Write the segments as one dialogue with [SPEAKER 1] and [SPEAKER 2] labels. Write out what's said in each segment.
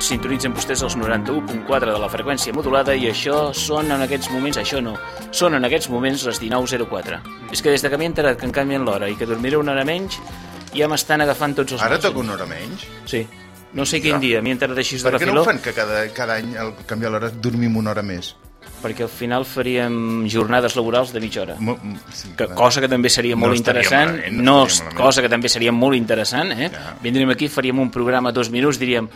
[SPEAKER 1] Sintonitzen vostès els 91.4 de la freqüència modulada i això són en aquests moments, això no, són en aquests moments les 19.04. És que des de que m'he enterat que en canvien l'hora i que dormiré una hora menys, ja m'estan agafant tots els
[SPEAKER 2] Ara toca una hora menys.
[SPEAKER 1] Sí. No sé quin
[SPEAKER 2] Ja.
[SPEAKER 1] dia, m'he enterat així de
[SPEAKER 2] Per què no fan que cada, cada any al canviar l'hora dormim una hora més?
[SPEAKER 1] perquè al final faríem jornades laborals de mitja hora.
[SPEAKER 2] Mo, sí,
[SPEAKER 1] Que, cosa que també seria
[SPEAKER 2] No
[SPEAKER 1] molt interessant,
[SPEAKER 2] malament, no
[SPEAKER 1] no,
[SPEAKER 2] malament.
[SPEAKER 1] cosa que també seria molt interessant, eh?
[SPEAKER 2] Ja.
[SPEAKER 1] Vindríem aquí, faríem un programa dos minuts, diríem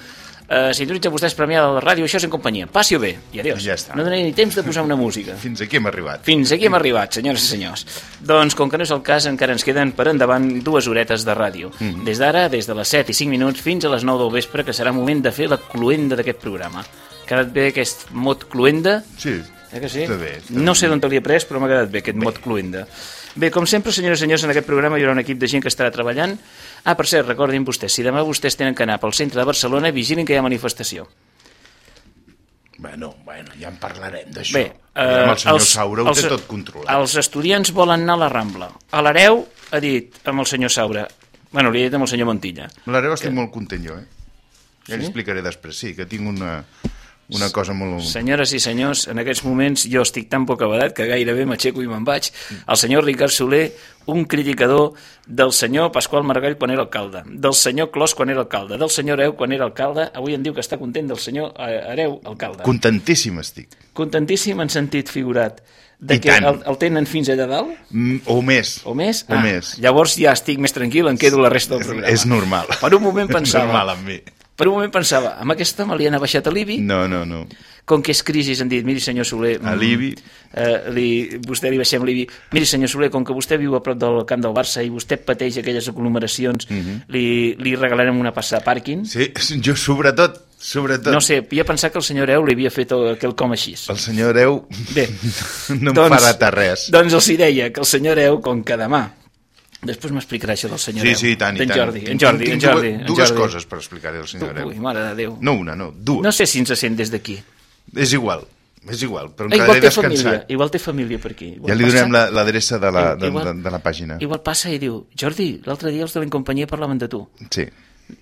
[SPEAKER 1] eh, sintonitza vostès premiada de la ràdio, això és en companyia, passi-ho bé, i adiós.
[SPEAKER 2] Ja està.
[SPEAKER 1] No donaré ni temps de posar una música.
[SPEAKER 2] Fins aquí hem arribat.
[SPEAKER 1] Fins aquí hem arribat, senyores i senyors. Doncs, com que no és el cas, encara ens queden per endavant dues horetes de ràdio.
[SPEAKER 2] Mhm.
[SPEAKER 1] Des d'ara, des de les 7 i 5 minuts fins a les 9 del vespre, que serà moment de fer la cluenda d'aquest programa. Ha quedat bé aquest mot cluenda?
[SPEAKER 2] Sí,
[SPEAKER 1] Eh que sí?
[SPEAKER 2] està bé. Està
[SPEAKER 1] no
[SPEAKER 2] bé.
[SPEAKER 1] sé d'on te l'he pres, però m'ha quedat bé aquest mot cluenda. Bé, com sempre, senyores i senyors, en aquest programa hi haurà un equip de gent que estarà treballant. Ah, per cert, recordin vostès, si demà vostès tenen que anar pel centre de Barcelona, vigilin que hi ha manifestació.
[SPEAKER 2] Bueno, bueno, ja en parlarem d'això.
[SPEAKER 1] Bé,
[SPEAKER 2] eh, el senyor
[SPEAKER 1] els-
[SPEAKER 2] Saura ho
[SPEAKER 1] els-
[SPEAKER 2] té tot controlat.
[SPEAKER 1] Els estudiants volen anar a la Rambla. A l'Hereu ha dit amb el senyor Saura, bueno, li ha dit amb el senyor Montilla,
[SPEAKER 2] L'Areu estic molt content jo, eh? Ja li explicaré després, sí, que tinc una, una cosa molt...
[SPEAKER 1] Senyores i senyors, en aquests moments jo estic tan poc abadat que gairebé m'aixeco i me'n vaig. El senyor Ricard Soler, un criticador del senyor Pasqual Margall quan era alcalde, del senyor Clos quan era alcalde, del senyor Areu quan era alcalde, avui em diu que està content del senyor eh, Areu, alcalde.
[SPEAKER 2] Contentíssim estic.
[SPEAKER 1] Contentíssim en sentit figurat de
[SPEAKER 2] I
[SPEAKER 1] que
[SPEAKER 2] tant.
[SPEAKER 1] el, el tenen fins allà dalt?
[SPEAKER 2] Mm, o més.
[SPEAKER 1] O més?
[SPEAKER 2] O
[SPEAKER 1] ah,
[SPEAKER 2] més.
[SPEAKER 1] Llavors ja estic més tranquil, em quedo la resta del programa.
[SPEAKER 2] és normal.
[SPEAKER 1] Per un moment
[SPEAKER 2] És
[SPEAKER 1] pensava...
[SPEAKER 2] normal amb mi.
[SPEAKER 1] Per un moment pensava, amb aquest home li han abaixat a l'IBI,
[SPEAKER 2] No, no, no.
[SPEAKER 1] com que és crisi han dit, miri senyor Soler... mm,
[SPEAKER 2] A l'IBI.
[SPEAKER 1] Eh, li, vostè li baixem l'IBI. Miri senyor Soler, com que vostè viu a prop del camp del Barça i vostè pateix aquelles aglomeracions, li, li regalarem una passa de pàrquing.
[SPEAKER 2] Sí, jo sobretot, sobretot,
[SPEAKER 1] No sé, havia pensat que el senyor Areu li havia fet aquell com així.
[SPEAKER 2] el senyor Areu
[SPEAKER 1] Bé,
[SPEAKER 2] no em farà res.
[SPEAKER 1] Doncs els hi deia que el senyor Areu, com que demà... Després m'explicarà això del senyor
[SPEAKER 2] Sí, sí, i tant, i
[SPEAKER 1] En
[SPEAKER 2] tant.
[SPEAKER 1] Jordi, en Jordi, en Jordi.
[SPEAKER 2] dues,
[SPEAKER 1] en
[SPEAKER 2] dues
[SPEAKER 1] Jordi.
[SPEAKER 2] coses per explicar-li al senyor.
[SPEAKER 1] Ui, mare de Déu.
[SPEAKER 2] No una, no, dues.
[SPEAKER 1] No sé si ens sent des d'aquí.
[SPEAKER 2] És igual, és igual, però
[SPEAKER 1] Ah,
[SPEAKER 2] encara
[SPEAKER 1] igual
[SPEAKER 2] he
[SPEAKER 1] té família,
[SPEAKER 2] descansat.
[SPEAKER 1] igual té família per aquí. Igual
[SPEAKER 2] Ja li donem la- l'adreça de, la, de,
[SPEAKER 1] Igual-
[SPEAKER 2] de, de la pàgina.
[SPEAKER 1] Igual passa i diu, Jordi, l'altre dia els de la companyia parlaven de tu.
[SPEAKER 2] Sí.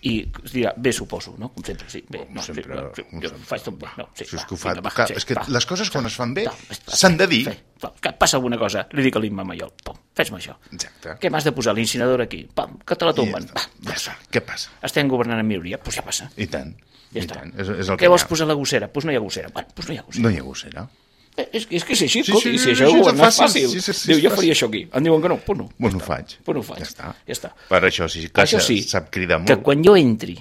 [SPEAKER 1] I dirà, bé, suposo, no? Com sempre, sí, bé, no,
[SPEAKER 2] sempre,
[SPEAKER 1] sí, no, sí, jo
[SPEAKER 2] sempre.
[SPEAKER 1] faig tot bé, no, sí,
[SPEAKER 2] Si és
[SPEAKER 1] va,
[SPEAKER 2] que ho fa,
[SPEAKER 1] vinga, va,
[SPEAKER 2] clar,
[SPEAKER 1] sí,
[SPEAKER 2] és que
[SPEAKER 1] va.
[SPEAKER 2] les coses quan es fan bé
[SPEAKER 1] Va, va,
[SPEAKER 2] s'han de dir.
[SPEAKER 1] Fe, va, que passa alguna cosa, li dic a l'Imma Maiol, pum, fes-me això.
[SPEAKER 2] Exacte.
[SPEAKER 1] Què m'has de posar, l'incinerador aquí? Pam, que te la tomben.
[SPEAKER 2] ja
[SPEAKER 1] Va.
[SPEAKER 2] Ja està. Què passa?
[SPEAKER 1] estem governant en minoria, doncs ja passa.
[SPEAKER 2] I tant.
[SPEAKER 1] Ja
[SPEAKER 2] I
[SPEAKER 1] està.
[SPEAKER 2] tant. És, és el
[SPEAKER 1] Què
[SPEAKER 2] que
[SPEAKER 1] vols
[SPEAKER 2] hi ha.
[SPEAKER 1] posar a la gossera? Doncs pues no hi ha gossera. Bueno, doncs no hi ha gossera.
[SPEAKER 2] No hi ha gossera.
[SPEAKER 1] Eh, És, és que és així,
[SPEAKER 2] Sí, sí,
[SPEAKER 1] si
[SPEAKER 2] sí,
[SPEAKER 1] això
[SPEAKER 2] sí,
[SPEAKER 1] és governar és
[SPEAKER 2] fàcil, sí, sí, sí,
[SPEAKER 1] Diu, jo
[SPEAKER 2] fàcil.
[SPEAKER 1] faria això aquí. Em diuen que no, doncs no.
[SPEAKER 2] Bueno, ho faig.
[SPEAKER 1] Doncs no ho faig.
[SPEAKER 2] Ja està.
[SPEAKER 1] Ja està.
[SPEAKER 2] Per això sí, que
[SPEAKER 1] Això sí,
[SPEAKER 2] sap cridar molt.
[SPEAKER 1] que quan jo entri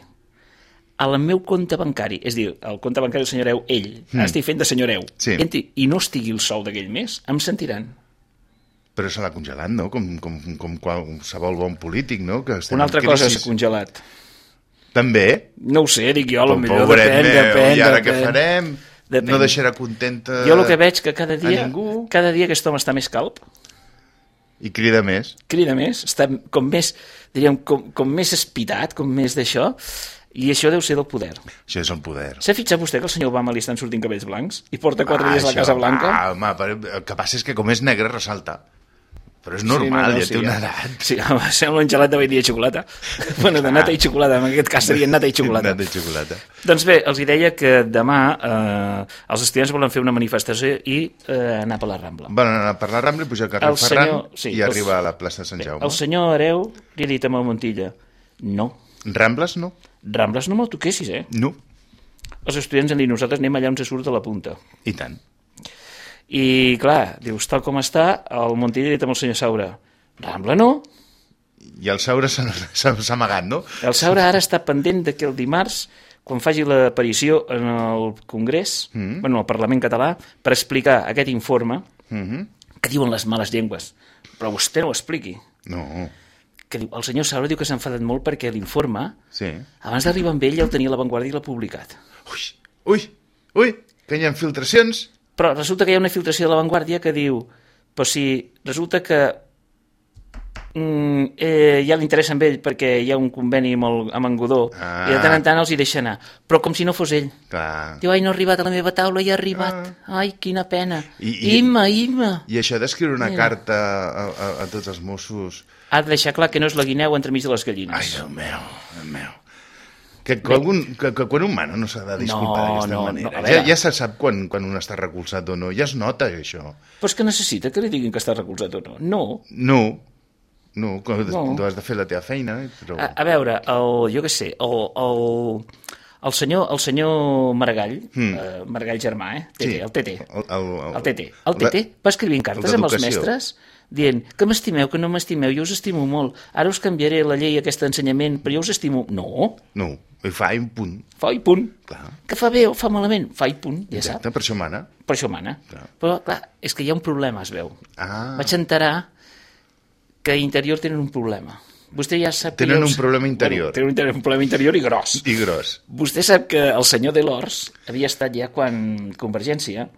[SPEAKER 1] al meu compte bancari, és a dir, el compte bancari del senyorEu, ell, mm. estic fent de senyorEu,
[SPEAKER 2] Sí.
[SPEAKER 1] entri i no estigui el sou d'aquell mes, em sentiran.
[SPEAKER 2] Però se l'ha congelat, no? Com, com, com qualsevol bon polític, no? Que
[SPEAKER 1] Una altra cosa s'ha congelat.
[SPEAKER 2] També?
[SPEAKER 1] No ho sé, dic jo,
[SPEAKER 2] Però,
[SPEAKER 1] potser depèn,
[SPEAKER 2] meu,
[SPEAKER 1] depèn,
[SPEAKER 2] I ara
[SPEAKER 1] depèn.
[SPEAKER 2] què farem?
[SPEAKER 1] Depèn.
[SPEAKER 2] No deixarà contenta
[SPEAKER 1] Jo el que veig que cada dia,
[SPEAKER 2] ningú.
[SPEAKER 1] cada dia aquest home està més calp,
[SPEAKER 2] I crida més.
[SPEAKER 1] crida més, està com més, diríem, com, com més espitat, com més d'això, i això deu ser del poder.
[SPEAKER 2] Això és el poder.
[SPEAKER 1] S'ha fixat vostè que el senyor Obama li estan sortint cabells blancs i porta quatre
[SPEAKER 2] Ah,
[SPEAKER 1] dies a la
[SPEAKER 2] això,
[SPEAKER 1] Casa Blanca?
[SPEAKER 2] Ah, home, el que passa és que com és negre ressalta. Però és normal, ja té una edat.
[SPEAKER 1] Sí, home, sembla un gelat de vainilla i xocolata. bueno, de nata i xocolata, en aquest cas seria nata i xocolata.
[SPEAKER 2] Nata i xocolata.
[SPEAKER 1] Doncs bé, els hi deia que demà eh, els estudiants volen fer una manifestació i eh, anar per la Rambla.
[SPEAKER 2] Van anar per la Rambla, pujar al carrer
[SPEAKER 1] El
[SPEAKER 2] Ferran
[SPEAKER 1] senyor- sí,
[SPEAKER 2] i arribar a la plaça de Sant
[SPEAKER 1] Bé,
[SPEAKER 2] Jaume.
[SPEAKER 1] el senyor Areu li ha dit amb el Montilla no,
[SPEAKER 2] Rambles, no?
[SPEAKER 1] Rambles no me'l toquessis, eh?
[SPEAKER 2] No.
[SPEAKER 1] Els estudiants han dit nosaltres anem allà on se surt de la punta.
[SPEAKER 2] I tant.
[SPEAKER 1] I clar, dius, tal com està, el Montilla ha dit amb el senyor Saura Rambla no,
[SPEAKER 2] I el Saura s'ha amagat, no?
[SPEAKER 1] El Saura ara està pendent de que el dimarts, quan faci l'aparició en el Congrés, mm. bueno, al Parlament català, per explicar aquest informe
[SPEAKER 2] Mm -hmm.
[SPEAKER 1] que diuen les males llengües, però vostè no ho expliqui.
[SPEAKER 2] No,
[SPEAKER 1] Que diu, el senyor Saura diu que s'ha enfadat molt perquè l'informe,
[SPEAKER 2] sí.
[SPEAKER 1] abans d'arribar amb ell, ja el tenia a l'avantguàrdia i l'ha publicat.
[SPEAKER 2] Ui, ui, ui, que hi ha filtracions.
[SPEAKER 1] Però resulta que hi ha una filtració de l'avantguàrdia que diu, però si resulta que mm, eh, ja li interessa amb ell perquè hi ha un conveni amb, el, amb en Godó
[SPEAKER 2] Ah.
[SPEAKER 1] i de tant en tant els hi deixa anar, però com si no fos ell.
[SPEAKER 2] Clar.
[SPEAKER 1] Diu, ai, no ha arribat a la meva taula i ha arribat. Ai, quina pena.
[SPEAKER 2] I- i-
[SPEAKER 1] Imma, Imma.
[SPEAKER 2] I això d'escriure una
[SPEAKER 1] Mira.
[SPEAKER 2] carta a, a, a tots els Mossos...
[SPEAKER 1] Ha de deixar clar que no és la guineu entremig de les
[SPEAKER 2] Ai,
[SPEAKER 1] gallines.
[SPEAKER 2] Déu meu, Déu meu. Que, que, algun, que, que quan un mana no s'ha de disculpar
[SPEAKER 1] No,
[SPEAKER 2] d'aquesta
[SPEAKER 1] no,
[SPEAKER 2] manera.
[SPEAKER 1] no,
[SPEAKER 2] ja, ja se sap quan, quan un està recolzat o no, ja es nota això.
[SPEAKER 1] Però és que necessita que li diguin que està recolzat o no. No.
[SPEAKER 2] No, no, que
[SPEAKER 1] No.
[SPEAKER 2] tu has de fer la teva feina, eh, però...
[SPEAKER 1] A, a veure, el, jo què sé, el, el, el, senyor, el senyor Maragall, mm. eh, Maragall Germà, eh? TT,
[SPEAKER 2] Hmm. Sí.
[SPEAKER 1] el TT,
[SPEAKER 2] El, el,
[SPEAKER 1] el TT, el TT va escrivint cartes amb els mestres dient que m'estimeu, que no m'estimeu, jo us estimo molt, ara us canviaré la llei aquesta d'ensenyament, però jo us estimo... No,
[SPEAKER 2] No, i fa un punt.
[SPEAKER 1] fa i punt.
[SPEAKER 2] Clar.
[SPEAKER 1] Que fa bé o fa malament, fa i punt, ja sap.
[SPEAKER 2] Exacte, per això mana.
[SPEAKER 1] Per això mana.
[SPEAKER 2] Clar.
[SPEAKER 1] Però, clar, és que hi ha un problema, es veu.
[SPEAKER 2] Ah,
[SPEAKER 1] Vaig enterar que Interior tenen un problema. Vostè ja sap... que
[SPEAKER 2] Tenen
[SPEAKER 1] ja
[SPEAKER 2] un problema interior.
[SPEAKER 1] Bueno, tenen un, problema interior i gros.
[SPEAKER 2] i gros.
[SPEAKER 1] Vostè sap que el senyor Delors havia estat ja quan Convergència...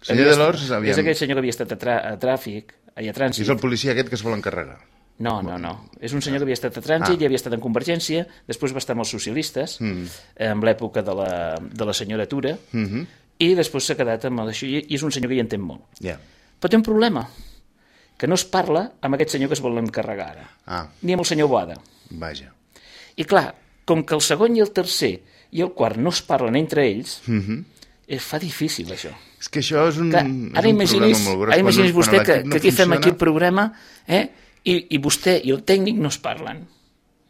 [SPEAKER 2] El senyor
[SPEAKER 1] havia
[SPEAKER 2] Delors,
[SPEAKER 1] estat-
[SPEAKER 2] aviam,
[SPEAKER 1] És aquell senyor que havia estat a, a tràfic, a trànsit.
[SPEAKER 2] és el policia aquest que es vol encarregar.
[SPEAKER 1] No, no, no. És un senyor que havia estat a trànsit,
[SPEAKER 2] Ah.
[SPEAKER 1] i havia estat en Convergència, després va estar amb els socialistes, mm. en l'època de, la, de la senyora Tura, mm. -hmm. i després s'ha quedat amb això, i és un senyor que hi entén molt.
[SPEAKER 2] Ja.
[SPEAKER 1] Però té un problema, que no es parla amb aquest senyor que es vol encarregar ara,
[SPEAKER 2] Ah,
[SPEAKER 1] ni amb el senyor Boada.
[SPEAKER 2] vaja.
[SPEAKER 1] I clar, com que el segon i el tercer i el quart no es parlen entre ells, mm. -hmm. eh, fa difícil això.
[SPEAKER 2] És que això és un,
[SPEAKER 1] Clar,
[SPEAKER 2] és
[SPEAKER 1] ara
[SPEAKER 2] un
[SPEAKER 1] imagini's,
[SPEAKER 2] problema molt gros.
[SPEAKER 1] ara imagini's
[SPEAKER 2] Quan-
[SPEAKER 1] vostè
[SPEAKER 2] quan
[SPEAKER 1] que,
[SPEAKER 2] no
[SPEAKER 1] que aquí fem
[SPEAKER 2] funciona-
[SPEAKER 1] aquí el programa eh, i, i vostè i el tècnic no es parlen.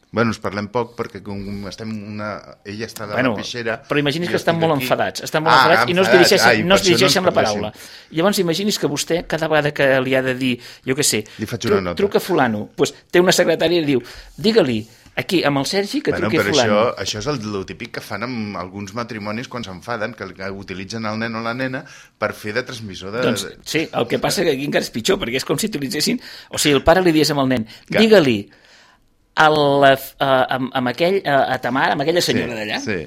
[SPEAKER 2] Bueno, ens parlem poc perquè com estem una... ella està a
[SPEAKER 1] Bueno,
[SPEAKER 2] la peixera...
[SPEAKER 1] però imagini's que estan molt
[SPEAKER 2] aquí.
[SPEAKER 1] enfadats, estan molt
[SPEAKER 2] Ah,
[SPEAKER 1] enfadats i no es dirigeixen,
[SPEAKER 2] Ai,
[SPEAKER 1] no
[SPEAKER 2] per
[SPEAKER 1] es dirigeixen la
[SPEAKER 2] parléssim.
[SPEAKER 1] paraula. Llavors imagini's que vostè, cada vegada que li ha de dir, jo què sé,
[SPEAKER 2] Li faig una nota.
[SPEAKER 1] truca fulano, pues, té una secretària i li diu, digue-li aquí amb el Sergi que
[SPEAKER 2] Bueno,
[SPEAKER 1] truqui
[SPEAKER 2] però
[SPEAKER 1] fulano.
[SPEAKER 2] això, això és el, el típic que fan amb alguns matrimonis quan s'enfaden, que, que utilitzen el nen o la nena per fer de transmissor de...
[SPEAKER 1] Doncs sí, el que passa que aquí encara és pitjor, perquè és com si utilitzessin... O sigui, el pare li digués amb el nen, digue-li amb, amb aquell, a, a ta mare, amb aquella senyora d'allà,
[SPEAKER 2] Sí,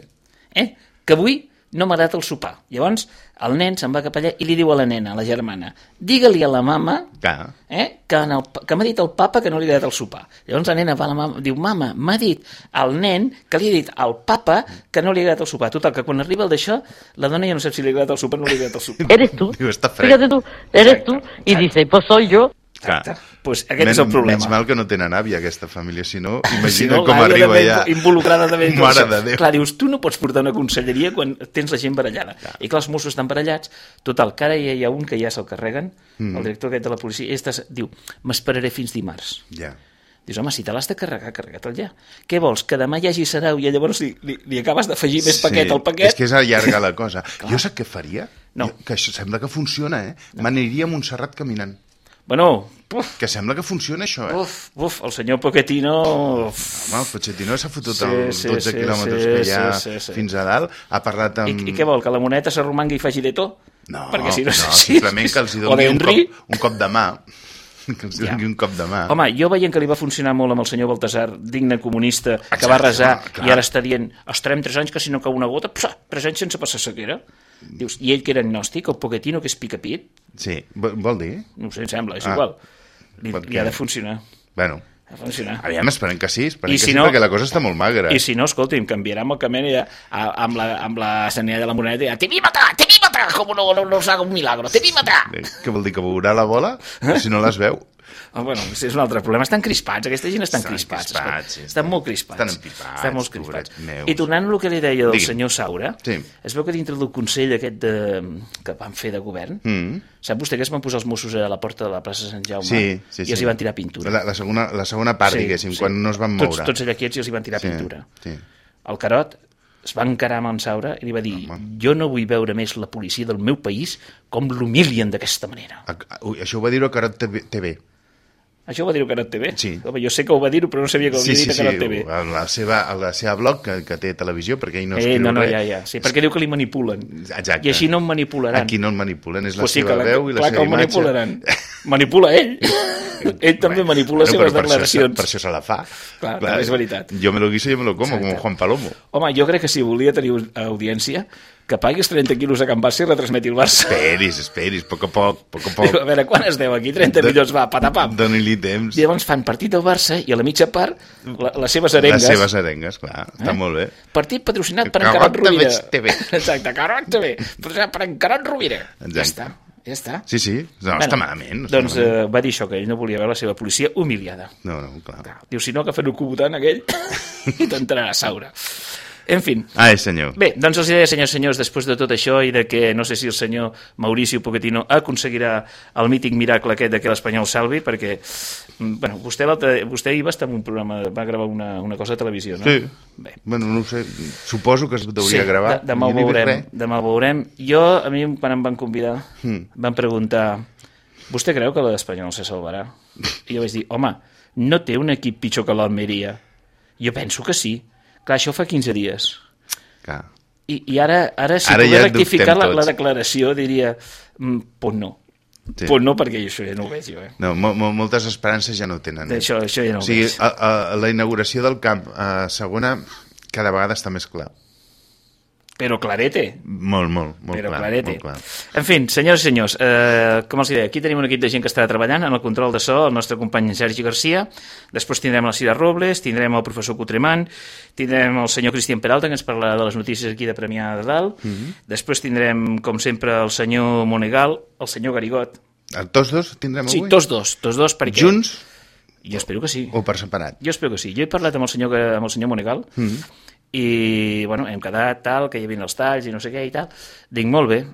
[SPEAKER 1] eh, que avui no m'ha agradat el sopar. Llavors, el nen se'n va cap allà i li diu a la nena, a la germana, digue-li a la mama eh, que, en el, que m'ha dit el papa que no li ha agradat el sopar. Llavors la nena va a la mama, diu, mama, m'ha dit el nen que li ha dit al papa que no li ha agradat el sopar. Total, que quan arriba el d'això, la dona ja no sap si li ha agradat el sopar o no li ha agradat el sopar.
[SPEAKER 3] Eres tú.
[SPEAKER 2] Diu, està fred.
[SPEAKER 3] Fíjate tú, eres tú. Y dice, pues soy yo.
[SPEAKER 2] Clar.
[SPEAKER 1] Pues aquest és el problema.
[SPEAKER 2] Menys mal que no tenen àvia, aquesta família, si no,
[SPEAKER 1] Si
[SPEAKER 2] imagina
[SPEAKER 1] no,
[SPEAKER 2] com arriba ja...
[SPEAKER 1] involucrada tot
[SPEAKER 2] Mare de Déu.
[SPEAKER 1] Clar, dius, tu no pots portar una conselleria quan tens la gent barallada. I clar, els Mossos estan barallats. Total, que ara ja hi ha un que ja se'l carreguen,
[SPEAKER 2] Mm.
[SPEAKER 1] el director aquest de la policia, i estàs, diu, m'esperaré fins dimarts.
[SPEAKER 2] Ja.
[SPEAKER 1] Dius, home, si te l'has de carregar, carrega't-el ja. Què vols, que demà hi hagi serau i llavors li, li, li acabes d'afegir més paquet al paquet?
[SPEAKER 2] És que és allargar la cosa. jo sap què faria?
[SPEAKER 1] No.
[SPEAKER 2] Jo, que això sembla que funciona, eh? M'aniria a Montserrat caminant.
[SPEAKER 1] Bueno, uf,
[SPEAKER 2] Que sembla que funciona això, eh?
[SPEAKER 1] uf, uf, el senyor Pochettino... Uf.
[SPEAKER 2] Home, el Pochettino s'ha fotut
[SPEAKER 1] Sí,
[SPEAKER 2] els
[SPEAKER 1] sí,
[SPEAKER 2] 12
[SPEAKER 1] sí,
[SPEAKER 2] quilòmetres
[SPEAKER 1] sí,
[SPEAKER 2] que hi ha
[SPEAKER 1] sí, sí, sí.
[SPEAKER 2] fins a dalt, ha parlat
[SPEAKER 1] I,
[SPEAKER 2] amb...
[SPEAKER 1] I què vol, que la moneta s'arromangui i faci de tot?
[SPEAKER 2] No,
[SPEAKER 1] Perquè si no,
[SPEAKER 2] no
[SPEAKER 1] si-
[SPEAKER 2] simplement que els hi
[SPEAKER 1] o
[SPEAKER 2] doni un cop, un cop de mà. Que els hi
[SPEAKER 1] Ja.
[SPEAKER 2] doni un cop de mà.
[SPEAKER 1] Home, jo veient que li va funcionar molt amb el senyor Baltasar, digne comunista, que
[SPEAKER 2] Exacte,
[SPEAKER 1] va resar
[SPEAKER 2] clar.
[SPEAKER 1] i ara està dient estarem tres anys que si no cau una gota, psa, tres anys sense passar sequera. Dius, I ell que era agnòstic, el Pochettino que és picapit,
[SPEAKER 2] Sí, vol dir?
[SPEAKER 1] no sé, em sembla, és
[SPEAKER 2] Ah.
[SPEAKER 1] igual. Li, li ha de funcionar.
[SPEAKER 2] Bueno,
[SPEAKER 1] Ha de funcionar.
[SPEAKER 2] aviam, esperem que sí, esperem
[SPEAKER 1] I
[SPEAKER 2] que
[SPEAKER 1] si
[SPEAKER 2] sí,
[SPEAKER 1] no-
[SPEAKER 2] perquè la cosa està molt magra.
[SPEAKER 1] I si no, escolti'm, canviarem el camí ja, a- amb la, amb la senyal de la moneda i ja, te vi matar, te vi matar, com no, no, no us haga un milagro, te vi matar.
[SPEAKER 2] Eh, Què vol dir, que veurà la bola? Si no les veu?
[SPEAKER 1] Oh, bueno, sí, és un altre problema. Estan crispats, aquesta gent estan,
[SPEAKER 2] Estan
[SPEAKER 1] crispats.
[SPEAKER 2] crispats, sí,
[SPEAKER 1] estan,
[SPEAKER 2] estan-
[SPEAKER 1] molt crispats.
[SPEAKER 2] estan empipats,
[SPEAKER 1] Estan molt crispats. I tornant al que li deia del
[SPEAKER 2] Digui'm.
[SPEAKER 1] senyor Saura,
[SPEAKER 2] Sí.
[SPEAKER 1] es veu que dintre del Consell aquest de, que van fer de govern,
[SPEAKER 2] Mm.
[SPEAKER 1] sap vostè que es van posar els Mossos a la porta de la plaça Sant Jaume
[SPEAKER 2] Sí, sí,
[SPEAKER 1] i
[SPEAKER 2] sí.
[SPEAKER 1] els hi van tirar pintura.
[SPEAKER 2] La, la, segona, la segona part, diguéssim, quan no es van moure.
[SPEAKER 1] Tots, tots allà quiets i els hi van tirar
[SPEAKER 2] Sí,
[SPEAKER 1] pintura.
[SPEAKER 2] sí.
[SPEAKER 1] El Carot es va encarar amb en Saura i li va dir jo no vull veure més la policia del meu país com l'humilien d'aquesta manera.
[SPEAKER 2] A- a- això ho va dir-ho a Carot TV.
[SPEAKER 1] Això ho va dir-ho a Carot TV?
[SPEAKER 2] Sí.
[SPEAKER 1] Home, jo sé que ho va dir-ho, però no sabia que ho
[SPEAKER 2] Sí,
[SPEAKER 1] havia
[SPEAKER 2] sí,
[SPEAKER 1] dit
[SPEAKER 2] sí,
[SPEAKER 1] a Carot TV.
[SPEAKER 2] a la seva, la seva blog, que, que té televisió, perquè ell no
[SPEAKER 1] eh,
[SPEAKER 2] escriu
[SPEAKER 1] no, no,
[SPEAKER 2] res.
[SPEAKER 1] ja, ja. Sí, perquè diu que li manipulen.
[SPEAKER 2] Exacte.
[SPEAKER 1] I així no em manipularan.
[SPEAKER 2] Aquí no el manipulen, és la
[SPEAKER 1] Pues sí,
[SPEAKER 2] seva
[SPEAKER 1] la-
[SPEAKER 2] veu i la
[SPEAKER 1] clar
[SPEAKER 2] seva
[SPEAKER 1] que el
[SPEAKER 2] imatge.
[SPEAKER 1] manipularan. Manipula ell. ell també manipula les
[SPEAKER 2] Bueno,
[SPEAKER 1] seves
[SPEAKER 2] però per això-
[SPEAKER 1] declaracions.
[SPEAKER 2] Per això se la fa.
[SPEAKER 1] Clar, també és veritat.
[SPEAKER 2] Jo me lo guiso, jo me lo como,
[SPEAKER 1] Exacte.
[SPEAKER 2] com Juan Palomo.
[SPEAKER 1] Home, jo crec que si volia tenir audiència, que paguis 30 quilos a Can Barça i retransmeti el Barça.
[SPEAKER 2] Esperis, esperis, poc a poc, a poc a
[SPEAKER 1] Diu,
[SPEAKER 2] poc.
[SPEAKER 1] a veure, quan es deu aquí? 30
[SPEAKER 2] De-
[SPEAKER 1] milions va, patapam.
[SPEAKER 2] Doni-li temps.
[SPEAKER 1] I llavors fan partit del Barça i a la mitja part la, les seves
[SPEAKER 2] Les
[SPEAKER 1] arengues.
[SPEAKER 2] seves arengues, clar, està
[SPEAKER 1] Eh?
[SPEAKER 2] molt bé.
[SPEAKER 1] Partit patrocinat per
[SPEAKER 2] Carot
[SPEAKER 1] en Carot Rovira.
[SPEAKER 2] veig TV.
[SPEAKER 1] Exacte, Carot TV. Patrocinat per en Carot Rovira. Ja
[SPEAKER 2] Exacte.
[SPEAKER 1] està. ja està.
[SPEAKER 2] Sí, sí, no està malament. Està
[SPEAKER 1] doncs
[SPEAKER 2] malament.
[SPEAKER 1] eh, va dir això, que ell no volia veure la seva policia humiliada.
[SPEAKER 2] No, no, clar.
[SPEAKER 1] Clar, Diu, si no, que fent un cubotant aquell i t'entrarà a saure. En fin,
[SPEAKER 2] Ai, senyor.
[SPEAKER 1] Bé, doncs els deia, senyors senyors, després de tot això i de que no sé si el senyor Mauricio Pochettino aconseguirà el mític miracle aquest de que l'Espanyol salvi, perquè mm, bueno, vostè, vostè ahir va estar en un programa, va gravar una, una cosa a televisió, no?
[SPEAKER 2] Sí.
[SPEAKER 1] Bé.
[SPEAKER 2] Bueno, no sé, suposo que es deuria gravar.
[SPEAKER 1] de- demà ho veurem, demà ho veurem. Jo, a mi, quan em van convidar,
[SPEAKER 2] Hmm.
[SPEAKER 1] van preguntar vostè creu que l'Espanyol se salvarà? I jo vaig dir, home, no té un equip pitjor que l'Almeria? Jo penso que sí. Clar, això fa 15 dies.
[SPEAKER 2] Clar.
[SPEAKER 1] I, i ara, ara si
[SPEAKER 2] Ara
[SPEAKER 1] pogués
[SPEAKER 2] ja
[SPEAKER 1] rectificar la, la declaració, diria, mm, pues no.
[SPEAKER 2] Sí.
[SPEAKER 1] Pues no, perquè això ja no ho veig jo. Eh?
[SPEAKER 2] No, mo mo moltes esperances ja no ho tenen. eh?
[SPEAKER 1] Això, això ja no
[SPEAKER 2] o
[SPEAKER 1] ho
[SPEAKER 2] sigui,
[SPEAKER 1] veig.
[SPEAKER 2] a, a, la inauguració del camp a segona cada vegada està més clar.
[SPEAKER 1] Però clarete.
[SPEAKER 2] Molt, molt, molt
[SPEAKER 1] Però
[SPEAKER 2] clar.
[SPEAKER 1] clarete.
[SPEAKER 2] Molt clar.
[SPEAKER 1] En fi, senyors i senyors, eh, com els deia, aquí tenim un equip de gent que està treballant en el control de so, el nostre company Sergi Garcia, després tindrem la Cira Robles, tindrem el professor Cotremant, tindrem el senyor Cristian Peralta, que ens parlarà de les notícies aquí de Premià de Dalt,
[SPEAKER 2] Mhm.
[SPEAKER 1] després tindrem, com sempre, el senyor Monegal, el senyor Garigot,
[SPEAKER 2] El tots dos tindrem
[SPEAKER 1] sí,
[SPEAKER 2] avui?
[SPEAKER 1] tots dos, tots dos, perquè...
[SPEAKER 2] Junts
[SPEAKER 1] Jo espero que sí.
[SPEAKER 2] o per separat?
[SPEAKER 1] Jo espero que sí. Jo he parlat amb el senyor, amb el senyor Monegal
[SPEAKER 2] Mm.
[SPEAKER 1] I, bueno, hem quedat tal, que hi havia els talls i no sé què i tal. Dic, molt bé,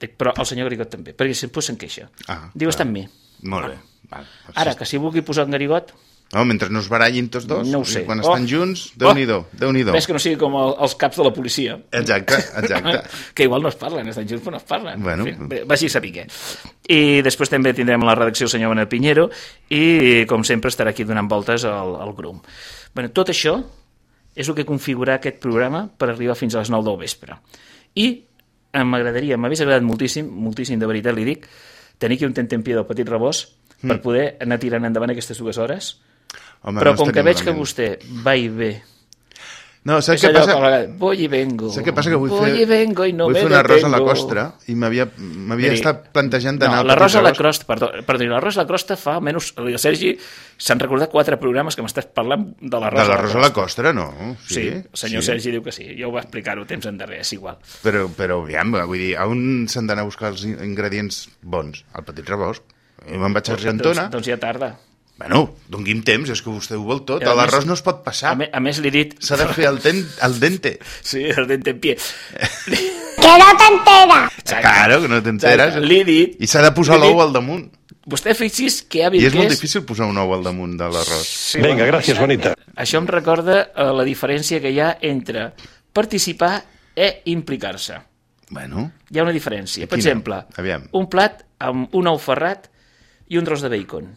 [SPEAKER 1] Dic, però el senyor Garigot també, perquè sempre se'n queixa.
[SPEAKER 2] Ah,
[SPEAKER 1] Diu,
[SPEAKER 2] clar.
[SPEAKER 1] està amb mi.
[SPEAKER 2] Molt bé. Val.
[SPEAKER 1] Ara, que si vulgui posar en Garigot,
[SPEAKER 2] No, mentre no es barallin tots dos,
[SPEAKER 1] No ho sé.
[SPEAKER 2] quan
[SPEAKER 1] Oh.
[SPEAKER 2] estan junts, déu-n'hi-do, déu-n'hi-do.
[SPEAKER 1] ves que no sigui com el, els caps de la policia.
[SPEAKER 2] Exacte, exacte.
[SPEAKER 1] que igual no es parlen, estan junts però no es parlen.
[SPEAKER 2] Bueno.
[SPEAKER 1] En fi, vagi a saber què. I després també tindrem a la redacció el senyor Benet Pinheiro i, com sempre, estarà aquí donant voltes al, al grum. Bueno, tot això és el que configurarà aquest programa per arribar fins a les 9 del vespre. I m'agradaria, m'hagués agradat moltíssim, moltíssim de veritat li dic, tenir aquí un tentempié del petit rebós per poder anar tirant endavant aquestes dues hores,
[SPEAKER 2] Home,
[SPEAKER 1] però
[SPEAKER 2] no
[SPEAKER 1] com que veig que vostè va i ve
[SPEAKER 2] No, saps què passa?
[SPEAKER 1] que a voy y vengo.
[SPEAKER 2] Saps què passa? Que vull
[SPEAKER 1] voy
[SPEAKER 2] fer,
[SPEAKER 1] vengo y no
[SPEAKER 2] vull fer un arròs a la costra i m'havia estat plantejant
[SPEAKER 1] No,
[SPEAKER 2] d'anar al
[SPEAKER 1] l'arròs
[SPEAKER 2] Petit
[SPEAKER 1] a la crosta, perdó, perdó l'arròs a la crosta fa almenys, el Sergi, s'han recordat quatre programes que m'estàs parlant de l'arròs
[SPEAKER 2] De l'arròs a la costra, no?
[SPEAKER 1] Sí, el senyor Sergi diu que sí, jo ho va explicar-ho temps endarrere, és igual.
[SPEAKER 2] Però, però aviam, vull dir, a on s'han d'anar a buscar els ingredients bons? Al Petit Rebós. I me'n vaig a Argentona.
[SPEAKER 1] Doncs, doncs ja tarda.
[SPEAKER 2] Bueno, dongui'm temps, és que vostè ho vol tot.
[SPEAKER 1] A
[SPEAKER 2] L'arròs no es pot passar.
[SPEAKER 1] A, me, a més li he dit...
[SPEAKER 2] S'ha de fer el, ten, el dente.
[SPEAKER 1] Sí, el dente en pie.
[SPEAKER 4] Que no t'entera.
[SPEAKER 2] Claro, que no t'enteres.
[SPEAKER 1] Li he dit...
[SPEAKER 2] I s'ha de posar l'ou al damunt.
[SPEAKER 1] Vostè fixi's que hàbil
[SPEAKER 2] I és molt difícil posar un ou al damunt de l'arròs.
[SPEAKER 1] Sí,
[SPEAKER 5] Venga,
[SPEAKER 1] bueno,
[SPEAKER 5] gracias, bonita.
[SPEAKER 1] Això em recorda eh, la diferència que hi ha entre participar i implicar-se.
[SPEAKER 2] Bueno,
[SPEAKER 1] Hi ha una diferència. Per exemple,
[SPEAKER 2] Aviam.
[SPEAKER 1] un plat amb un ou ferrat i un tros de bacon.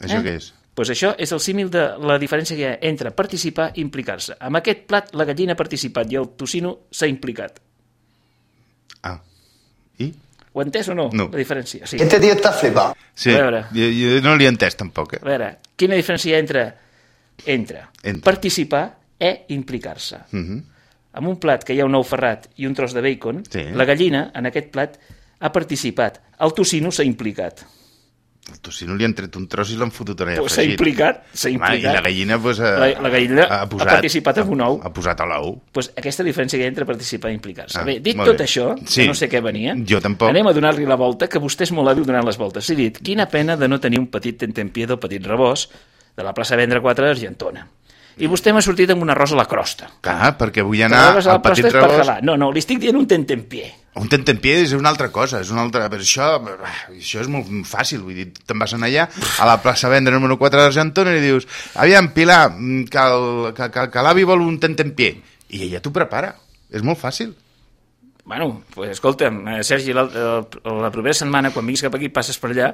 [SPEAKER 2] Això
[SPEAKER 1] Eh?
[SPEAKER 2] què és?
[SPEAKER 1] Pues això és el símil de la diferència que hi ha entre participar i implicar-se. Amb aquest plat la gallina ha participat i el tocino s'ha implicat.
[SPEAKER 2] Ah, i?
[SPEAKER 1] Ho ha entès o no,
[SPEAKER 2] No.
[SPEAKER 1] la diferència? Sí.
[SPEAKER 6] Este tío está flipado.
[SPEAKER 2] Sí,
[SPEAKER 1] A veure.
[SPEAKER 2] jo, jo no l'he entès tampoc,
[SPEAKER 1] A
[SPEAKER 2] eh?
[SPEAKER 1] veure, quina diferència hi ha entre, entre,
[SPEAKER 2] Entre.
[SPEAKER 1] participar i implicar-se?
[SPEAKER 2] Uh -huh.
[SPEAKER 1] Amb un plat que hi ha un ou ferrat i un tros de bacon,
[SPEAKER 2] Sí.
[SPEAKER 1] la gallina, en aquest plat, ha participat. El tocino s'ha implicat.
[SPEAKER 2] El tocino li han tret un tros i l'han fotut allà
[SPEAKER 1] Pues s'ha implicat, s'ha
[SPEAKER 2] Home,
[SPEAKER 1] implicat.
[SPEAKER 2] I la gallina, pues, ha,
[SPEAKER 1] La- la gallina ha participat en un ou.
[SPEAKER 2] Ha, ha posat a l'ou.
[SPEAKER 1] pues aquesta diferència que hi ha entre participar i implicar-se.
[SPEAKER 2] Ah,
[SPEAKER 1] Bé, dit tot
[SPEAKER 2] bé.
[SPEAKER 1] això,
[SPEAKER 2] Sí.
[SPEAKER 1] no sé què venia,
[SPEAKER 2] Jo tampoc.
[SPEAKER 1] anem a donar-li la volta, que vostè és molt hàbil donant les voltes. He dit, quina pena de no tenir un petit tentempié del petit rebós de la plaça Vendre 4 d'Argentona. I vostè m'ha sortit amb un arròs a la crosta.
[SPEAKER 2] Clar, perquè vull anar
[SPEAKER 1] a
[SPEAKER 2] al petit
[SPEAKER 1] calar. No, no, li estic dient un tentempié.
[SPEAKER 2] Un tentempié és una altra cosa, és una altra... Però això, això és molt fàcil, vull dir, te'n vas anar allà a la plaça Vendre número 4 d'Argentona i dius aviam, Pilar, que, el, que, que, que l'avi vol un tentempié. I ella t'ho prepara. És molt fàcil.
[SPEAKER 1] Bueno, pues, escolta'm, eh, Sergi, la, eh, la propera setmana, quan vinguis cap aquí, passes per allà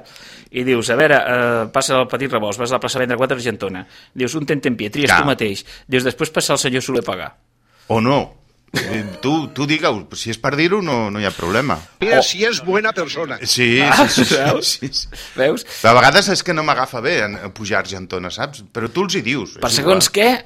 [SPEAKER 1] i dius, a veure, eh, passa al Petit Rebós, vas a la plaça Vendre 4 d'Argentona, dius un tentempié, tries
[SPEAKER 2] Clar.
[SPEAKER 1] tu mateix, dius després passa el senyor Soler pagar.
[SPEAKER 2] O no. Eh, Tu, tu digue-ho, si és per dir-ho no, no hi ha problema.
[SPEAKER 5] Mira si es buena persona.
[SPEAKER 2] Sí,
[SPEAKER 1] Ah,
[SPEAKER 2] sí, sí,
[SPEAKER 1] veus?
[SPEAKER 2] sí, sí.
[SPEAKER 1] Veus?
[SPEAKER 2] A vegades és que no m'agafa bé en- a pujar a Argentona, saps? Però tu els hi dius.
[SPEAKER 1] Per
[SPEAKER 2] és
[SPEAKER 1] segons
[SPEAKER 2] igual.
[SPEAKER 1] què,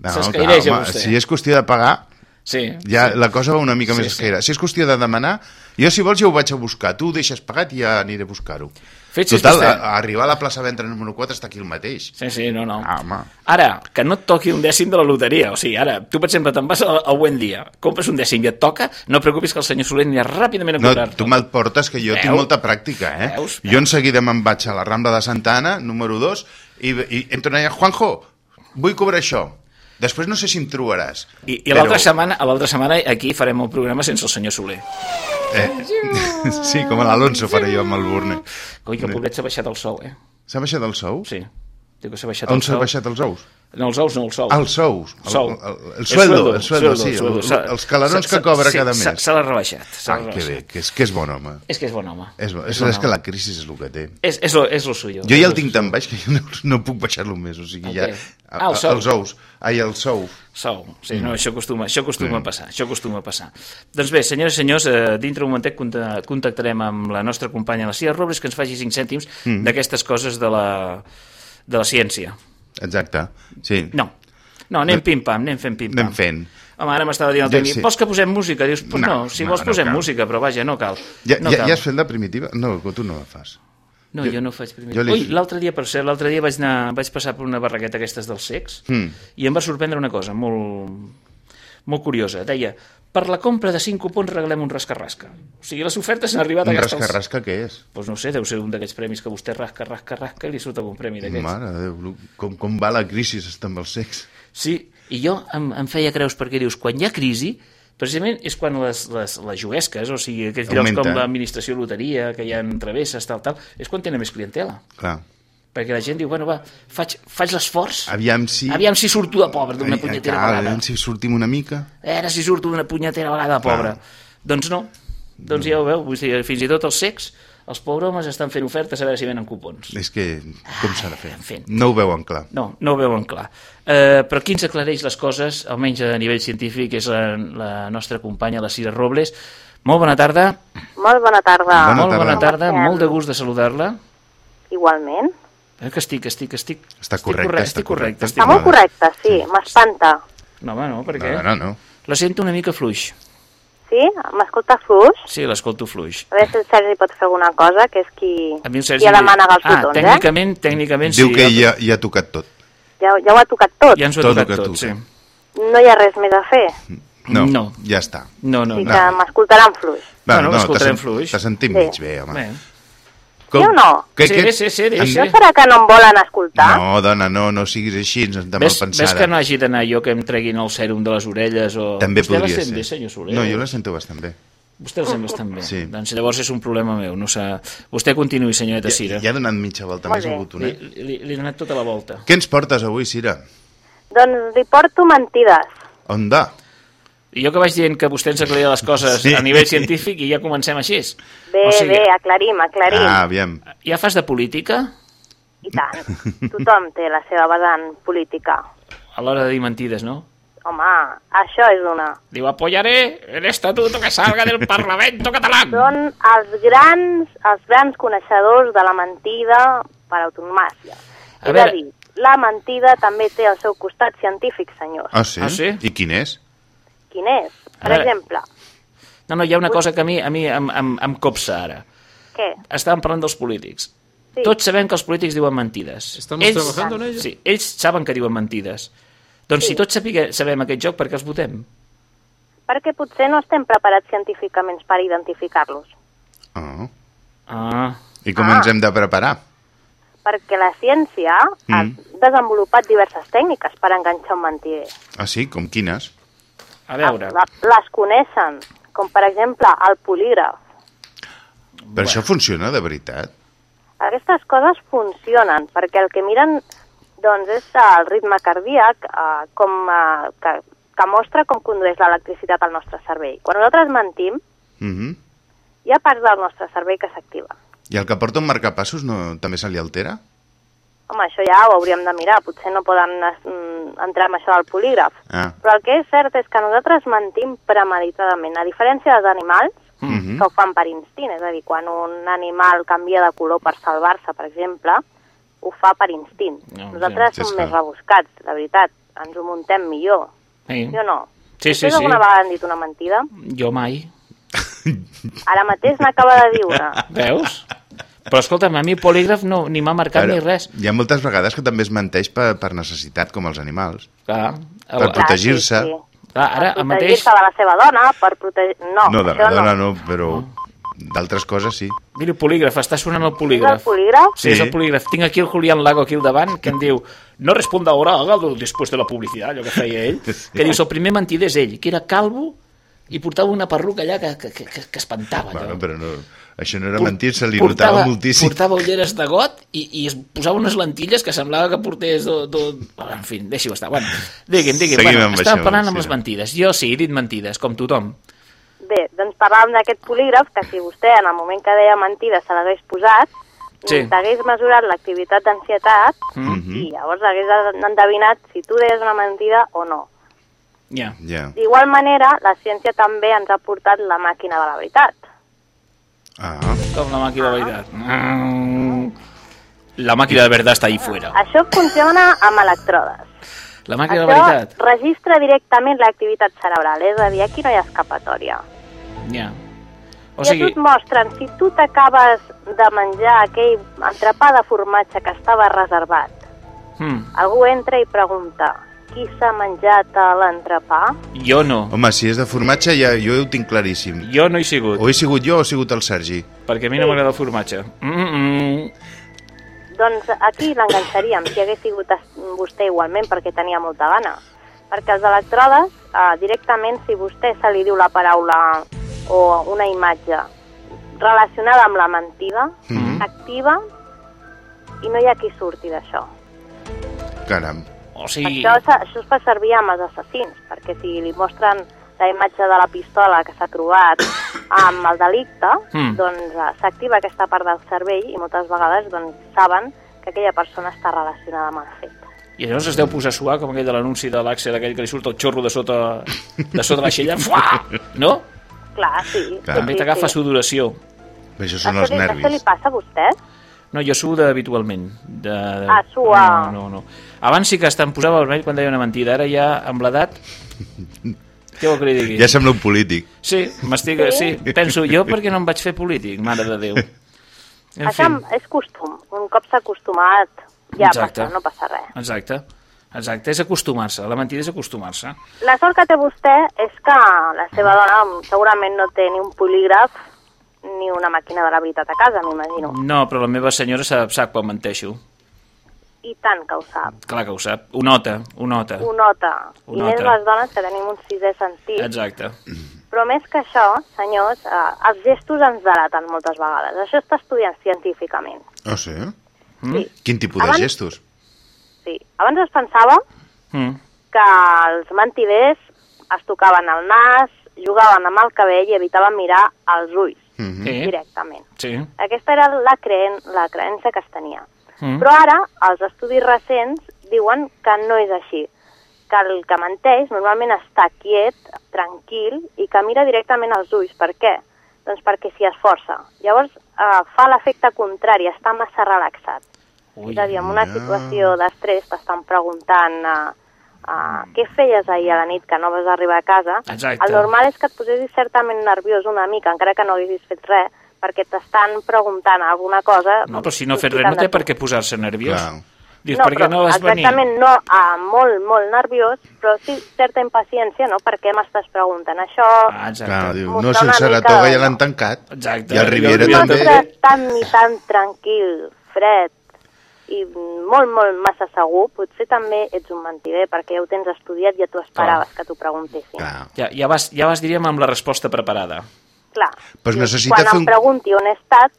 [SPEAKER 2] No,
[SPEAKER 1] s'escaireja
[SPEAKER 2] clar, home,
[SPEAKER 1] vostè.
[SPEAKER 2] si és qüestió de pagar...
[SPEAKER 1] Sí.
[SPEAKER 2] Ja la cosa va una mica
[SPEAKER 1] Sí,
[SPEAKER 2] més
[SPEAKER 1] sí.
[SPEAKER 2] escaire. Si és qüestió de demanar, jo si vols ja ho vaig a buscar. Tu ho deixes pagat i ja aniré a buscar-ho. Total, a, a arribar a la plaça Ventre número 4 està aquí el mateix.
[SPEAKER 1] Sí, sí, no, no.
[SPEAKER 2] Ah, home.
[SPEAKER 1] Ara, que no et toqui un dècim de la loteria. O sigui, ara, tu, per exemple, te'n vas al, buen dia, compres un dècim i et toca, no et preocupis que el senyor Soler anirà ràpidament a
[SPEAKER 2] No,
[SPEAKER 1] comprar-lo.
[SPEAKER 2] tu me'l portes, que jo
[SPEAKER 1] Veu?
[SPEAKER 2] tinc molta pràctica, eh?
[SPEAKER 1] Veus?
[SPEAKER 2] Jo en seguida me'n vaig a la Rambla de Santa Anna, número 2, i, i em tornaré a Juanjo, vull cobrar això. Després no sé si em trobaràs.
[SPEAKER 1] I, i l'altra
[SPEAKER 2] Però-
[SPEAKER 1] setmana, a l'altra setmana aquí farem un programa sense el senyor Soler.
[SPEAKER 2] Eh, sí, com l'Alonso faré jo amb el Burne.
[SPEAKER 1] Coi, que el pobret s'ha baixat el sou, eh?
[SPEAKER 2] S'ha baixat el sou?
[SPEAKER 1] Sí. Diu que s'ha baixat
[SPEAKER 2] On
[SPEAKER 1] el
[SPEAKER 2] s'ha
[SPEAKER 1] sou.
[SPEAKER 2] baixat els ous?
[SPEAKER 1] No, els ous, no, el sou.
[SPEAKER 2] Ah, els sous. El,
[SPEAKER 1] Sou.
[SPEAKER 2] el, el, el sueldo, el sueldo, sí.
[SPEAKER 1] sueldo.
[SPEAKER 2] el-
[SPEAKER 1] S'ha-
[SPEAKER 2] els calarons que cobra
[SPEAKER 1] sí,
[SPEAKER 2] cada mes.
[SPEAKER 1] Se l'ha rebaixat. se l'ha
[SPEAKER 2] Ai, que
[SPEAKER 1] rebaixat.
[SPEAKER 2] bé, que és, que és bon home.
[SPEAKER 1] És que és bon home.
[SPEAKER 2] És, bo- és,
[SPEAKER 1] bon
[SPEAKER 2] és que la crisi és el que té.
[SPEAKER 1] És, és, lo, és lo suyo.
[SPEAKER 2] Jo ja
[SPEAKER 1] És
[SPEAKER 2] el tinc tan baix que jo no, no puc baixar-lo més, o sigui,
[SPEAKER 1] El
[SPEAKER 2] ja...
[SPEAKER 1] Ah, el sou.
[SPEAKER 2] Els ous. Ai, el sou.
[SPEAKER 1] Sou, sí,
[SPEAKER 2] Mm.
[SPEAKER 1] no, això acostuma, això acostuma a passar, això acostuma a passar. Doncs bé, senyores i senyors, eh, dintre un momentet conta- contactarem amb la nostra companya la Cia Robles que ens faci 5 cèntims
[SPEAKER 2] Mm.
[SPEAKER 1] d'aquestes coses de la, de la ciència.
[SPEAKER 2] Exacte, sí.
[SPEAKER 1] No, no, anem pim-pam, anem fent pim-pam.
[SPEAKER 2] Anem fent.
[SPEAKER 1] Home, ara m'estava dient el tècnic,
[SPEAKER 2] sí.
[SPEAKER 1] vols que posem música? Dius, pues no,
[SPEAKER 2] No,
[SPEAKER 1] si
[SPEAKER 2] no,
[SPEAKER 1] vols
[SPEAKER 2] no
[SPEAKER 1] posem
[SPEAKER 2] cal.
[SPEAKER 1] música, però vaja, no cal.
[SPEAKER 2] Ja,
[SPEAKER 1] no
[SPEAKER 2] ja,
[SPEAKER 1] cal.
[SPEAKER 2] ja has fet la primitiva? No, tu no la fas.
[SPEAKER 1] No, jo no faig primer.
[SPEAKER 2] jo li-
[SPEAKER 1] Ui, l'altre dia, per cert, l'altre dia vaig, anar, vaig passar per una barraqueta aquestes dels secs
[SPEAKER 2] Mm.
[SPEAKER 1] i em va sorprendre una cosa molt, molt curiosa. Deia, per la compra de 5 cupons regalem un rasca-rasca. O sigui, les ofertes han arribat a
[SPEAKER 2] Un
[SPEAKER 1] gastar... els-
[SPEAKER 2] rasca-rasca què és?
[SPEAKER 1] Doncs no sé, deu ser un d'aquests premis que vostè rasca, rasca, rasca i li surt algun premi d'aquests.
[SPEAKER 2] Mare de Déu, com, com va la crisi està amb els secs.
[SPEAKER 1] Sí, i jo em, em feia creus perquè dius, quan hi ha crisi, precisament és quan les, les, les juguesques, o sigui, aquells llocs
[SPEAKER 2] Augmenta.
[SPEAKER 1] com l'administració loteria, que hi ha travesses, tal, tal, és quan tenen més clientela.
[SPEAKER 2] Clar.
[SPEAKER 1] Perquè la gent diu, bueno, va, faig, faig l'esforç,
[SPEAKER 2] Aviam si...
[SPEAKER 1] aviam si surto de pobre d'una punyetera
[SPEAKER 2] clar,
[SPEAKER 1] vegada.
[SPEAKER 2] aviam si sortim una mica.
[SPEAKER 1] Era si surto d'una punyetera vegada de pobre. Doncs no, doncs ja ho veu, vull dir, fins i tot els secs, els pobromes estan fent ofertes a veure si venen cupons.
[SPEAKER 2] És que com s'ha de fer?
[SPEAKER 1] en fi.
[SPEAKER 2] No ho veuen clar.
[SPEAKER 1] No, no ho veuen clar. Eh, però qui ens aclareix les coses, almenys a nivell científic, és la, la nostra companya, la Cira Robles. Molt bona tarda.
[SPEAKER 6] Molt bona tarda.
[SPEAKER 2] Bona
[SPEAKER 1] molt bona
[SPEAKER 2] tarda.
[SPEAKER 1] tarda, molt de gust de saludar-la.
[SPEAKER 6] Igualment.
[SPEAKER 1] Eh, que estic, estic, estic...
[SPEAKER 2] Està
[SPEAKER 1] estic
[SPEAKER 2] correcte,
[SPEAKER 1] correcte,
[SPEAKER 2] està
[SPEAKER 1] estic correcte.
[SPEAKER 2] correcte.
[SPEAKER 1] Estic...
[SPEAKER 6] Està molt correcte, sí, m'espanta.
[SPEAKER 1] No, home, no, per què?
[SPEAKER 2] No, no, no.
[SPEAKER 1] La sento una mica fluix.
[SPEAKER 6] Sí? M'escolta fluix?
[SPEAKER 1] Sí, l'escolto fluix.
[SPEAKER 6] A veure si el Sergi pot fer alguna cosa, que és qui,
[SPEAKER 1] A mi el Sergi...
[SPEAKER 6] qui ha de manegar els
[SPEAKER 1] ah,
[SPEAKER 6] botons,
[SPEAKER 1] tècnicament, tècnicament
[SPEAKER 2] Diu
[SPEAKER 1] sí.
[SPEAKER 2] que ja, ja ha tocat tot.
[SPEAKER 6] eh? Ja, ja ho ha tocat tot.
[SPEAKER 1] Ja ens ho ha
[SPEAKER 2] Tot
[SPEAKER 1] tocat
[SPEAKER 2] que
[SPEAKER 1] tot,
[SPEAKER 2] toca.
[SPEAKER 1] sí.
[SPEAKER 6] No hi ha res més a fer.
[SPEAKER 2] No,
[SPEAKER 1] No.
[SPEAKER 2] ja està.
[SPEAKER 1] No, no,
[SPEAKER 6] Sí
[SPEAKER 1] no.
[SPEAKER 6] que m'escoltaran fluix.
[SPEAKER 1] Bueno,
[SPEAKER 2] no,
[SPEAKER 1] l'escoltarem
[SPEAKER 2] te sen-
[SPEAKER 1] fluix.
[SPEAKER 2] Te sentim
[SPEAKER 6] Sí.
[SPEAKER 2] mig bé, home.
[SPEAKER 1] Bé.
[SPEAKER 6] Sí o no?
[SPEAKER 2] Que,
[SPEAKER 1] Sí,
[SPEAKER 2] que...
[SPEAKER 1] sí, sí,
[SPEAKER 2] En-
[SPEAKER 1] deixa.
[SPEAKER 6] No serà que no em volen escoltar?
[SPEAKER 2] No, dona, no, no siguis així, ens de
[SPEAKER 1] Ves,
[SPEAKER 2] mal pensada.
[SPEAKER 1] ves que no hagi d'anar jo que em treguin el sèrum de les orelles o...
[SPEAKER 2] També
[SPEAKER 1] Vostè
[SPEAKER 2] podria
[SPEAKER 1] la sent
[SPEAKER 2] ser.
[SPEAKER 1] bé, senyor Soler?
[SPEAKER 2] No, jo la sento bastant bé.
[SPEAKER 1] Vostè la sent bastant bé.
[SPEAKER 2] Sí.
[SPEAKER 1] Doncs llavors és un problema meu. No s'ha... Vostè continuï, senyoreta
[SPEAKER 2] Ja,
[SPEAKER 1] Cira.
[SPEAKER 2] ja ha donat mitja volta
[SPEAKER 6] Molt
[SPEAKER 2] més
[SPEAKER 6] bé.
[SPEAKER 2] al
[SPEAKER 1] Li,
[SPEAKER 2] botonet.
[SPEAKER 1] li, li he donat tota la volta.
[SPEAKER 2] Què ens portes avui, Cira?
[SPEAKER 6] Doncs li porto mentides.
[SPEAKER 2] On da?
[SPEAKER 1] I jo que vaig dient que vostè ens aclaria les coses
[SPEAKER 2] Sí.
[SPEAKER 1] a nivell científic i ja comencem així.
[SPEAKER 6] Bé,
[SPEAKER 1] o sigui,
[SPEAKER 6] bé, aclarim, aclarim.
[SPEAKER 2] Ah, aviam.
[SPEAKER 1] ja fas de política
[SPEAKER 6] I tant. Tothom té la seva vessant política.
[SPEAKER 1] a l'hora de dir mentides, no?
[SPEAKER 6] Home, això és una.
[SPEAKER 1] Diu, apoyaré el estatuto que salga del Parlamento catalán.
[SPEAKER 6] Són els grans, els grans coneixedors de la mentida per autonomàcia.
[SPEAKER 1] A
[SPEAKER 6] és
[SPEAKER 1] veure-
[SPEAKER 6] a dir, la mentida també té el seu costat científic, senyors.
[SPEAKER 2] Ah, sí?
[SPEAKER 1] Ah, sí?
[SPEAKER 2] I quin és?
[SPEAKER 6] Quin és? Per
[SPEAKER 1] veure.
[SPEAKER 6] exemple,
[SPEAKER 1] No, no, hi ha una cosa que a mi, a mi em, em, em copsa ara.
[SPEAKER 6] què?
[SPEAKER 1] Estàvem parlant dels polítics.
[SPEAKER 6] Sí.
[SPEAKER 1] Tots sabem que els polítics diuen mentides.
[SPEAKER 7] Estamos trabajando en ello.
[SPEAKER 1] Sí, ells saben que diuen mentides. Doncs si tots sapigue, sabem aquest joc, per què els votem?
[SPEAKER 6] Perquè potser no estem preparats científicament per identificar-los.
[SPEAKER 2] Oh.
[SPEAKER 1] Ah,
[SPEAKER 2] I com
[SPEAKER 6] Ah.
[SPEAKER 2] ens hem de preparar?
[SPEAKER 6] Perquè la ciència
[SPEAKER 2] Mm.
[SPEAKER 6] ha desenvolupat diverses tècniques per enganxar un mentider.
[SPEAKER 2] Ah, sí? Com quines?
[SPEAKER 1] A veure.
[SPEAKER 6] La- Les coneixen, com per exemple el polígraf.
[SPEAKER 2] Per això funciona, de veritat?
[SPEAKER 6] Aquestes coses funcionen perquè el que miren doncs, és el ritme cardíac eh, com, eh, que, que mostra com condueix l'electricitat al nostre cervell. Quan nosaltres mentim,
[SPEAKER 2] Mhm.
[SPEAKER 6] hi ha parts del nostre cervell que s'activa.
[SPEAKER 2] I el que porta un marcapassos no, també se li altera?
[SPEAKER 6] Home, això ja ho hauríem de mirar, potser no poden mm, entrar en això del polígraf.
[SPEAKER 2] Ah.
[SPEAKER 6] Però el que és cert és que nosaltres mentim premeditadament, a diferència dels animals,
[SPEAKER 2] Mhm.
[SPEAKER 6] que ho fan per instint, és a dir, quan un animal canvia de color per salvar-se, per exemple, ho fa per instint.
[SPEAKER 1] No,
[SPEAKER 6] Nosaltres
[SPEAKER 2] sí,
[SPEAKER 6] som
[SPEAKER 2] és
[SPEAKER 6] més rebuscats, la veritat, ens ho muntem millor.
[SPEAKER 1] Sí.
[SPEAKER 6] Jo no.
[SPEAKER 1] Sí, sí, sí.
[SPEAKER 6] alguna vegada han dit una mentida?
[SPEAKER 1] Jo mai.
[SPEAKER 6] Ara mateix n'acaba de dir una.
[SPEAKER 1] Veus? Però escolta'm, a mi polígraf no, ni m'ha marcat
[SPEAKER 2] Però
[SPEAKER 1] ni res.
[SPEAKER 2] Hi ha moltes vegades que també es menteix per, per necessitat, com els animals.
[SPEAKER 1] Clar,
[SPEAKER 2] Per
[SPEAKER 1] el,
[SPEAKER 2] protegir-se.
[SPEAKER 6] Sí, sí.
[SPEAKER 1] clar ara,
[SPEAKER 6] per
[SPEAKER 1] el mateix...
[SPEAKER 6] protegir-se de la seva dona, per protegir... No,
[SPEAKER 2] No, de la dona
[SPEAKER 6] no.
[SPEAKER 2] no, però d'altres coses sí.
[SPEAKER 1] Mira, polígraf, està sonant el
[SPEAKER 6] És el
[SPEAKER 1] polígraf.
[SPEAKER 6] polígraf?
[SPEAKER 1] Sí, és
[SPEAKER 2] Sí.
[SPEAKER 1] el polígraf. Tinc aquí el Julián Lago aquí al davant, que em diu no responda ahora, hágalo después de la publicidad, allò que feia ell. Que dius, el primer mentider és ell, que era calvo i portava una perruca allà que, que, que, que espantava. allò.
[SPEAKER 2] Bueno, però no, això no era mentir, se li
[SPEAKER 1] portava-
[SPEAKER 2] notava moltíssim.
[SPEAKER 1] Portava ulleres de got i, i es posava unes lentilles que semblava que portés... Do, do... En fi, deixi-ho estar. Bueno, digui'm, digui'm.
[SPEAKER 2] Seguim
[SPEAKER 1] Bueno,
[SPEAKER 2] amb
[SPEAKER 1] estàvem
[SPEAKER 2] això,
[SPEAKER 1] parlant amb
[SPEAKER 2] sí.
[SPEAKER 1] les mentides. Jo sí, he dit mentides, com tothom.
[SPEAKER 6] Bé, doncs parlàvem d'aquest polígraf, que si vostè en el moment que deia mentida se l'hagués posat,
[SPEAKER 1] Sí.
[SPEAKER 6] t'hagués mesurat l'activitat d'ansietat
[SPEAKER 2] Mhm.
[SPEAKER 6] i llavors hagués endevinat si tu deies una mentida o no.
[SPEAKER 1] Ja.
[SPEAKER 2] Ja.
[SPEAKER 6] D'igual manera, la ciència també ens ha portat la màquina de la veritat.
[SPEAKER 2] Ah,
[SPEAKER 1] Com la màquina de veritat. Mm. La màquina de veritat està ahí fuera.
[SPEAKER 6] Això funciona amb electrodes.
[SPEAKER 1] La màquina de
[SPEAKER 6] Això
[SPEAKER 1] veritat.
[SPEAKER 6] registra directament l'activitat cerebral, és a dir, aquí no hi ha escapatòria.
[SPEAKER 1] Ja. O
[SPEAKER 6] I a tu
[SPEAKER 1] sigui,
[SPEAKER 6] et mostren, si tu t'acabes de menjar aquell entrepà de formatge que estava reservat,
[SPEAKER 1] hmm,
[SPEAKER 6] algú entra i pregunta qui s'ha menjat a l'entrepà?
[SPEAKER 1] jo no.
[SPEAKER 2] home, si és de formatge ja, jo ho tinc claríssim.
[SPEAKER 1] Jo no he sigut,
[SPEAKER 2] O he sigut jo o ha sigut el Sergi.
[SPEAKER 1] perquè a mi no m'agrada el formatge. Mm -mm.
[SPEAKER 6] Doncs aquí l'enganxaríem, si hagués sigut vostè igualment, perquè tenia molta gana. Perquè els electrodes, eh, directament, si vostè se li diu la paraula o una imatge relacionada amb la mentida,
[SPEAKER 2] Mhm.
[SPEAKER 6] s'activa i no hi ha qui surti d'això.
[SPEAKER 2] Caram.
[SPEAKER 1] O sigui,
[SPEAKER 6] Això, això es fa servir amb els assassins, perquè si li mostren la imatge de la pistola que s'ha trobat amb el delicte,
[SPEAKER 1] Mm.
[SPEAKER 6] doncs eh, s'activa aquesta part del cervell i moltes vegades doncs, saben que aquella persona està relacionada amb el fet.
[SPEAKER 1] i llavors es deu posar suar com aquell de l'anunci de l'Axel, aquell que li surt el xorro de sota, de sota l'aixella, fuà! no?
[SPEAKER 6] Clar, sí.
[SPEAKER 2] Clar.
[SPEAKER 1] També
[SPEAKER 6] sí,
[SPEAKER 1] t'agafa
[SPEAKER 6] sí.
[SPEAKER 1] sudoració.
[SPEAKER 2] Això són els
[SPEAKER 6] li, això li
[SPEAKER 2] nervis.
[SPEAKER 6] passa a vostè?
[SPEAKER 1] No, jo sudo habitualment. De, de...
[SPEAKER 6] Ah, suar.
[SPEAKER 1] No, no, no. Abans sí que es posava vermell quan deia una mentida, ara ja, amb l'edat... Què vol que li digui?
[SPEAKER 2] Ja sembla un polític.
[SPEAKER 1] Sí, m'estic... Sí?
[SPEAKER 6] Sí?
[SPEAKER 1] penso, jo per què no em vaig fer polític, mare de Déu? En
[SPEAKER 6] Això
[SPEAKER 1] fi,
[SPEAKER 6] és costum. Un cop s'ha acostumat, ja
[SPEAKER 1] Exacte.
[SPEAKER 6] passa, no passa res.
[SPEAKER 1] exacte. Exacte, és acostumar-se. La mentida és acostumar-se.
[SPEAKER 6] La sort que té vostè és que la seva dona segurament no té ni un polígraf ni una màquina de la veritat a casa, m'imagino.
[SPEAKER 1] No, però la meva senyora sap, sap quan menteixo.
[SPEAKER 6] I tant que ho sap.
[SPEAKER 1] Clar que ho sap. Ho nota, ho nota.
[SPEAKER 6] Ho nota.
[SPEAKER 1] Ho
[SPEAKER 6] I més
[SPEAKER 1] nota.
[SPEAKER 6] les dones que tenim un sisè sentit.
[SPEAKER 1] Exacte.
[SPEAKER 6] Però més que això, senyors, eh, els gestos ens delaten moltes vegades. Això està estudiat científicament.
[SPEAKER 2] Oh, sí?
[SPEAKER 1] Mm?
[SPEAKER 6] Sí.
[SPEAKER 2] Quin tipus
[SPEAKER 6] Abans-
[SPEAKER 2] de gestos?
[SPEAKER 6] sí. Abans es pensava
[SPEAKER 1] Mm.
[SPEAKER 6] que els mentiders es tocaven el nas, jugaven amb el cabell i evitaven mirar als ulls
[SPEAKER 2] Mhm.
[SPEAKER 1] Sí,
[SPEAKER 6] directament.
[SPEAKER 1] sí.
[SPEAKER 6] Aquesta era la, creen, la creença que es tenia.
[SPEAKER 1] Mm.
[SPEAKER 6] Però ara, els estudis recents diuen que no és així, que el que menteix normalment està quiet, tranquil i que mira directament als ulls. Per què? Doncs perquè s'hi esforça. Llavors eh, fa l'efecte contrari, està massa relaxat.
[SPEAKER 1] Ui,
[SPEAKER 6] és a dir, en una
[SPEAKER 2] ja.
[SPEAKER 6] situació d'estrès t'estan preguntant uh, uh, què feies ahir a la nit que no vas arribar a casa,
[SPEAKER 1] Exacte.
[SPEAKER 6] el normal és que et posessis certament nerviós una mica, encara que no haguessis fet res, perquè t'estan preguntant alguna cosa...
[SPEAKER 1] No, però si no fet res no té per què posar-se nerviós.
[SPEAKER 2] Clar.
[SPEAKER 1] Dius,
[SPEAKER 6] no,
[SPEAKER 1] per què
[SPEAKER 6] però
[SPEAKER 1] no vas venir?
[SPEAKER 6] exactament no uh, molt, molt nerviós, però sí certa impaciència, no? Per què m'estàs preguntant això?
[SPEAKER 1] Ah, exacte.
[SPEAKER 2] Clar, diu, no,
[SPEAKER 6] Mostrar una
[SPEAKER 2] sense la
[SPEAKER 6] mica
[SPEAKER 2] toga
[SPEAKER 6] de-
[SPEAKER 2] ja l'han tancat.
[SPEAKER 1] Exacte.
[SPEAKER 2] I el Riviera
[SPEAKER 1] el
[SPEAKER 6] no
[SPEAKER 2] també.
[SPEAKER 6] Estàs tan ni tan tranquil, fred i molt, molt massa segur, potser també ets un mentider, perquè ja ho tens estudiat i ja t'ho esperaves que t'ho preguntessin.
[SPEAKER 2] Clar.
[SPEAKER 1] Ja, ja, vas, ja vas, diríem, amb la resposta preparada.
[SPEAKER 6] Clar.
[SPEAKER 2] Pues necessita
[SPEAKER 6] Quan
[SPEAKER 2] fer
[SPEAKER 6] em
[SPEAKER 2] un-
[SPEAKER 6] pregunti on he estat,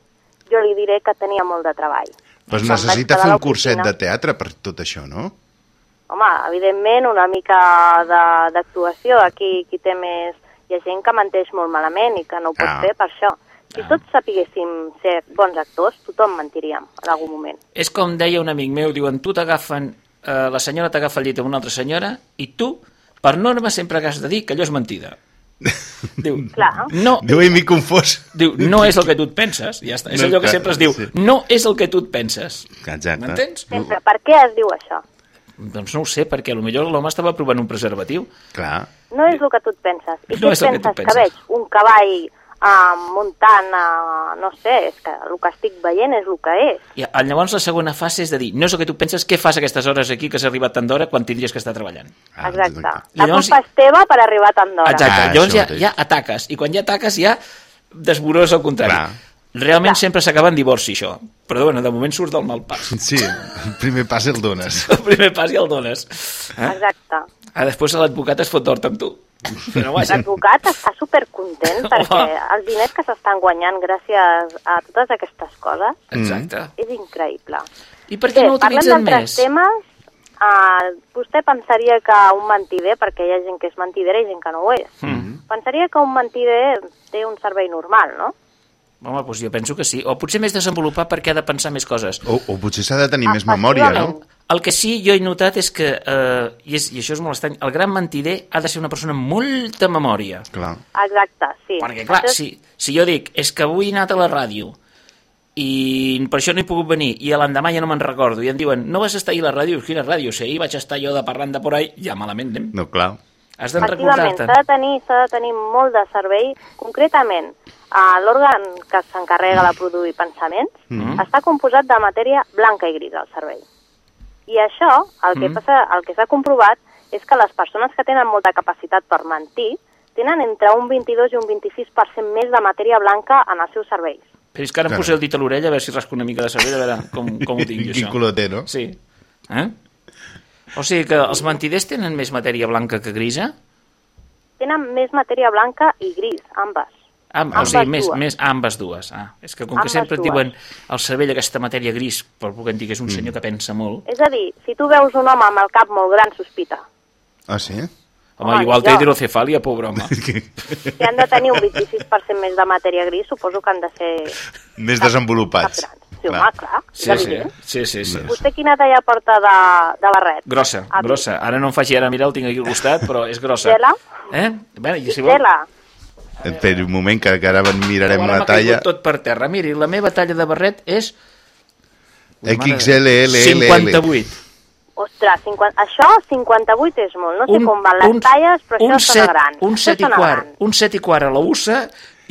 [SPEAKER 6] jo li diré que tenia molt de treball.
[SPEAKER 2] Pues
[SPEAKER 6] Quan
[SPEAKER 2] necessita fer un curset de teatre per tot això, no?
[SPEAKER 6] Home, evidentment, una mica de- d'actuació. Aquí qui té més... Hi ha gent que menteix molt malament i que no ho pot
[SPEAKER 2] Ah.
[SPEAKER 6] fer per això. Si
[SPEAKER 1] Ah.
[SPEAKER 6] tots sapiguéssim ser bons actors, tothom mentiríem en algun moment.
[SPEAKER 1] És com deia un amic meu, diuen, tu t'agafen, eh, la senyora t'agafa el llit amb una altra senyora i tu, per norma, sempre has de dir que allò és mentida. Diu,
[SPEAKER 6] Clar.
[SPEAKER 1] no,
[SPEAKER 2] Diu, ai, m'he confós.
[SPEAKER 1] diu, no és el que tu et penses, ja està. És
[SPEAKER 2] No,
[SPEAKER 1] allò que sempre es diu,
[SPEAKER 2] sí.
[SPEAKER 1] no és el que tu et penses.
[SPEAKER 2] Exacte.
[SPEAKER 1] M'entens?
[SPEAKER 6] Sempre. Per què es diu això?
[SPEAKER 1] Doncs no ho sé, perquè potser l'home estava provant un preservatiu.
[SPEAKER 2] Clar.
[SPEAKER 6] No és el que tu et penses. I
[SPEAKER 1] No que
[SPEAKER 6] et penses? Que veig un cavall uh, muntant, uh, no sé, és que el que estic veient és el que és.
[SPEAKER 1] I llavors la segona fase és de dir, no és el que tu penses, què fas aquestes hores aquí que has arribat tant d'hora quan tindries que estar treballant?
[SPEAKER 2] Ah,
[SPEAKER 6] Exacte.
[SPEAKER 1] I
[SPEAKER 6] La
[SPEAKER 1] llavors-
[SPEAKER 6] culpa és teva per arribar tan d'hora.
[SPEAKER 1] Exacte,
[SPEAKER 2] Ah,
[SPEAKER 1] llavors ja,
[SPEAKER 2] mateix.
[SPEAKER 1] ja ataques, i quan ja ataques ja desborós al contrari.
[SPEAKER 2] Clar.
[SPEAKER 1] Realment sempre s'acaba en divorci, això. Però bueno, de moment surt del mal pas.
[SPEAKER 2] Sí, el primer pas el dones.
[SPEAKER 1] El primer pas ja el dones. Eh?
[SPEAKER 6] Exacte.
[SPEAKER 1] Ah, després l'advocat es fot d'hort amb tu. Però vaja,
[SPEAKER 6] L'advocat està supercontent perquè els diners que s'estan guanyant gràcies a totes aquestes coses
[SPEAKER 1] exacte.
[SPEAKER 6] és increïble.
[SPEAKER 1] I per què
[SPEAKER 6] Bé,
[SPEAKER 1] no utilitzen
[SPEAKER 6] d'altres
[SPEAKER 1] més?
[SPEAKER 6] temes, uh, vostè pensaria que un mentider, perquè hi ha gent que és mentidera i gent que no ho és,
[SPEAKER 1] Mm.
[SPEAKER 6] pensaria que un mentider té un servei normal, no?
[SPEAKER 1] Home, doncs jo penso que sí. O potser més desenvolupat perquè ha de pensar més coses.
[SPEAKER 2] O, o potser s'ha de tenir més memòria, no?
[SPEAKER 1] El que sí jo he notat és que, eh, i, és, i això és molt estrany, el gran mentider ha de ser una persona amb molta memòria.
[SPEAKER 2] Clar.
[SPEAKER 6] Exacte, sí.
[SPEAKER 1] Perquè, clar, si, si jo dic, és que avui he anat a la ràdio i per això no he pogut venir i l'endemà ja no me'n recordo i em diuen, no vas estar ahir a la ràdio? Quina ràdio? Si ahir vaig estar jo de parlant de por ahí, ja malament anem.
[SPEAKER 2] No, clar.
[SPEAKER 1] Has de recordar-te'n.
[SPEAKER 6] s'ha de, tenir, s'ha de tenir molt de servei. Concretament, uh, l'òrgan que s'encarrega de produir pensaments
[SPEAKER 1] Mhm.
[SPEAKER 6] està composat de matèria blanca i grisa, el cervell. I això, el que
[SPEAKER 1] Mhm.
[SPEAKER 6] passa, el que s'ha comprovat és que les persones que tenen molta capacitat per mentir tenen entre un 22 i un 26% més de matèria blanca en els seus cervells.
[SPEAKER 1] Però és que ara em posé el dit a l'orella a veure si rasco una mica de cervell, a veure com, com ho tinc jo,
[SPEAKER 2] Quin
[SPEAKER 1] això.
[SPEAKER 2] color té, no?
[SPEAKER 1] Sí. Eh? O sigui que els mentiders tenen més matèria blanca que grisa?
[SPEAKER 6] Tenen més matèria blanca i gris, ambes.
[SPEAKER 1] Am, o sigui, més,
[SPEAKER 6] dues.
[SPEAKER 1] més ambes dues. Ah, és que com que
[SPEAKER 6] Ambes
[SPEAKER 1] sempre et diuen el cervell aquesta matèria gris, però puc dir que és un
[SPEAKER 2] Mm.
[SPEAKER 1] senyor que pensa molt,
[SPEAKER 6] És a dir, si tu veus un home amb el cap molt gran, sospita.
[SPEAKER 2] Ah, sí?
[SPEAKER 1] home,
[SPEAKER 6] Home,
[SPEAKER 1] igual té hidrocefàlia, pobre home.
[SPEAKER 6] Si han de tenir un 26% més de matèria gris, suposo que han de ser...
[SPEAKER 2] Més
[SPEAKER 6] cap-
[SPEAKER 2] desenvolupats.
[SPEAKER 6] cap. Sí, home, clar.
[SPEAKER 1] Sí, sí, sí, sí, sí.
[SPEAKER 6] Vostè quina talla porta de, de barret?
[SPEAKER 1] Grossa, grossa. Ara no em faci ara mirar, el tinc aquí al costat, però és grossa.
[SPEAKER 6] Gela?
[SPEAKER 1] Eh? Bé, i si vol...
[SPEAKER 6] Gela.
[SPEAKER 2] Espera un moment, que, que ara mirarem
[SPEAKER 1] Ara
[SPEAKER 2] la talla.
[SPEAKER 1] tot per terra. Miri, la meva talla de barret és...
[SPEAKER 2] XLLL.
[SPEAKER 1] 58.
[SPEAKER 6] Ostres, 50... això 58 és molt. No sé com van les
[SPEAKER 1] un-
[SPEAKER 6] talles, però
[SPEAKER 1] un
[SPEAKER 6] això sona
[SPEAKER 1] set-
[SPEAKER 6] gran.
[SPEAKER 1] Un
[SPEAKER 6] Això
[SPEAKER 1] 7 i quart,
[SPEAKER 6] gran.
[SPEAKER 1] un 7 i quart a la USA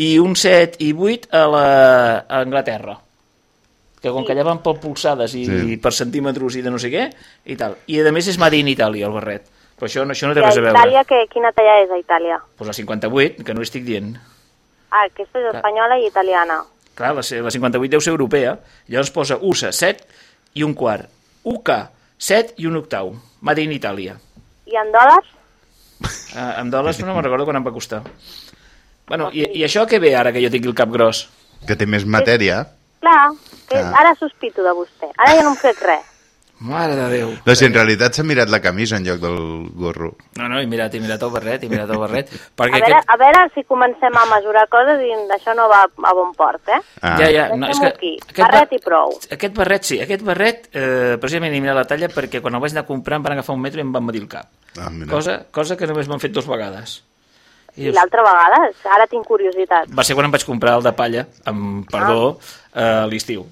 [SPEAKER 1] i un 7 i 8 a, la, a Anglaterra. Que com que allà van per polsades i,
[SPEAKER 2] Sí.
[SPEAKER 1] i per centímetres i de no sé què, i tal. I a més és Made in Italy, el barret. Però això, no- això no té
[SPEAKER 6] I a
[SPEAKER 1] res a veure.
[SPEAKER 6] Itàlia, que, quina talla és a Itàlia?
[SPEAKER 1] Pues la 58, que no estic dient.
[SPEAKER 6] Ah, aquesta és espanyola i italiana.
[SPEAKER 1] Clar, la, la 58 deu ser europea. Llavors posa USA 7 i un quart. UK 7 i un octau. Made in Itàlia.
[SPEAKER 6] I en dòlars?
[SPEAKER 1] Uh, en dòlars no me'n recordo quan em va costar. Bueno, i, i això què ve ara que jo tingui el cap gros?
[SPEAKER 2] Que té més matèria.
[SPEAKER 6] Clar, que
[SPEAKER 2] Ah.
[SPEAKER 6] ara sospito de vostè. Ara ja no em crec res.
[SPEAKER 1] Mare de Déu.
[SPEAKER 2] No, si en realitat s'ha mirat la camisa en lloc del gorro.
[SPEAKER 1] No, no, he mirat, he mirat el barret, he mirat el barret.
[SPEAKER 6] A
[SPEAKER 1] Perquè
[SPEAKER 6] veure,
[SPEAKER 1] aquest...
[SPEAKER 6] a veure si comencem a mesurar coses i això no va a bon port, eh?
[SPEAKER 2] Ah,
[SPEAKER 1] Ja, ja, no, és que...
[SPEAKER 6] aquí.
[SPEAKER 1] aquest
[SPEAKER 6] Barret i prou.
[SPEAKER 1] Aquest barret, sí. Aquest barret, eh, precisament he mirat la talla perquè quan el vaig anar a comprar em van agafar un metro i em van medir el cap.
[SPEAKER 2] Ah, mira.
[SPEAKER 1] Cosa, cosa que només m'han fet dues vegades.
[SPEAKER 6] I l'altra vegada, ara tinc curiositat.
[SPEAKER 1] Va ser quan em vaig comprar el de palla, amb perdó, a l'estiu.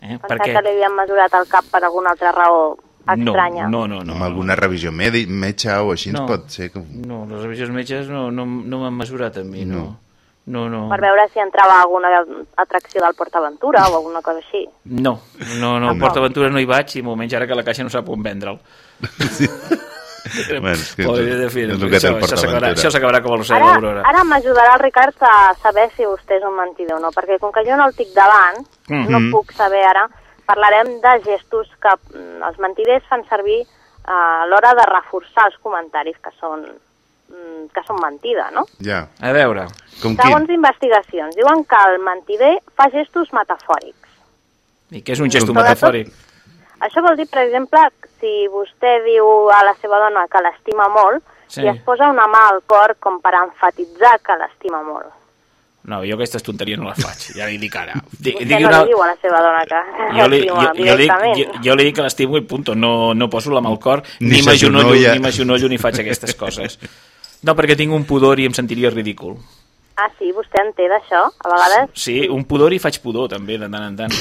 [SPEAKER 1] Eh?
[SPEAKER 6] Pensava que li havien mesurat el cap per alguna altra raó estranya.
[SPEAKER 1] No, no, no.
[SPEAKER 2] amb
[SPEAKER 1] no.
[SPEAKER 2] alguna revisió medi, metge o així
[SPEAKER 1] No.
[SPEAKER 2] no. pot ser que...
[SPEAKER 1] No, les revisions metges no, no, no m'han mesurat a mi, no. No, no.
[SPEAKER 6] Per veure si entrava alguna atracció del PortAventura o alguna cosa així.
[SPEAKER 1] No, no, no, a PortAventura no hi vaig i molt menys ara que la caixa no sap on vendre'l.
[SPEAKER 2] Bueno, és que
[SPEAKER 1] Pobre
[SPEAKER 2] és-
[SPEAKER 1] de fi,
[SPEAKER 2] és
[SPEAKER 1] això, això s'acabarà
[SPEAKER 2] PortAventura.
[SPEAKER 1] això s'acabarà com el Roser
[SPEAKER 6] Ara,
[SPEAKER 1] d'Aurora.
[SPEAKER 6] ara m'ajudarà el Ricard a saber si vostè és un mentider o no, perquè com que jo no el tinc davant,
[SPEAKER 1] Mhm.
[SPEAKER 6] no puc saber ara, parlarem de gestos que mm, els mentiders fan servir eh, a l'hora de reforçar els comentaris que són, mm, que són mentida, no?
[SPEAKER 2] Ja.
[SPEAKER 1] A veure,
[SPEAKER 2] Com
[SPEAKER 6] Segons
[SPEAKER 2] qui?
[SPEAKER 6] investigacions, diuen que el mentider fa gestos metafòrics.
[SPEAKER 1] i què és un gesto
[SPEAKER 6] Sobretot-
[SPEAKER 1] metafòric?
[SPEAKER 6] Això vol dir, per exemple, si vostè diu a la seva dona que l'estima molt
[SPEAKER 1] Sí.
[SPEAKER 6] i es posa una mà al cor com per enfatitzar que l'estima molt.
[SPEAKER 1] No, jo aquestes tonteries no les faig, ja li dic ara. Di,
[SPEAKER 6] Vostè
[SPEAKER 1] digui
[SPEAKER 6] no
[SPEAKER 1] una...
[SPEAKER 6] li diu a la seva dona que
[SPEAKER 1] Jo li,
[SPEAKER 6] l'estima
[SPEAKER 1] jo, jo, li,
[SPEAKER 6] directament.
[SPEAKER 1] jo, jo li dic que l'estimo i punto, no, no poso la mà al cor,
[SPEAKER 2] Ni
[SPEAKER 1] ni m'agenollo
[SPEAKER 2] s'agenolla.
[SPEAKER 1] ni m'agenollo ni faig aquestes coses. No, perquè tinc un pudor i em sentiria ridícul.
[SPEAKER 6] Ah, sí, vostè en té d'això, a vegades?
[SPEAKER 1] Sí, un pudor i faig pudor també, de tant en tant.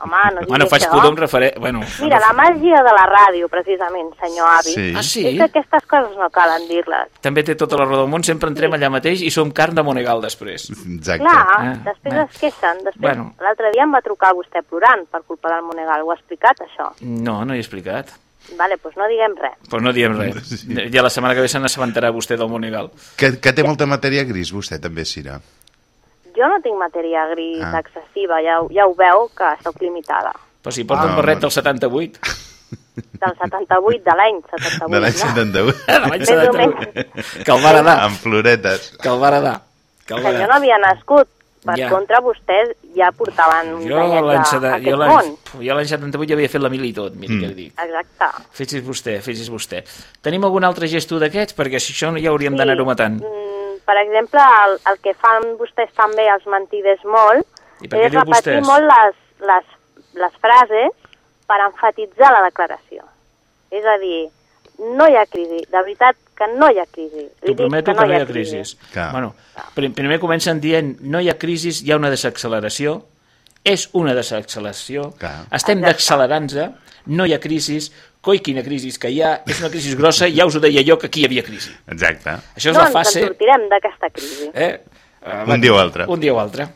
[SPEAKER 6] Home, no
[SPEAKER 1] Bueno, faig
[SPEAKER 6] això.
[SPEAKER 1] pudor amb referent... Bueno,
[SPEAKER 6] Mira, la màgia de la ràdio, precisament, senyor avi,
[SPEAKER 2] Sí.
[SPEAKER 1] Ah, sí?
[SPEAKER 6] és que aquestes coses no calen dir-les.
[SPEAKER 1] També té tota la raó del món, sempre entrem allà mateix i som carn de Monegal després.
[SPEAKER 2] Exacte.
[SPEAKER 6] Clar,
[SPEAKER 1] Ah,
[SPEAKER 6] després
[SPEAKER 1] ah.
[SPEAKER 6] es queixen. Després,
[SPEAKER 1] Bueno.
[SPEAKER 6] l'altre dia em va trucar vostè plorant per culpa del Monegal. Ho ha explicat, això?
[SPEAKER 1] No, no he explicat.
[SPEAKER 6] Vale, doncs no diguem res.
[SPEAKER 1] Pues no diem res.
[SPEAKER 2] Sí.
[SPEAKER 1] Ja la setmana que ve se n'assabentarà vostè del Monegal.
[SPEAKER 2] Que, que té molta matèria gris, vostè també, Cira.
[SPEAKER 6] Jo no tinc matèria gris
[SPEAKER 2] Ah.
[SPEAKER 6] excessiva, ja, ja ho veu que sóc limitada.
[SPEAKER 1] Però si porta
[SPEAKER 2] Ah,
[SPEAKER 1] un barret
[SPEAKER 2] bueno.
[SPEAKER 1] del 78.
[SPEAKER 6] Del 78, de l'any 78.
[SPEAKER 2] De l'any
[SPEAKER 6] no?
[SPEAKER 2] 71.
[SPEAKER 1] De l'any
[SPEAKER 6] Més o
[SPEAKER 1] 78. Que el va heredar.
[SPEAKER 2] Amb floretes.
[SPEAKER 1] Que el va heredar. Que el va
[SPEAKER 6] Que jo no
[SPEAKER 1] heredar.
[SPEAKER 6] havia nascut. Per
[SPEAKER 1] Ja.
[SPEAKER 6] contra, vostès ja portaven
[SPEAKER 1] Jo l'any jo
[SPEAKER 6] món.
[SPEAKER 1] jo l'any 78 ja havia fet la mili i tot, miri
[SPEAKER 2] Mm.
[SPEAKER 1] què li dic.
[SPEAKER 6] Exacte.
[SPEAKER 1] Fixi's vostè, fixi's vostè. Tenim algun altre gesto d'aquests? Perquè si això ja hauríem d'anar-ho matant.
[SPEAKER 6] Mm, per exemple, el, el que fan vostès també, els mentiders molt, és repetir
[SPEAKER 1] vostès?
[SPEAKER 6] molt les, les, les frases per enfatitzar la declaració. És a dir, no hi ha crisi, de veritat que no hi ha crisi.
[SPEAKER 1] T'ho
[SPEAKER 6] Li dic
[SPEAKER 1] prometo que no hi ha crisi.
[SPEAKER 2] Clar.
[SPEAKER 1] Bueno, prim- primer comencen dient no hi ha crisi, hi ha una desacceleració, és una desacceleració,
[SPEAKER 2] Clar.
[SPEAKER 1] estem d'accelerant-se, no hi ha crisi, coi, quina crisi que hi ha, és una crisi grossa, ja us ho deia jo que aquí hi havia crisi.
[SPEAKER 2] Exacte.
[SPEAKER 1] Això és
[SPEAKER 6] no
[SPEAKER 1] la
[SPEAKER 6] ens
[SPEAKER 1] fase...
[SPEAKER 6] en sortirem d'aquesta crisi.
[SPEAKER 1] Eh? Uh,
[SPEAKER 2] Un dia o altre.
[SPEAKER 1] Un dia o altre.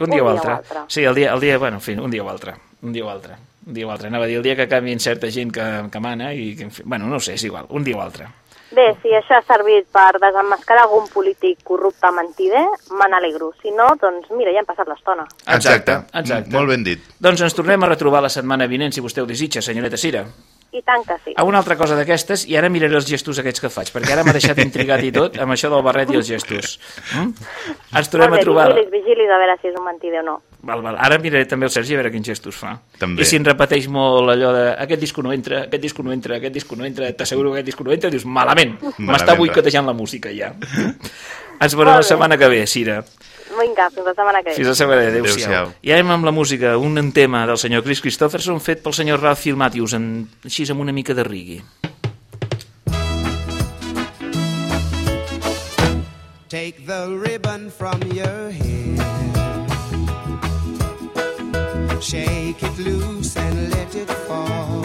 [SPEAKER 1] Un, dia
[SPEAKER 6] dia
[SPEAKER 1] o altre.
[SPEAKER 6] altre.
[SPEAKER 1] Sí, el dia, el dia, bueno, en fi, un dia o altre. Un dia o altre. Un dia o altre. Anava a dir el dia que canviïn certa gent que, que mana i que, en fi, bueno, no ho sé, és igual. Un dia o altre.
[SPEAKER 6] Bé, si això ha servit per desenmascarar algun polític corrupte mentider, me n'alegro. Si no, doncs mira, ja hem passat l'estona.
[SPEAKER 1] Exacte, exacte.
[SPEAKER 2] Molt ben dit.
[SPEAKER 1] Doncs ens tornem a retrobar la setmana vinent, si vostè ho desitja, senyoreta Cira.
[SPEAKER 6] I tant que sí.
[SPEAKER 1] Alguna altra cosa d'aquestes, i ara miraré els gestos aquests que faig, perquè ara m'ha deixat intrigat i tot amb això del barret i els gestos. Mm? Ens
[SPEAKER 6] Molt
[SPEAKER 1] a trobar...
[SPEAKER 6] vigilis, vigilis a veure si és un mentider o no.
[SPEAKER 1] Val, val. Ara miraré també el Sergi a veure quins gestos fa.
[SPEAKER 2] També.
[SPEAKER 1] I si em repeteix molt allò de aquest disco no entra, aquest disco no entra, aquest disco no entra, t'asseguro que aquest disco no entra, dius malament, m'està
[SPEAKER 2] Malament,
[SPEAKER 1] boicotejant la música ja. Ens veurem la setmana que ve, Cira.
[SPEAKER 6] Vinga, fins la setmana que ve.
[SPEAKER 1] Fins la setmana que ve,
[SPEAKER 2] Adéu-siau.
[SPEAKER 1] I anem amb la música, un tema del senyor Chris Christopherson fet pel senyor Ralph Matthews, en, així amb una mica de rigui.
[SPEAKER 7] Take the ribbon from your hair. Shake it loose and let it fall.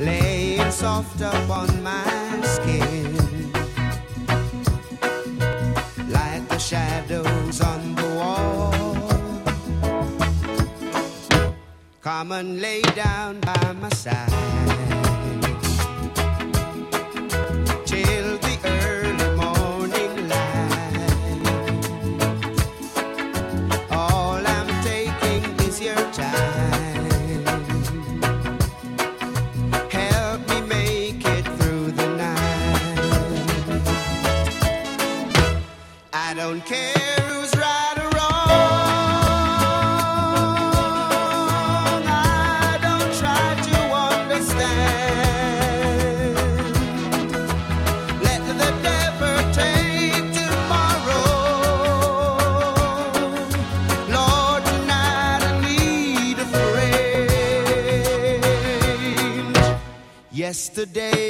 [SPEAKER 7] Lay it soft upon my And lay down by my side. yesterday.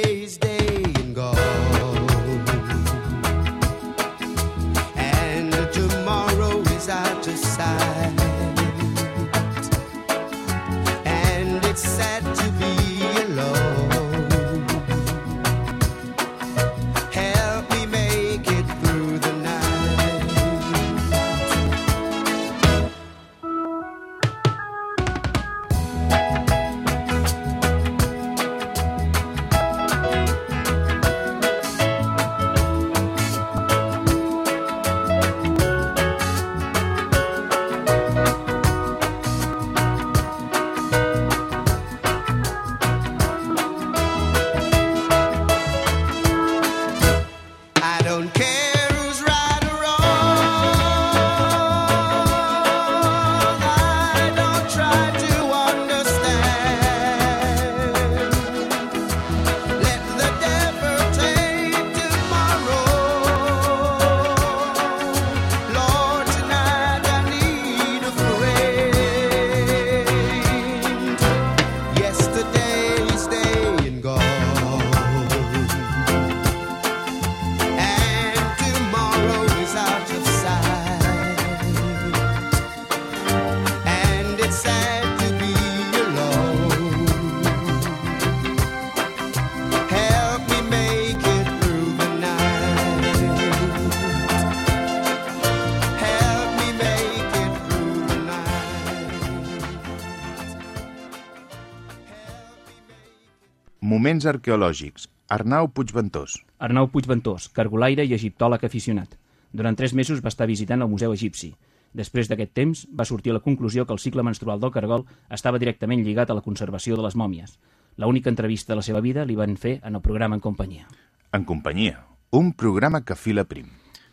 [SPEAKER 2] Moments arqueològics. Arnau Puigventós.
[SPEAKER 8] Arnau Puigventós, cargolaire i egiptòleg aficionat. Durant tres mesos va estar visitant el Museu Egipci. Després d'aquest temps, va sortir a la conclusió que el cicle menstrual del cargol estava directament lligat a la conservació de les mòmies. La única entrevista de la seva vida li van fer en el programa En Companyia.
[SPEAKER 2] En companyia. Un programa que fila prim.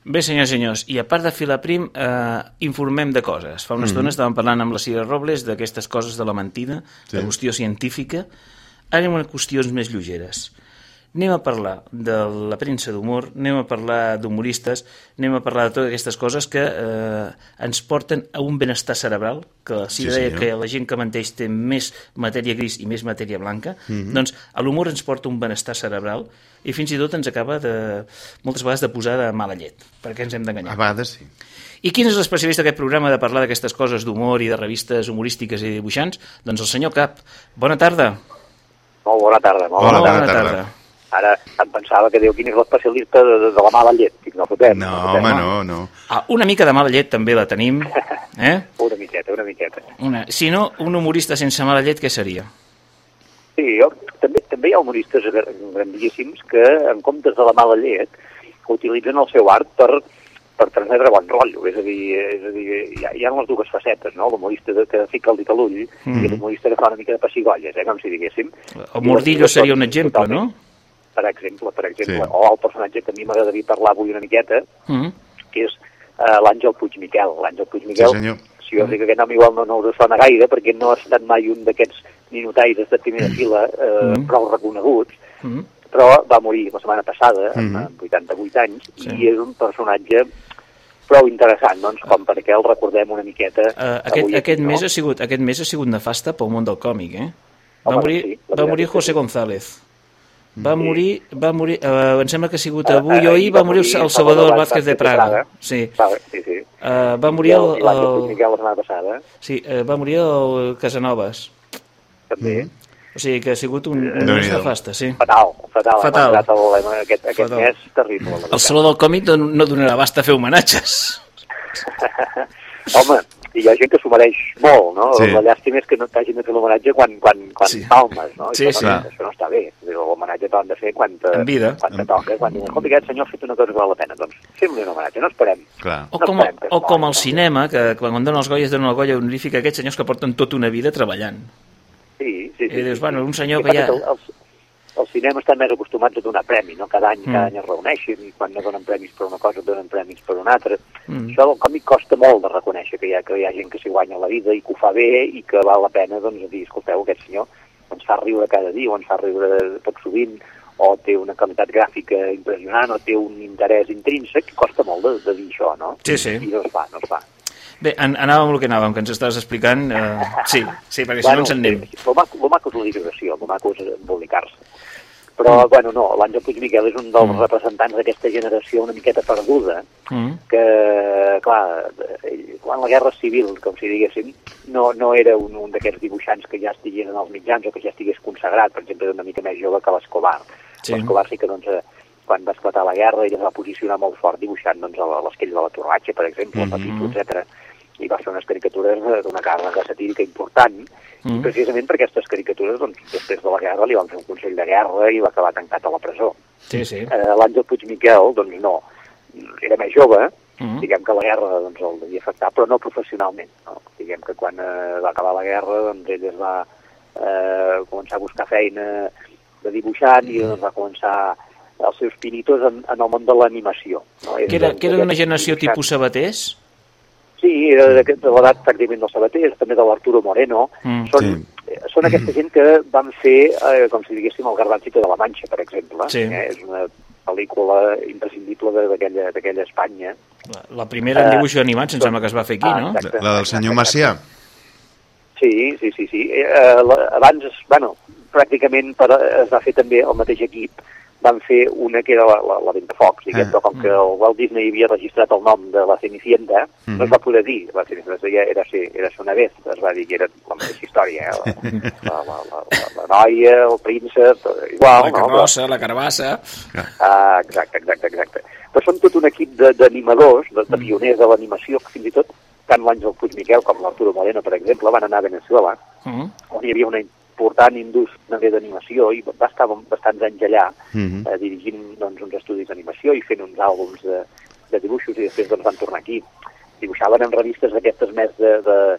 [SPEAKER 1] Bé, senyors i senyors, i a part de filar prim, eh, informem de coses. Fa una estona estàvem parlant amb la Cira Robles d'aquestes coses de la mentida,
[SPEAKER 2] Sí.
[SPEAKER 1] de qüestió científica. Anem a qüestions més lleugeres. Anem a parlar de la premsa d'humor, anem a parlar d'humoristes, anem a parlar de totes aquestes coses que eh, ens porten a un benestar cerebral, que Cira
[SPEAKER 2] Sí,
[SPEAKER 1] deia
[SPEAKER 2] senyor.
[SPEAKER 1] que la gent que menteix té més matèria gris i més matèria blanca, doncs a l'humor ens porta un benestar cerebral i fins i tot ens acaba de, moltes vegades de posar de mala llet, perquè ens hem
[SPEAKER 2] A
[SPEAKER 1] d'enganyar.
[SPEAKER 2] vegades sí.
[SPEAKER 1] I quin és l'especialista d'aquest programa de parlar d'aquestes coses d'humor i de revistes humorístiques i dibuixants? Doncs el senyor Cap. Bona tarda.
[SPEAKER 9] Molt bona tarda. Molt
[SPEAKER 2] Hola,
[SPEAKER 9] bona
[SPEAKER 2] bona
[SPEAKER 9] tarda.
[SPEAKER 2] tarda.
[SPEAKER 9] Ara em pensava que diu quin és l'especialista de, de, de la mala llet. Dic, no fotem.
[SPEAKER 2] No,
[SPEAKER 9] fotem,
[SPEAKER 2] home, no, no.
[SPEAKER 1] Ah, una mica de mala llet també la tenim. Eh?
[SPEAKER 9] Una miqueta, una miqueta.
[SPEAKER 1] Una... Si no, un humorista sense mala llet, què seria?
[SPEAKER 9] Sí, jo, també, també hi ha humoristes gra- grandíssims que, en comptes de la mala llet, utilitzen el seu art per, per transmetre bon rotllo. És a dir, és a dir hi, ha, hi ha les dues facetes, no? L'humorista de- que fica el dit a l'ull i l'humorista que fa una mica de pessigolles, eh? com si diguéssim.
[SPEAKER 1] El Mordillo seria un exemple, no?
[SPEAKER 9] Per exemple, per exemple.
[SPEAKER 2] Sí.
[SPEAKER 9] O el personatge que a mi m'agradaria parlar avui una miqueta,
[SPEAKER 1] Mm.
[SPEAKER 9] que és uh, l'Àngel Puig Miquel. L'Àngel Puig Miquel,
[SPEAKER 2] Sí, senyor.
[SPEAKER 9] si jo dic aquest nom igual no, no us sona gaire, perquè no ha estat mai un d'aquests ninotaires de primera fila eh,
[SPEAKER 1] Mm.
[SPEAKER 9] prou reconeguts,
[SPEAKER 1] Mm.
[SPEAKER 9] però va morir la setmana passada,
[SPEAKER 2] Mhm.
[SPEAKER 9] amb 88 anys,
[SPEAKER 1] Sí.
[SPEAKER 9] i és un personatge prou interessant, doncs, com perquè el recordem una miqueta.
[SPEAKER 1] Uh, aquest,
[SPEAKER 9] avui
[SPEAKER 1] aquest,
[SPEAKER 9] no?
[SPEAKER 1] mes ha sigut, aquest mes ha sigut nefasta pel món del còmic, eh? Va
[SPEAKER 9] Home,
[SPEAKER 1] morir,
[SPEAKER 9] sí,
[SPEAKER 1] va morir José
[SPEAKER 9] sí.
[SPEAKER 1] González. Va morir, va morir, uh, em sembla que ha sigut
[SPEAKER 9] Eh,
[SPEAKER 1] avui
[SPEAKER 9] eh,
[SPEAKER 1] o ahir,
[SPEAKER 9] i
[SPEAKER 1] va morir el Salvador Vázquez de Praga. Sí.
[SPEAKER 9] Vale, sí, sí.
[SPEAKER 1] Uh, va morir el, el,
[SPEAKER 9] Miquel la setmana passada,
[SPEAKER 1] sí, uh, va morir el Casanovas.
[SPEAKER 9] també.
[SPEAKER 2] Mm.
[SPEAKER 1] O sigui que ha sigut un, un mes nefasta, sí.
[SPEAKER 9] Fatal, fatal.
[SPEAKER 1] Fatal.
[SPEAKER 9] El, aquest, aquest
[SPEAKER 1] Fatal.
[SPEAKER 9] mes terrible. la
[SPEAKER 1] El. Saló del Còmic no, no donarà abast a fer homenatges.
[SPEAKER 9] Home, i hi ha gent que s'ho mereix molt, no?
[SPEAKER 2] Sí.
[SPEAKER 9] La llàstima és que no t'hagin de fer l'homenatge quan, quan, quan
[SPEAKER 1] Sí.
[SPEAKER 9] palmes, no?
[SPEAKER 1] Sí,
[SPEAKER 9] això,
[SPEAKER 1] sí.
[SPEAKER 9] no això no està bé. L'homenatge t'han de fer quan te,
[SPEAKER 1] En vida.
[SPEAKER 9] quan te toca. Quan diuen, escolta, aquest senyor ha fet una cosa que val la pena. Doncs fem-li un homenatge, no esperem.
[SPEAKER 2] Clar.
[SPEAKER 1] O
[SPEAKER 9] No
[SPEAKER 1] com,
[SPEAKER 9] esperem
[SPEAKER 1] o com al
[SPEAKER 9] no?
[SPEAKER 1] cinema, que quan donen els Goyes donen el Goya honorífic a aquests senyors que porten tota una vida treballant.
[SPEAKER 9] Sí, sí, sí.
[SPEAKER 1] I dius,
[SPEAKER 9] sí,
[SPEAKER 1] bueno, un senyor que ja-
[SPEAKER 9] els, els cinemes estan més acostumats a donar premi, no? Cada any,
[SPEAKER 1] Mm.
[SPEAKER 9] cada any es reuneixen i quan no donen premis per una cosa donen premis per una altra.
[SPEAKER 1] Mm.
[SPEAKER 9] Això del còmic costa molt de reconèixer que hi, ha, que hi ha gent que s'hi guanya la vida i que ho fa bé i que val la pena doncs, dir, escolteu, aquest senyor ens fa riure cada dia o ens fa riure tot sovint o té una qualitat gràfica impressionant o té un interès intrínsec, costa molt de, de dir això, no?
[SPEAKER 1] Sí, sí.
[SPEAKER 9] I no es fa, no es fa.
[SPEAKER 1] Bé, an anàvem el que anàvem, que ens estàs explicant. Eh, sí, sí, perquè si no ens en anem.
[SPEAKER 9] El maco, el maco és la digressió, el maco és embolicar-se. Però, bueno, no, l'Àngel Puig Miquel és un dels
[SPEAKER 1] Mm.
[SPEAKER 9] representants d'aquesta generació una miqueta perduda,
[SPEAKER 1] Mm.
[SPEAKER 9] que, clar, ell, quan la Guerra Civil, com si diguéssim, no, no era un, un d'aquests dibuixants que ja estigués en els mitjans o que ja estigués consagrat, per exemple, una mica més jove que l'Escobar.
[SPEAKER 1] Sí.
[SPEAKER 9] L'Escobar sí que, doncs, eh, quan va esclatar la guerra, ell es va posicionar molt fort dibuixant doncs, l'esquell de la Torratxa, per exemple, el
[SPEAKER 1] Mhm.
[SPEAKER 9] Papito, etc i va fer unes caricatures d'una càrrega satírica important,
[SPEAKER 1] Mhm.
[SPEAKER 9] i precisament per aquestes caricatures, doncs, després de la guerra li van fer un consell de guerra i va acabar tancat a la presó.
[SPEAKER 1] Sí, sí.
[SPEAKER 9] Eh, L'Àngel Puig Miquel, doncs no, era més jove,
[SPEAKER 1] Mhm.
[SPEAKER 9] diguem que la guerra doncs, el devia afectar, però no professionalment. No? Diguem que quan eh, va acabar la guerra, doncs, ell es va eh, començar a buscar feina de dibuixant i doncs, va començar els seus pinitos en, en el món de l'animació. No?
[SPEAKER 1] Que era, que era
[SPEAKER 9] d'aquests
[SPEAKER 1] generació tipus sabaters?
[SPEAKER 9] Sí, era d'aquest- de l'edat pràcticament del Sabater, també de l'Arturo Moreno.
[SPEAKER 1] Mm,
[SPEAKER 9] són, eh, són aquesta gent que van fer, eh, com si diguéssim, el Garbancito de la Manxa, per exemple.
[SPEAKER 1] Sí.
[SPEAKER 9] Eh? És una pel·lícula imprescindible de- d'aquella d'aquella Espanya.
[SPEAKER 1] La, la primera en
[SPEAKER 9] Eh,
[SPEAKER 1] dibuixos animats em sembla que es va fer aquí,
[SPEAKER 9] ah,
[SPEAKER 1] no?
[SPEAKER 9] exacte.
[SPEAKER 2] La del senyor Macià.
[SPEAKER 9] Sí, sí, sí. sí. Eh, eh, la- abans, bueno, pràcticament per, es va fer també el mateix equip, van fer una que era la, la, la Ventafocs, diguem,
[SPEAKER 2] Ah.
[SPEAKER 9] però com que el Walt Disney havia registrat el nom de la Cenicienta,
[SPEAKER 2] Mhm.
[SPEAKER 9] no es va poder dir, la Cenicienta deia era, ser, era ser una vez, es va dir que era la mateixa història, eh? la, la, la, la, la noia, el príncep, igual,
[SPEAKER 1] La
[SPEAKER 9] no? Però-
[SPEAKER 1] carrossa, la carbassa...
[SPEAKER 9] Ah, exacte, exacte, exacte. Però són tot un equip de- d'animadors, de, de pioners de l'animació, que fins i tot tant l'Àngel Puig Miquel com l'Arturo Moreno, per exemple, van anar a Venezuela,
[SPEAKER 1] Mm.
[SPEAKER 9] on hi havia una important indústria d'animació i va estar bastants anys allà
[SPEAKER 2] Mhm.
[SPEAKER 9] eh, dirigint doncs, uns estudis d'animació i fent uns àlbums de, de dibuixos i després doncs, van tornar aquí. Dibuixaven en revistes d'aquestes més de, de,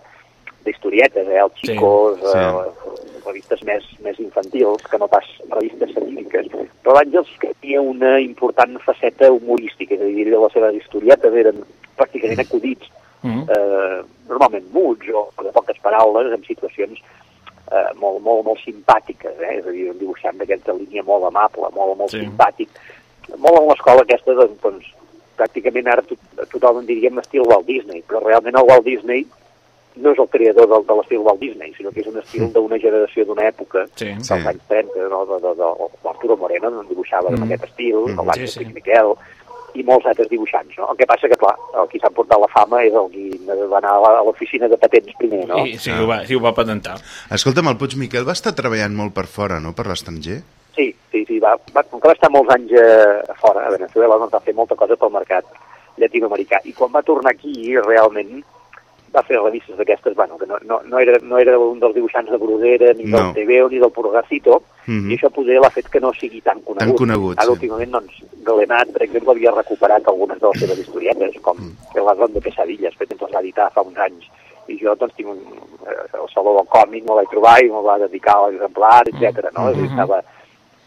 [SPEAKER 9] d'historietes, eh, els
[SPEAKER 1] Sí,
[SPEAKER 9] xicos,
[SPEAKER 2] sí.
[SPEAKER 9] eh, revistes més, més infantils que no pas revistes satíriques. Però l'Àngels que tenia una important faceta humorística, és a dir, les seves historietes eren pràcticament acudits,
[SPEAKER 1] Mm.
[SPEAKER 9] eh, normalment muts o de poques paraules en situacions eh, molt, molt, molt simpàtiques, eh? és a dir, un dibuixant d'aquesta línia molt amable, molt, molt
[SPEAKER 1] Sí.
[SPEAKER 9] simpàtic, molt en l'escola aquesta, doncs, doncs pràcticament ara tot, tothom en diríem estil Walt Disney, però realment el Walt Disney no és el creador del, de l'estil Walt Disney, sinó que és un estil d'una generació d'una època
[SPEAKER 1] Sí.
[SPEAKER 9] dels
[SPEAKER 2] Sí.
[SPEAKER 9] anys 30, no? de, de, de, l'Arturo Moreno no dibuixava mm. amb aquest estil,
[SPEAKER 2] Mm.
[SPEAKER 9] el
[SPEAKER 1] sí,
[SPEAKER 9] sí.
[SPEAKER 1] sí.
[SPEAKER 9] Miquel, i molts altres dibuixants, no? El que passa que, clar, el qui s'ha portat la fama és el qui va anar a l'oficina de patents primer, no?
[SPEAKER 1] I, sí, ho va, sí, ho va patentar.
[SPEAKER 2] Escolta'm, el Puig Miquel va estar treballant molt per fora, no?, per l'estranger?
[SPEAKER 9] Sí, sí, sí, va, va, com que va estar molts anys eh, a fora, a Venezuela, doncs va fer molta cosa pel mercat llatinoamericà. I quan va tornar aquí, realment, va fer revistes d'aquestes, bueno, que no, no, no, era, no era un dels dibuixants de Brodera, ni
[SPEAKER 2] No.
[SPEAKER 9] del TVO, ni del Purgacito,
[SPEAKER 2] Mhm.
[SPEAKER 9] i això poder l'ha fet que no sigui tan conegut.
[SPEAKER 2] Tan conegut,
[SPEAKER 9] Ara,
[SPEAKER 2] sí.
[SPEAKER 9] últimament, doncs, Galenat, per exemple, havia recuperat algunes de les seves historietes, com
[SPEAKER 2] Mm.
[SPEAKER 9] el Ladrón de Pesadilles, per exemple, es va editar fa uns anys, i jo, doncs, tinc un, eh, el Saló del Còmic, me vaig trobar i me va dedicar a l'exemplar, etc. no? A dir, estava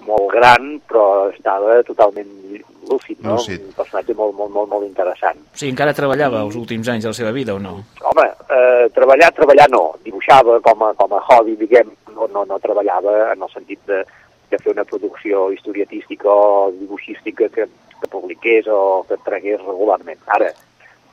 [SPEAKER 9] molt gran, però estava totalment lúcid, no?
[SPEAKER 2] Lúcid.
[SPEAKER 9] Un personatge molt, molt, molt, molt interessant.
[SPEAKER 1] Sí, encara treballava els últims anys de la seva vida o no?
[SPEAKER 9] Home, eh, treballar, treballar no. Dibuixava com a, com a hobby, diguem, no, no, no treballava en el sentit de, de fer una producció historietística o dibuixística que, que publiqués o que tragués regularment. Ara,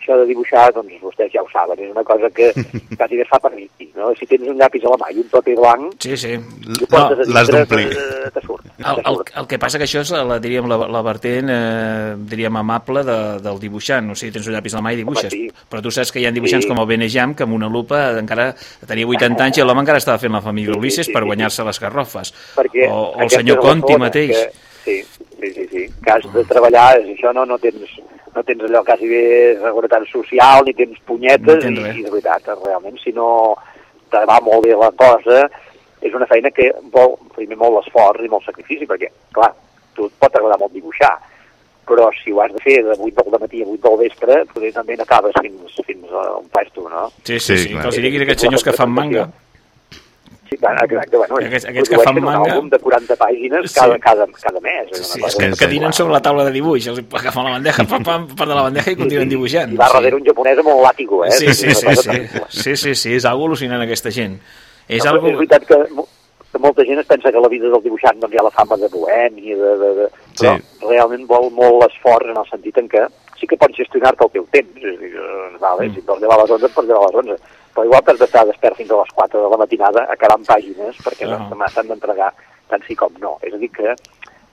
[SPEAKER 9] això de dibuixar, doncs vostès ja ho saben, és una cosa que quasi es fa per mi, no? Si tens un llapis a la mà i un paper blanc,
[SPEAKER 1] Sí, sí. No,
[SPEAKER 2] l'has d'omplir.
[SPEAKER 9] te surt.
[SPEAKER 1] el, el, el que passa que això és la, la diríem, la, la vertent eh, diríem amable de, del dibuixant o sigui, tens un llapis a la mà i dibuixes
[SPEAKER 9] Home, sí.
[SPEAKER 1] però tu saps que hi ha dibuixants
[SPEAKER 9] Sí.
[SPEAKER 1] com el Benejam que amb una lupa encara tenia 80 anys i l'home encara estava fent la família
[SPEAKER 9] Sí, sí,
[SPEAKER 1] Ulisses
[SPEAKER 9] sí,
[SPEAKER 1] per
[SPEAKER 9] sí,
[SPEAKER 1] guanyar-se les garrofes
[SPEAKER 9] perquè
[SPEAKER 1] o, o el senyor Conti mateix
[SPEAKER 9] Que, sí, sí, sí, sí, que has de treballar, això no, no tens no tens allò quasi bé seguretat social, ni tens punyetes,
[SPEAKER 1] No tens
[SPEAKER 9] i, i de veritat, realment, si no te va molt bé la cosa, és una feina que vol primer molt esforç i molt sacrifici, perquè, clar, tu et pot agradar molt dibuixar, però si ho has de fer de 8 del matí a 8 del vespre, potser també n'acabes fins, fins a un puesto, no?
[SPEAKER 1] sí, sí,
[SPEAKER 2] Sí,
[SPEAKER 1] sí,
[SPEAKER 2] clar.
[SPEAKER 1] que els diguis aquests senyors que fan manga
[SPEAKER 9] Sí, bueno, exacte, bueno,
[SPEAKER 1] Aquests- aquests que fan
[SPEAKER 9] un
[SPEAKER 1] manga-
[SPEAKER 9] àlbum de 40 pàgines
[SPEAKER 1] Sí.
[SPEAKER 9] cada, cada, cada mes. és una
[SPEAKER 1] sí,
[SPEAKER 9] cosa
[SPEAKER 1] és que,
[SPEAKER 2] sí,
[SPEAKER 1] que
[SPEAKER 2] sí.
[SPEAKER 1] dinen sobre la taula de dibuix els agafen la bandeja, pam, pam, part de la bandeja i continuen dibuixant
[SPEAKER 9] I va
[SPEAKER 1] sí.
[SPEAKER 9] darrere un japonès amb un làtigo, eh?
[SPEAKER 1] Sí, sí, sí, sí, sí, sí, sí, sí, és algo al·lucinant aquesta gent. És
[SPEAKER 9] No,
[SPEAKER 1] algo...
[SPEAKER 9] és veritat que, mo- que molta gent es pensa que la vida del dibuixant doncs, hi ha la fama de bohemi, de, de, de... però
[SPEAKER 2] Sí.
[SPEAKER 9] realment vol molt l'esforç en el sentit en què sí que pots gestionar-te el teu temps. És a dir, eh, vale,
[SPEAKER 1] Mm.
[SPEAKER 9] si pots llevar a les 11, pots llevar a les 11. Però igual t'has d'estar despert fins a les 4 de la matinada acabant pàgines perquè
[SPEAKER 1] Ah.
[SPEAKER 9] demà s'han d'entregar tant sí com no. És a dir que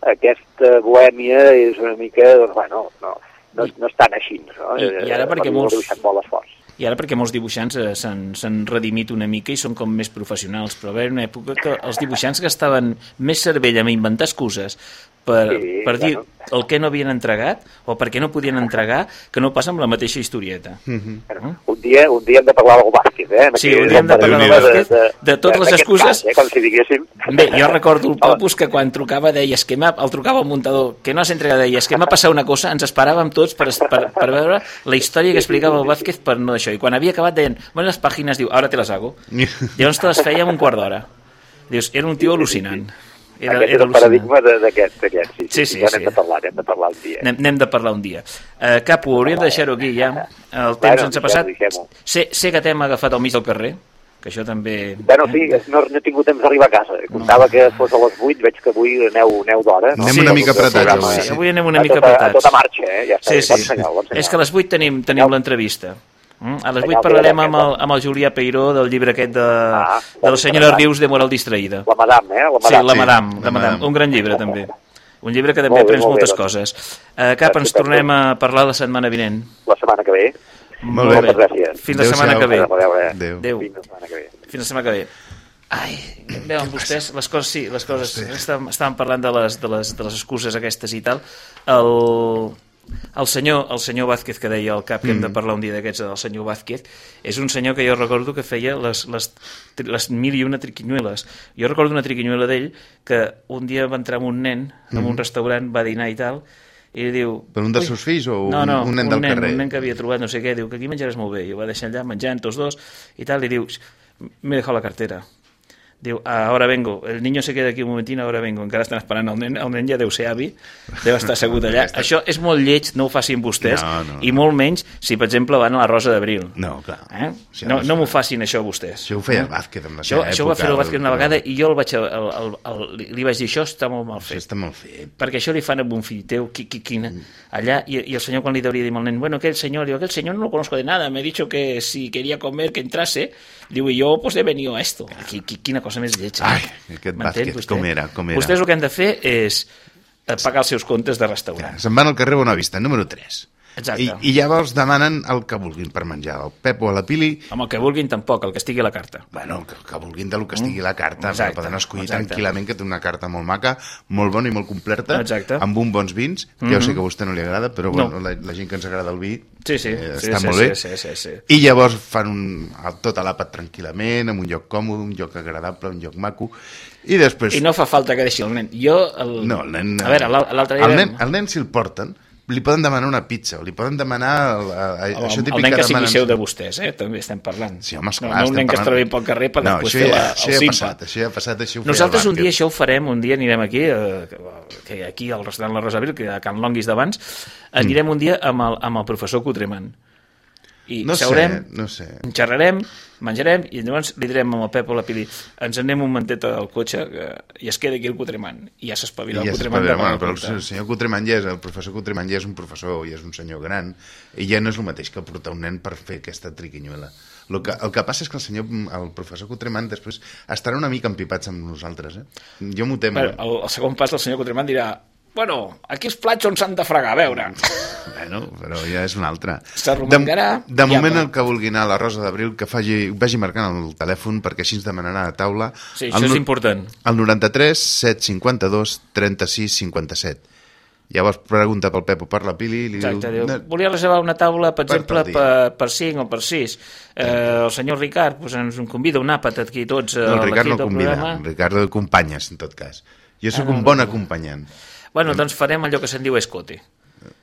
[SPEAKER 9] aquesta bohèmia és una mica, doncs, bueno, no, no, no és tan així. No?
[SPEAKER 1] I- i ara
[SPEAKER 9] Eh,
[SPEAKER 1] perquè
[SPEAKER 9] vida del
[SPEAKER 1] molts-
[SPEAKER 9] vol esforç.
[SPEAKER 1] I ara perquè molts dibuixants eh, s'han redimit una mica i són com més professionals, però va haver una època que els dibuixants gastaven més cervell en inventar excuses per,
[SPEAKER 9] Sí,
[SPEAKER 1] per dir
[SPEAKER 9] bueno.
[SPEAKER 1] el que no havien entregat o per què no podien entregar que no passa amb la mateixa historieta.
[SPEAKER 9] Bueno, un, dia, un dia hem de parlar del bàsquet, eh?
[SPEAKER 1] Sí,
[SPEAKER 9] Aquí
[SPEAKER 1] un dia hem de parlar del bàsquet, de totes les excuses.
[SPEAKER 9] cas, eh? Com si diguéssim...
[SPEAKER 1] Bé, jo recordo el Papus que quan trucava deia que el trucava el muntador, que no has entregat, deia es que m'ha passat una cosa, ens esperàvem tots per, per, per veure la història que explicava el Vázquez per no això. I quan havia acabat deien, bueno, les pàgines, diu, ara te les hago. Llavors te les feia en un quart d'hora. Dius, era un tio al·lucinant. Era,
[SPEAKER 9] Aquest és
[SPEAKER 1] era
[SPEAKER 9] el
[SPEAKER 1] al·lucinant.
[SPEAKER 9] paradigma d'aquest, sí,
[SPEAKER 1] Sí,
[SPEAKER 9] sí,
[SPEAKER 1] sí,
[SPEAKER 9] ja
[SPEAKER 1] sí.
[SPEAKER 9] n'hem de parlar, n'hem de parlar un dia.
[SPEAKER 1] N'hem n'hem de parlar un dia. Uh, Capo, hauríem de deixar-ho aquí ja. El temps
[SPEAKER 9] Bueno,
[SPEAKER 1] ens ha passat. Sé, sé que t'hem agafat al mig del carrer, que això també...
[SPEAKER 9] Bueno, sí, no, no he tingut temps d'arribar a casa. Comptava que fos a les 8, veig que avui aneu, aneu d'hora. No?
[SPEAKER 2] Anem una mica apretats, avui,
[SPEAKER 1] Sí, avui anem una
[SPEAKER 9] a
[SPEAKER 1] mica
[SPEAKER 9] tota,
[SPEAKER 1] apretats.
[SPEAKER 9] A tota marxa, eh? Ja està,
[SPEAKER 1] Sí, sí.
[SPEAKER 9] bon senyal, bon senyal.
[SPEAKER 1] És que a les 8 tenim, tenim l'entrevista. Mm? A les 8
[SPEAKER 9] Senyal
[SPEAKER 1] parlarem amb el, amb el Julià Peiró del llibre aquest de,
[SPEAKER 9] Ah,
[SPEAKER 1] de la senyora. Rius de Moral Distraïda.
[SPEAKER 9] La madame, eh? La
[SPEAKER 1] Sí,
[SPEAKER 9] madame.
[SPEAKER 1] la Madame,
[SPEAKER 2] la
[SPEAKER 1] la Madame.
[SPEAKER 2] Madame.
[SPEAKER 1] Un gran llibre, també. Un llibre que també
[SPEAKER 9] Molt bé,
[SPEAKER 1] aprens
[SPEAKER 9] molt bé,
[SPEAKER 1] moltes
[SPEAKER 9] doncs.
[SPEAKER 1] coses. Uh, Cap, ens tornem a parlar la setmana vinent.
[SPEAKER 9] La setmana que ve.
[SPEAKER 2] Molt bé.
[SPEAKER 9] Moltes gràcies.
[SPEAKER 1] Fins la setmana que ve.
[SPEAKER 2] Adéu.
[SPEAKER 1] Adéu.
[SPEAKER 9] Fins la setmana que ve.
[SPEAKER 1] Fins la setmana que ve. Ai, veuen vostès, les coses, sí, les coses, estàvem, estàvem parlant de les, de, les, de les excuses aquestes i tal. El, El senyor, el senyor Vázquez que deia al cap que hem de parlar un dia d'aquests del senyor Vázquez és un senyor que jo recordo que feia les, les, les mil i una triquinyueles. Jo recordo una triquinyuela d'ell que un dia va entrar amb un nen en un restaurant, va dinar i tal i li diu...
[SPEAKER 2] Per un dels seus fills o
[SPEAKER 1] no,
[SPEAKER 2] un-
[SPEAKER 1] no,
[SPEAKER 2] un nen del carrer?
[SPEAKER 1] un nen que havia trobat no sé què, diu que aquí menjaràs molt bé. I ho va deixar allà menjant tots dos i tal, i diu, me he dejado la cartera Diu, "Ah, ahora vengo. El niño se queda aquí un momentín, ahora vengo. Encara estan esperant el nen. El nen ja deu ser avi, deu estar assegut allà. Això és molt lleig, no ho facin vostès.
[SPEAKER 2] No, no,
[SPEAKER 1] I molt menys si, per exemple, van a la Rosa d'Abril.
[SPEAKER 2] No, clar.
[SPEAKER 1] Eh?
[SPEAKER 2] Això
[SPEAKER 1] No, no m'ho facin, això, vostès.
[SPEAKER 2] Això ho feia el Vázquez en la
[SPEAKER 1] Això,
[SPEAKER 2] seva
[SPEAKER 1] això ho va
[SPEAKER 2] època,
[SPEAKER 1] fer el Vázquez una vegada i jo el vaig, el, el, el, li- li vaig dir, això està molt mal
[SPEAKER 2] Això
[SPEAKER 1] fet.
[SPEAKER 2] està molt fet.
[SPEAKER 1] Perquè això li fan amb un fill teu, qui, qui, quina, allà, i, i el senyor quan li deuria dir al nen, bueno, aquell senyor, diu, aquel señor no lo conozco de nada, me ha dicho que si quería comer, que entrase, diu, i jo pues he venido a esto. Qui, qui, quina cosa més lletja.
[SPEAKER 2] Ai, aquest Vázquez,
[SPEAKER 1] vostè?
[SPEAKER 2] com era, com era.
[SPEAKER 1] Vostès el que han de fer és eh, pagar els seus comptes de
[SPEAKER 2] Ja,
[SPEAKER 1] restaurant.
[SPEAKER 2] se'n van al carrer Bonavista, número 3.
[SPEAKER 1] Exacte.
[SPEAKER 2] I, I llavors demanen el que vulguin per menjar, el pep o la pili,
[SPEAKER 1] Amb el que vulguin tampoc, el que estigui a la carta.
[SPEAKER 2] bueno, el que, el que vulguin del que estigui a la carta,
[SPEAKER 1] Exacte,
[SPEAKER 2] poden escollir
[SPEAKER 1] exacte.
[SPEAKER 2] tranquil·lament, que té una carta molt maca, molt bona i molt completa,
[SPEAKER 1] Exacte.
[SPEAKER 2] amb uns bons vins, que ja ho sé que a vostè no li agrada, però
[SPEAKER 1] No.
[SPEAKER 2] bueno, la, la gent que ens agrada el vi
[SPEAKER 1] Sí, sí,
[SPEAKER 2] eh,
[SPEAKER 1] sí,
[SPEAKER 2] està
[SPEAKER 1] sí,
[SPEAKER 2] molt
[SPEAKER 1] sí,
[SPEAKER 2] bé.
[SPEAKER 1] sí, sí, sí.
[SPEAKER 2] I llavors fan un, tot l'àpat tranquil·lament, en un lloc còmode, un lloc agradable, un lloc maco, i després...
[SPEAKER 1] I no fa falta que deixi el nen. Jo, el...
[SPEAKER 2] No, el nen...
[SPEAKER 1] A veure, l'al- l'altre dia...
[SPEAKER 2] El nen, el nen si el porten, li poden demanar una pizza, o li poden demanar... El, el,
[SPEAKER 1] El,
[SPEAKER 2] això
[SPEAKER 1] el
[SPEAKER 2] típic
[SPEAKER 1] nen que sigui
[SPEAKER 2] demanen-
[SPEAKER 1] seu de vostès, eh? també estem parlant.
[SPEAKER 2] Sí, home, esclar,
[SPEAKER 1] no, no un nen que es
[SPEAKER 2] parlant-
[SPEAKER 1] trobi pel carrer per
[SPEAKER 2] no,
[SPEAKER 1] després fer
[SPEAKER 2] ja,
[SPEAKER 1] la,
[SPEAKER 2] això
[SPEAKER 1] el
[SPEAKER 2] ja
[SPEAKER 1] simpa.
[SPEAKER 2] passat, això ja ha passat, això ho
[SPEAKER 1] Nosaltres
[SPEAKER 2] el
[SPEAKER 1] un dia això ho farem, un dia anirem aquí, eh, que- que aquí al restaurant La Rosaville, que a Can Longuis d'abans, anirem un dia amb el, amb el professor Cutreman. I
[SPEAKER 2] No sé,
[SPEAKER 1] seurem,
[SPEAKER 2] no sé.
[SPEAKER 1] xerrarem, menjarem, i llavors li direm amb el Pep o la Pili, ens anem un mentet al cotxe que, i es queda aquí el Cutreman. I ja s'espavila
[SPEAKER 2] I
[SPEAKER 1] el
[SPEAKER 2] ja bueno, però
[SPEAKER 1] el
[SPEAKER 2] senyor Cutreman ja és, el professor Cutreman ja és un professor, ja és un senyor gran, i ja no és el mateix que portar un nen per fer aquesta triquinyuela. El que, el que passa és que el senyor, el professor Cutreman després estarà una mica empipats amb nosaltres, eh? Jo m'ho temo.
[SPEAKER 1] Bueno, el, el segon pas del senyor Cutreman dirà bueno, aquí els plats on s'han de fregar, a veure.
[SPEAKER 2] Bueno, però ja és una altra.
[SPEAKER 1] S'arromangarà,
[SPEAKER 2] De, de moment
[SPEAKER 1] apa.
[SPEAKER 2] el que vulgui anar a la Rosa d'Abril que faci, vagi marcant el telèfon perquè així ens demanarà a taula
[SPEAKER 1] Sí,
[SPEAKER 2] el
[SPEAKER 1] això és
[SPEAKER 2] nu-
[SPEAKER 1] important.
[SPEAKER 2] el 93 752 36 57 llavors pregunta pel Pep o per la Pili i li
[SPEAKER 1] Exacte, diu,
[SPEAKER 2] diu,
[SPEAKER 1] volia reservar una taula, per
[SPEAKER 2] Per
[SPEAKER 1] exemple, per, per 5 o per 6. Eh, el senyor Ricard pues, ens en convida un àpat aquí tots.
[SPEAKER 2] No, el Ricard no convida
[SPEAKER 1] programa.
[SPEAKER 2] el Ricard acompanyes en tot cas jo sóc
[SPEAKER 1] Ah, no,
[SPEAKER 2] un bon
[SPEAKER 1] no.
[SPEAKER 2] acompanyant
[SPEAKER 1] Bueno, doncs farem allò que se'n diu escote.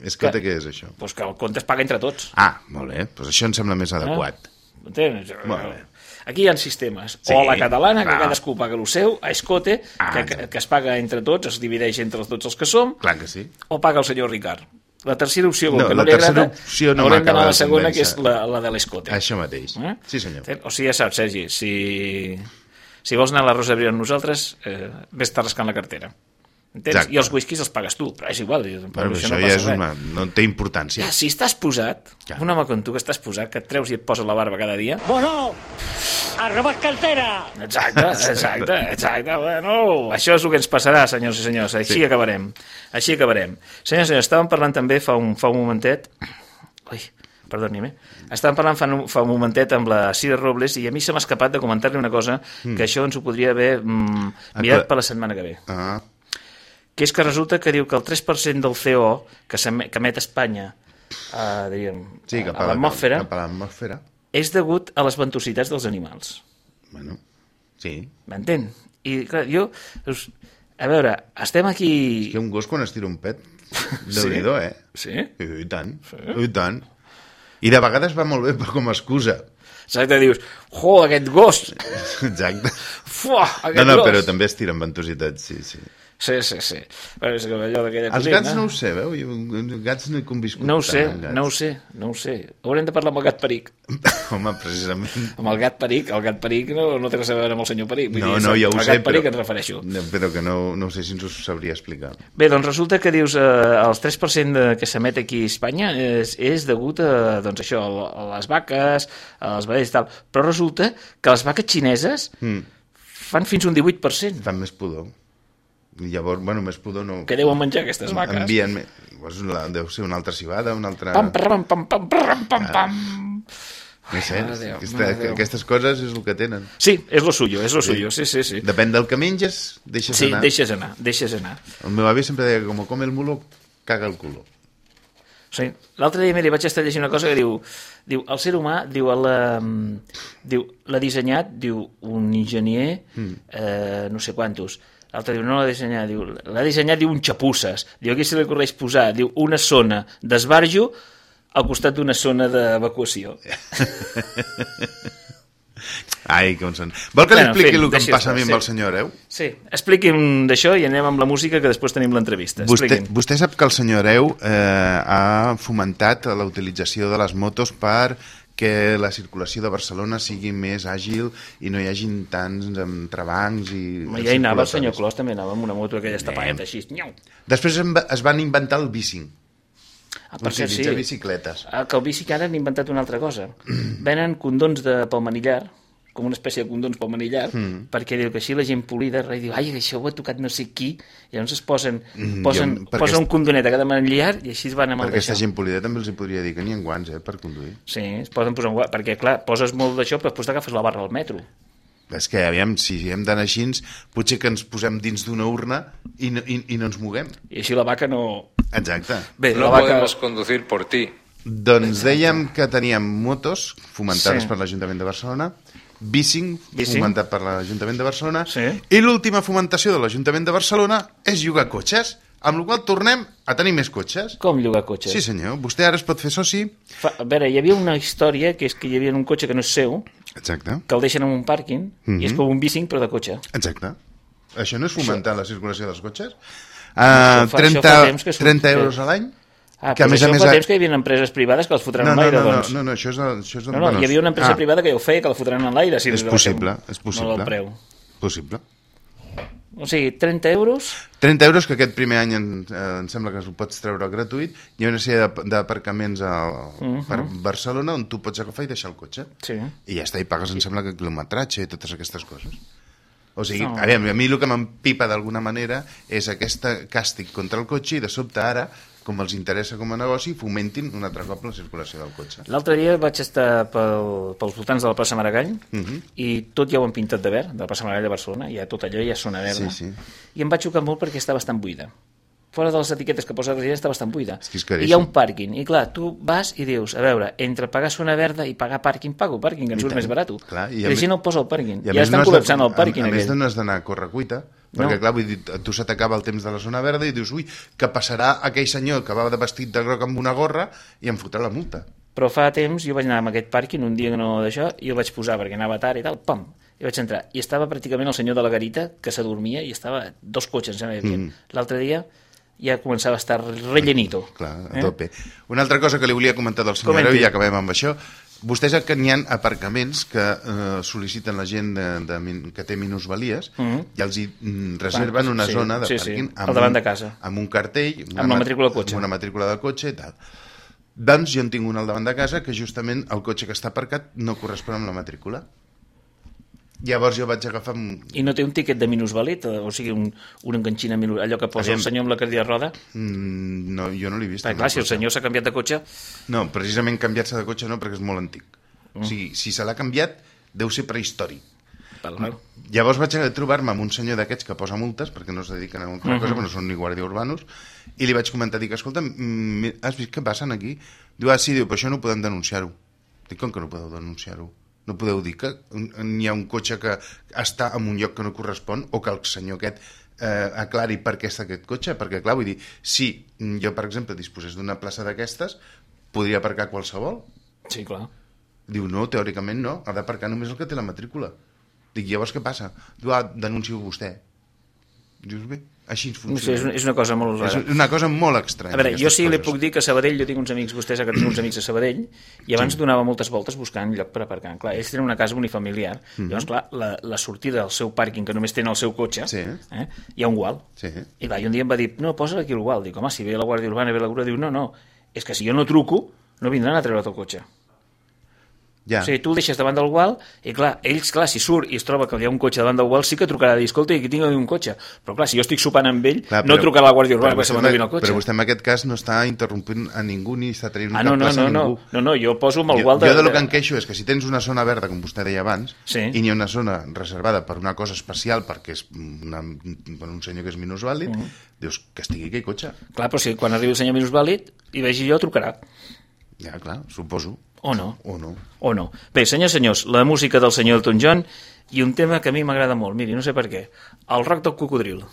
[SPEAKER 2] és que què és això?
[SPEAKER 1] Pues que el compte es paga entre tots.
[SPEAKER 2] ah, molt bé, doncs això em sembla més adequat
[SPEAKER 1] Entens?
[SPEAKER 2] Molt bé.
[SPEAKER 1] Aquí hi ha sistemes.
[SPEAKER 2] Sí,
[SPEAKER 1] o la catalana, que
[SPEAKER 2] clar.
[SPEAKER 1] cadascú paga el seu, a escote,
[SPEAKER 2] Ah,
[SPEAKER 1] que, que, que es paga entre tots, es divideix entre tots els que som,
[SPEAKER 2] clar que sí
[SPEAKER 1] o paga el senyor Ricard. La tercera opció,
[SPEAKER 2] No,
[SPEAKER 1] que no li agrada,
[SPEAKER 2] opció no
[SPEAKER 1] haurem d'anar a la segona, que és la, la de l'escote.
[SPEAKER 2] això mateix,
[SPEAKER 1] Eh?
[SPEAKER 2] sí senyor
[SPEAKER 1] O sigui, ja saps, Sergi, si, si vols anar a la Rosa Abril amb nosaltres, eh, vés rascant la cartera. Entens?
[SPEAKER 2] Exacte.
[SPEAKER 1] I els whiskies els pagues tu, però és igual. Per
[SPEAKER 2] Bueno,
[SPEAKER 1] això,
[SPEAKER 2] això
[SPEAKER 1] no
[SPEAKER 2] ja
[SPEAKER 1] passa
[SPEAKER 2] és
[SPEAKER 1] res.
[SPEAKER 2] una... no té importància
[SPEAKER 1] Ja, si estàs posat,
[SPEAKER 2] Ja.
[SPEAKER 1] un home com tu que estàs posat, que et treus i et poses la barba cada dia...
[SPEAKER 3] Bueno, a robar cartera.
[SPEAKER 1] Exacte, exacte, exacte. Bueno, això és el que ens passarà, senyors i senyors. Així
[SPEAKER 2] Sí.
[SPEAKER 1] acabarem. Així acabarem. Senyors i senyors, estàvem parlant també fa un, fa un momentet... Ui, perdoni'm, eh? Estàvem parlant fa un, fa un momentet amb la Cira Robles i a mi se m'ha escapat de comentar-li una cosa que això ens ho podria haver mm, mirat per la setmana que ve.
[SPEAKER 2] ah,
[SPEAKER 1] Que és que resulta que diu que el 3% del CO que, que emet Espanya eh, diríem,
[SPEAKER 2] sí, cap
[SPEAKER 1] a
[SPEAKER 2] a la-
[SPEAKER 1] l'atmosfera
[SPEAKER 2] a
[SPEAKER 1] és degut a les ventositats dels animals.
[SPEAKER 2] bueno, sí
[SPEAKER 1] M'entén? I clar, jo... Doncs, a veure, estem aquí...
[SPEAKER 2] que un gos quan es tira un pet
[SPEAKER 1] Sí?
[SPEAKER 2] déu nhi eh?
[SPEAKER 1] Sí?
[SPEAKER 2] I, i tant, i tant. I de vegades va molt bé per com a excusa.
[SPEAKER 1] Exacte, dius, jo, aquest gos,
[SPEAKER 2] Exacte.
[SPEAKER 1] fuà, aquest
[SPEAKER 2] No, no,
[SPEAKER 1] gos.
[SPEAKER 2] però també es tiren ventositats, sí, sí.
[SPEAKER 1] Sí, sí, sí. Però és que allò d'aquella
[SPEAKER 2] Els gats no ho sé, veu? Els gats no he conviscut
[SPEAKER 1] No ho sé,
[SPEAKER 2] tant
[SPEAKER 1] no ho sé, no ho sé. Haurem de parlar amb el gat peric.
[SPEAKER 2] Home, precisament...
[SPEAKER 1] Amb el gat peric, el gat peric no, no té res a veure amb el senyor peric. Vull
[SPEAKER 2] No,
[SPEAKER 1] dir,
[SPEAKER 2] no, ja ho
[SPEAKER 1] el
[SPEAKER 2] sé,
[SPEAKER 1] gat peric
[SPEAKER 2] però...
[SPEAKER 1] ens refereixo.
[SPEAKER 2] Però que no, no sé si ens ho sabria explicar.
[SPEAKER 1] Bé, doncs resulta que dius eh, el 3% de, que s'emet aquí a Espanya és, és degut a, doncs això, a les vaques, als vedells i tal. Però resulta que les vaques xineses
[SPEAKER 2] Mm.
[SPEAKER 1] fan fins un 18%.
[SPEAKER 2] Fan més pudor. I llavors, bueno, més pudor no...
[SPEAKER 1] Què deuen menjar aquestes vaques?
[SPEAKER 2] Envien... Llavors, la- deu ser una altra cibada, una altra...
[SPEAKER 1] Pam, pam, pam, pam, pam, pam, pam.
[SPEAKER 2] No sé,
[SPEAKER 1] Déu,
[SPEAKER 2] aquesta, aquestes coses és el que tenen.
[SPEAKER 1] Sí, és lo suyo, és lo suyo, sí, sí, sí.
[SPEAKER 2] Depèn del que menges, deixes
[SPEAKER 1] Sí,
[SPEAKER 2] anar.
[SPEAKER 1] deixes anar, deixes anar.
[SPEAKER 2] El meu avi sempre deia que com come el mulo, caga el culo.
[SPEAKER 1] Sí. L'altre dia, mira, vaig estar llegint una cosa que diu, diu el ser humà, diu, eh, diu l'ha dissenyat, diu, un enginyer,
[SPEAKER 2] Mm.
[SPEAKER 1] eh, no sé quantos, l'altre diu, no l'ha dissenyat, diu, l'ha dissenyat, diu, un xapusses, diu, aquí se li correix posar, diu, una zona d'esbarjo al costat d'una zona d'evacuació.
[SPEAKER 2] Ai, com són. Vol que li
[SPEAKER 1] Bueno, en
[SPEAKER 2] expliqui
[SPEAKER 1] fi,
[SPEAKER 2] el que em passa a mi amb el
[SPEAKER 1] sí.
[SPEAKER 2] senyor Hereu?
[SPEAKER 1] Sí, expliqui'm d'això i anem amb la música que després tenim l'entrevista.
[SPEAKER 2] Vostè, vostè sap que el senyor Hereu eh, ha fomentat la utilització de les motos per que la circulació de Barcelona sigui més àgil i no hi hagin tants entrebancs i...
[SPEAKER 1] Ja hi anava el senyor. Clos, també anava amb una moto aquella estapadeta així.
[SPEAKER 2] Després es van inventar el bicing.
[SPEAKER 1] Ah, per cert, sí.
[SPEAKER 2] Utilitzar bicicletes.
[SPEAKER 1] Ah, que el bici que ara han inventat una altra cosa. Venen condons de pel manillar, com una espècie de condons pel manillar,
[SPEAKER 2] Mm.
[SPEAKER 1] perquè diu que així la gent polida i diu, ai, això ho ha tocat no sé qui, i llavors es posen,
[SPEAKER 2] Mm,
[SPEAKER 1] posen,
[SPEAKER 2] jo- perquè
[SPEAKER 1] posen un condonet a cada manillar i així es van amb
[SPEAKER 2] Per
[SPEAKER 1] el
[SPEAKER 2] aquesta
[SPEAKER 1] d'això.
[SPEAKER 2] gent polida també els hi podria dir que n'hi ha guants, eh, per conduir.
[SPEAKER 1] Sí, es poden posar un guant, perquè clar, poses molt d'això, però després t'agafes la barra al metro.
[SPEAKER 2] És que, aviam, si hem d'anar així, potser que ens posem dins d'una urna i no, i, i no ens moguem.
[SPEAKER 1] I així la vaca no...
[SPEAKER 2] Exacte.
[SPEAKER 1] Bé,
[SPEAKER 10] No
[SPEAKER 1] la vaca...
[SPEAKER 10] podemos conducir por ti.
[SPEAKER 2] Doncs dèiem que teníem motos fomentades
[SPEAKER 1] Sí.
[SPEAKER 2] per l'Ajuntament de Barcelona, bicing,
[SPEAKER 1] Bicing.
[SPEAKER 2] fomentat per l'Ajuntament de Barcelona,
[SPEAKER 1] Sí.
[SPEAKER 2] i l'última fomentació de l'Ajuntament de Barcelona és llogar cotxes, amb la qual tornem a tenir més cotxes.
[SPEAKER 1] Com llogar cotxes?
[SPEAKER 2] Sí, senyor. Vostè ara es pot fer soci.
[SPEAKER 1] Fa, a veure, hi havia una història que és que hi havia un cotxe que no és seu,
[SPEAKER 2] Exacte.
[SPEAKER 1] que el deixen en un pàrquing,
[SPEAKER 2] Mhm.
[SPEAKER 1] i és com un bicing però de cotxe.
[SPEAKER 2] Exacte. Això no és fomentar la circulació dels cotxes? Uh,
[SPEAKER 1] Això fa- això
[SPEAKER 2] 30,
[SPEAKER 1] fa temps que surt,
[SPEAKER 2] 30
[SPEAKER 1] que-
[SPEAKER 2] euros a l'any?
[SPEAKER 1] Ah,
[SPEAKER 2] que a més a més...
[SPEAKER 1] fa temps que hi havia empreses privades que els fotran
[SPEAKER 2] No,
[SPEAKER 1] en
[SPEAKER 2] no,
[SPEAKER 1] l'aire,
[SPEAKER 2] no, no,
[SPEAKER 1] doncs.
[SPEAKER 2] no, no, això és... Això és
[SPEAKER 1] No, no, hi havia una empresa
[SPEAKER 2] Ah,
[SPEAKER 1] privada que ho feia, que la fotran en l'aire. Si
[SPEAKER 2] És possible, és possible.
[SPEAKER 1] El preu.
[SPEAKER 2] Possible.
[SPEAKER 1] O sigui, 30 euros...
[SPEAKER 2] 30 euros, que aquest primer any em, eh, em sembla que ho pots treure gratuït. Hi ha una sèrie d'aparcaments al-
[SPEAKER 1] Mhm.
[SPEAKER 2] per Barcelona on tu pots agafar i deixar el cotxe.
[SPEAKER 1] Sí.
[SPEAKER 2] I ja està, i pagues, em sembla que quilometratge i totes aquestes coses. O sigui,
[SPEAKER 1] No.
[SPEAKER 2] a, veure, a mi el que m'empipa d'alguna manera és aquest càstig contra el cotxe i de sobte ara, com els interessa com a negoci, fomentin un altre cop la circulació del cotxe.
[SPEAKER 1] L'altre dia vaig estar pel, pels voltants de la plaça Maragall
[SPEAKER 2] Mhm.
[SPEAKER 1] i tot ja ho han pintat de verd, de la plaça Maragall de Barcelona, ja tot allò ja és zona verda.
[SPEAKER 2] Sí, sí.
[SPEAKER 1] I em va xocar molt perquè està bastant buida. Fora de les etiquetes que posa resident està bastant buida.
[SPEAKER 2] que és
[SPEAKER 1] I
[SPEAKER 2] caríssim.
[SPEAKER 1] hi ha un pàrquing. I clar, tu vas i dius, a veure, entre pagar zona verda i pagar pàrquing, pago pàrquing, que em
[SPEAKER 2] I
[SPEAKER 1] surt més barat.
[SPEAKER 2] Clar,
[SPEAKER 1] I,
[SPEAKER 2] i a
[SPEAKER 1] I així
[SPEAKER 2] més-
[SPEAKER 1] no el posa al pàrquing.
[SPEAKER 2] I
[SPEAKER 1] Ja estan
[SPEAKER 2] no has de-
[SPEAKER 1] col·lapsant el pàrquing
[SPEAKER 2] A, a més no has d'anar a correcuita, perquè
[SPEAKER 1] No.
[SPEAKER 2] clar, vull dir, tu se t'acaba el temps de la zona verda i dius, ui, que passarà aquell senyor que va de vestit de groc amb una gorra i em fotrà la multa.
[SPEAKER 1] Però fa temps jo vaig anar a aquest pàrquing, un dia que no d'això, i el vaig posar perquè anava tard i tal, pam, i vaig entrar. I estava pràcticament el senyor de la garita que s'adormia i estava dos cotxes, ja m'havia
[SPEAKER 2] Mm.
[SPEAKER 1] L'altre dia ja començava a estar rellenito.
[SPEAKER 2] Clar, a tope. Una altra cosa que li volia comentar del senyor
[SPEAKER 1] Comenti.
[SPEAKER 2] I ja acabem amb això, vostè sap que n'hi ha aparcaments que eh, sol·liciten la gent de, de, min- que té minusvalies
[SPEAKER 1] Mhm.
[SPEAKER 2] i els hi mm, reserven una
[SPEAKER 1] sí,
[SPEAKER 2] zona de
[SPEAKER 1] sí, sí,
[SPEAKER 2] pàrquing
[SPEAKER 1] al davant
[SPEAKER 2] un,
[SPEAKER 1] de casa.
[SPEAKER 2] amb un cartell una
[SPEAKER 1] Amb la
[SPEAKER 2] mat-
[SPEAKER 1] matrícula del cotxe.
[SPEAKER 2] amb una matrícula del cotxe i tal doncs jo en tinc un al davant de casa que justament el cotxe que està aparcat no correspon amb la matrícula llavors jo vaig agafar un-
[SPEAKER 1] I no té un tiquet de minusvalit, o sigui, un, un enganxina minus, allò que posa
[SPEAKER 2] Aviam.
[SPEAKER 1] el senyor amb la cadira roda.
[SPEAKER 2] Mm, no, jo no l'he vist
[SPEAKER 1] Perquè, clar, si el senyor s'ha canviat de cotxe,
[SPEAKER 2] No, precisament canviar-se de cotxe no, perquè és molt antic.
[SPEAKER 1] Mm.
[SPEAKER 2] O sigui, si se l'ha canviat, deu ser prehistòric.
[SPEAKER 1] Val, val.
[SPEAKER 2] Llavors vaig trobar-me amb un senyor d'aquests que posa multes, perquè no es dediquen a una altra
[SPEAKER 1] Mhm.
[SPEAKER 2] cosa, però no són ni guàrdia urbanos, i li vaig comentar, dic, escolta, mm, has vist què passen aquí? Diu, ah, sí, diu, però això no podem denunciar-ho. Dic, com que no podeu denunciar-ho? No podeu dir que un- hi ha un cotxe que està en un lloc que no correspon o que el senyor aquest eh, aclari per què està aquest cotxe? Perquè, clar, vull dir, si jo, per exemple, disposés d'una plaça d'aquestes, podria aparcar qualsevol?
[SPEAKER 1] Sí, clar.
[SPEAKER 2] Diu, no, teòricament no, ha d'aparcar només el que té la matrícula. Dic, llavors què passa? Diu, ah, denuncio vostè. Dius, bé, així ens
[SPEAKER 1] No sé,
[SPEAKER 2] funciona.
[SPEAKER 1] és, una- és una cosa molt rara.
[SPEAKER 2] És una cosa molt estranya.
[SPEAKER 1] A veure, jo sí li
[SPEAKER 2] coses.
[SPEAKER 1] puc dir que a Sabadell, jo tinc uns amics, vostè sap que tinc uns amics a Sabadell, i abans
[SPEAKER 2] Sí.
[SPEAKER 1] donava moltes voltes buscant lloc per aparcar. Clar, ells tenen una casa unifamiliar,
[SPEAKER 2] Mhm.
[SPEAKER 1] llavors, clar, la, la sortida del seu pàrquing, que només tenen el seu cotxe,
[SPEAKER 2] Sí.
[SPEAKER 1] eh, hi ha un gual.
[SPEAKER 2] Sí.
[SPEAKER 1] I clar, i un dia em va dir, no, posa aquí el gual. Dic, home, si ve la Guàrdia Urbana ve la grua, diu, no, no, és que si jo no truco, no vindran a treure't el cotxe.
[SPEAKER 2] Ja.
[SPEAKER 1] O sigui, tu el deixes davant del gual i clar, ells, clar, si surt i es troba que hi ha un cotxe davant del gual, sí que trucarà a dir, escolta, aquí tinc un cotxe. Però clar, si jo estic sopant amb ell,
[SPEAKER 2] Clar,
[SPEAKER 1] no trucarà a la Guàrdia Urbana
[SPEAKER 2] però
[SPEAKER 1] perquè se
[SPEAKER 2] vostè-
[SPEAKER 1] m'enduvin el cotxe.
[SPEAKER 2] Però vostè en aquest cas no està interrompent a ningú ni està traient
[SPEAKER 1] Ah, no, no, no,
[SPEAKER 2] a
[SPEAKER 1] no,
[SPEAKER 2] ningú.
[SPEAKER 1] no, no, jo poso amb el
[SPEAKER 2] Jo,
[SPEAKER 1] gual de...
[SPEAKER 2] jo de lo que em queixo és que si tens una zona verda, com vostè deia abans,
[SPEAKER 1] Sí.
[SPEAKER 2] i n'hi ha una zona reservada per una cosa especial, perquè és una, per un senyor que és minusvàlid,
[SPEAKER 1] Mhm.
[SPEAKER 2] dius que estigui aquell cotxe.
[SPEAKER 1] Clar, però si quan arribi el senyor minusvàlid i vegi jo, trucarà.
[SPEAKER 2] Ja, clar, suposo.
[SPEAKER 1] O no.
[SPEAKER 2] O no.
[SPEAKER 1] O no. Bé, senyors, senyors, la música del senyor Elton John i un tema que a mi m'agrada molt, miri, no sé per què, el rock del cocodril.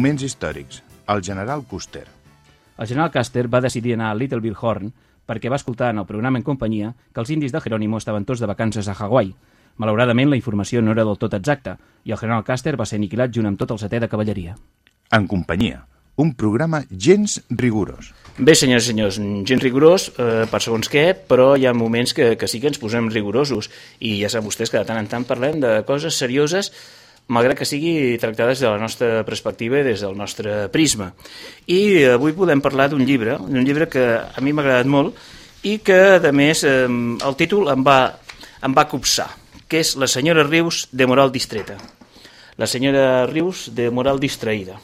[SPEAKER 2] Moments històrics. El general Custer.
[SPEAKER 8] El general Custer va decidir anar a Little Bill Horn perquè va escoltar en el programa en companyia que els indis de Jerónimo estaven tots de vacances a Hawaii. Malauradament, la informació no era del tot exacta i el general Custer va ser aniquilat junt amb tot el setè de cavalleria.
[SPEAKER 2] En companyia. Un programa gens rigorós.
[SPEAKER 1] Bé, senyors i senyors, gens rigorós eh, per segons què, però hi ha moments que, que sí que ens posem rigorosos i ja saben vostès que de tant en tant parlem de coses serioses malgrat que sigui tractades des de la nostra perspectiva i des del nostre prisma. I avui podem parlar d'un llibre, d'un llibre que a mi m'ha agradat molt i que, a més, el títol em va, em va copsar, que és La senyora Rius de moral distreta. La senyora Rius de moral distraïda.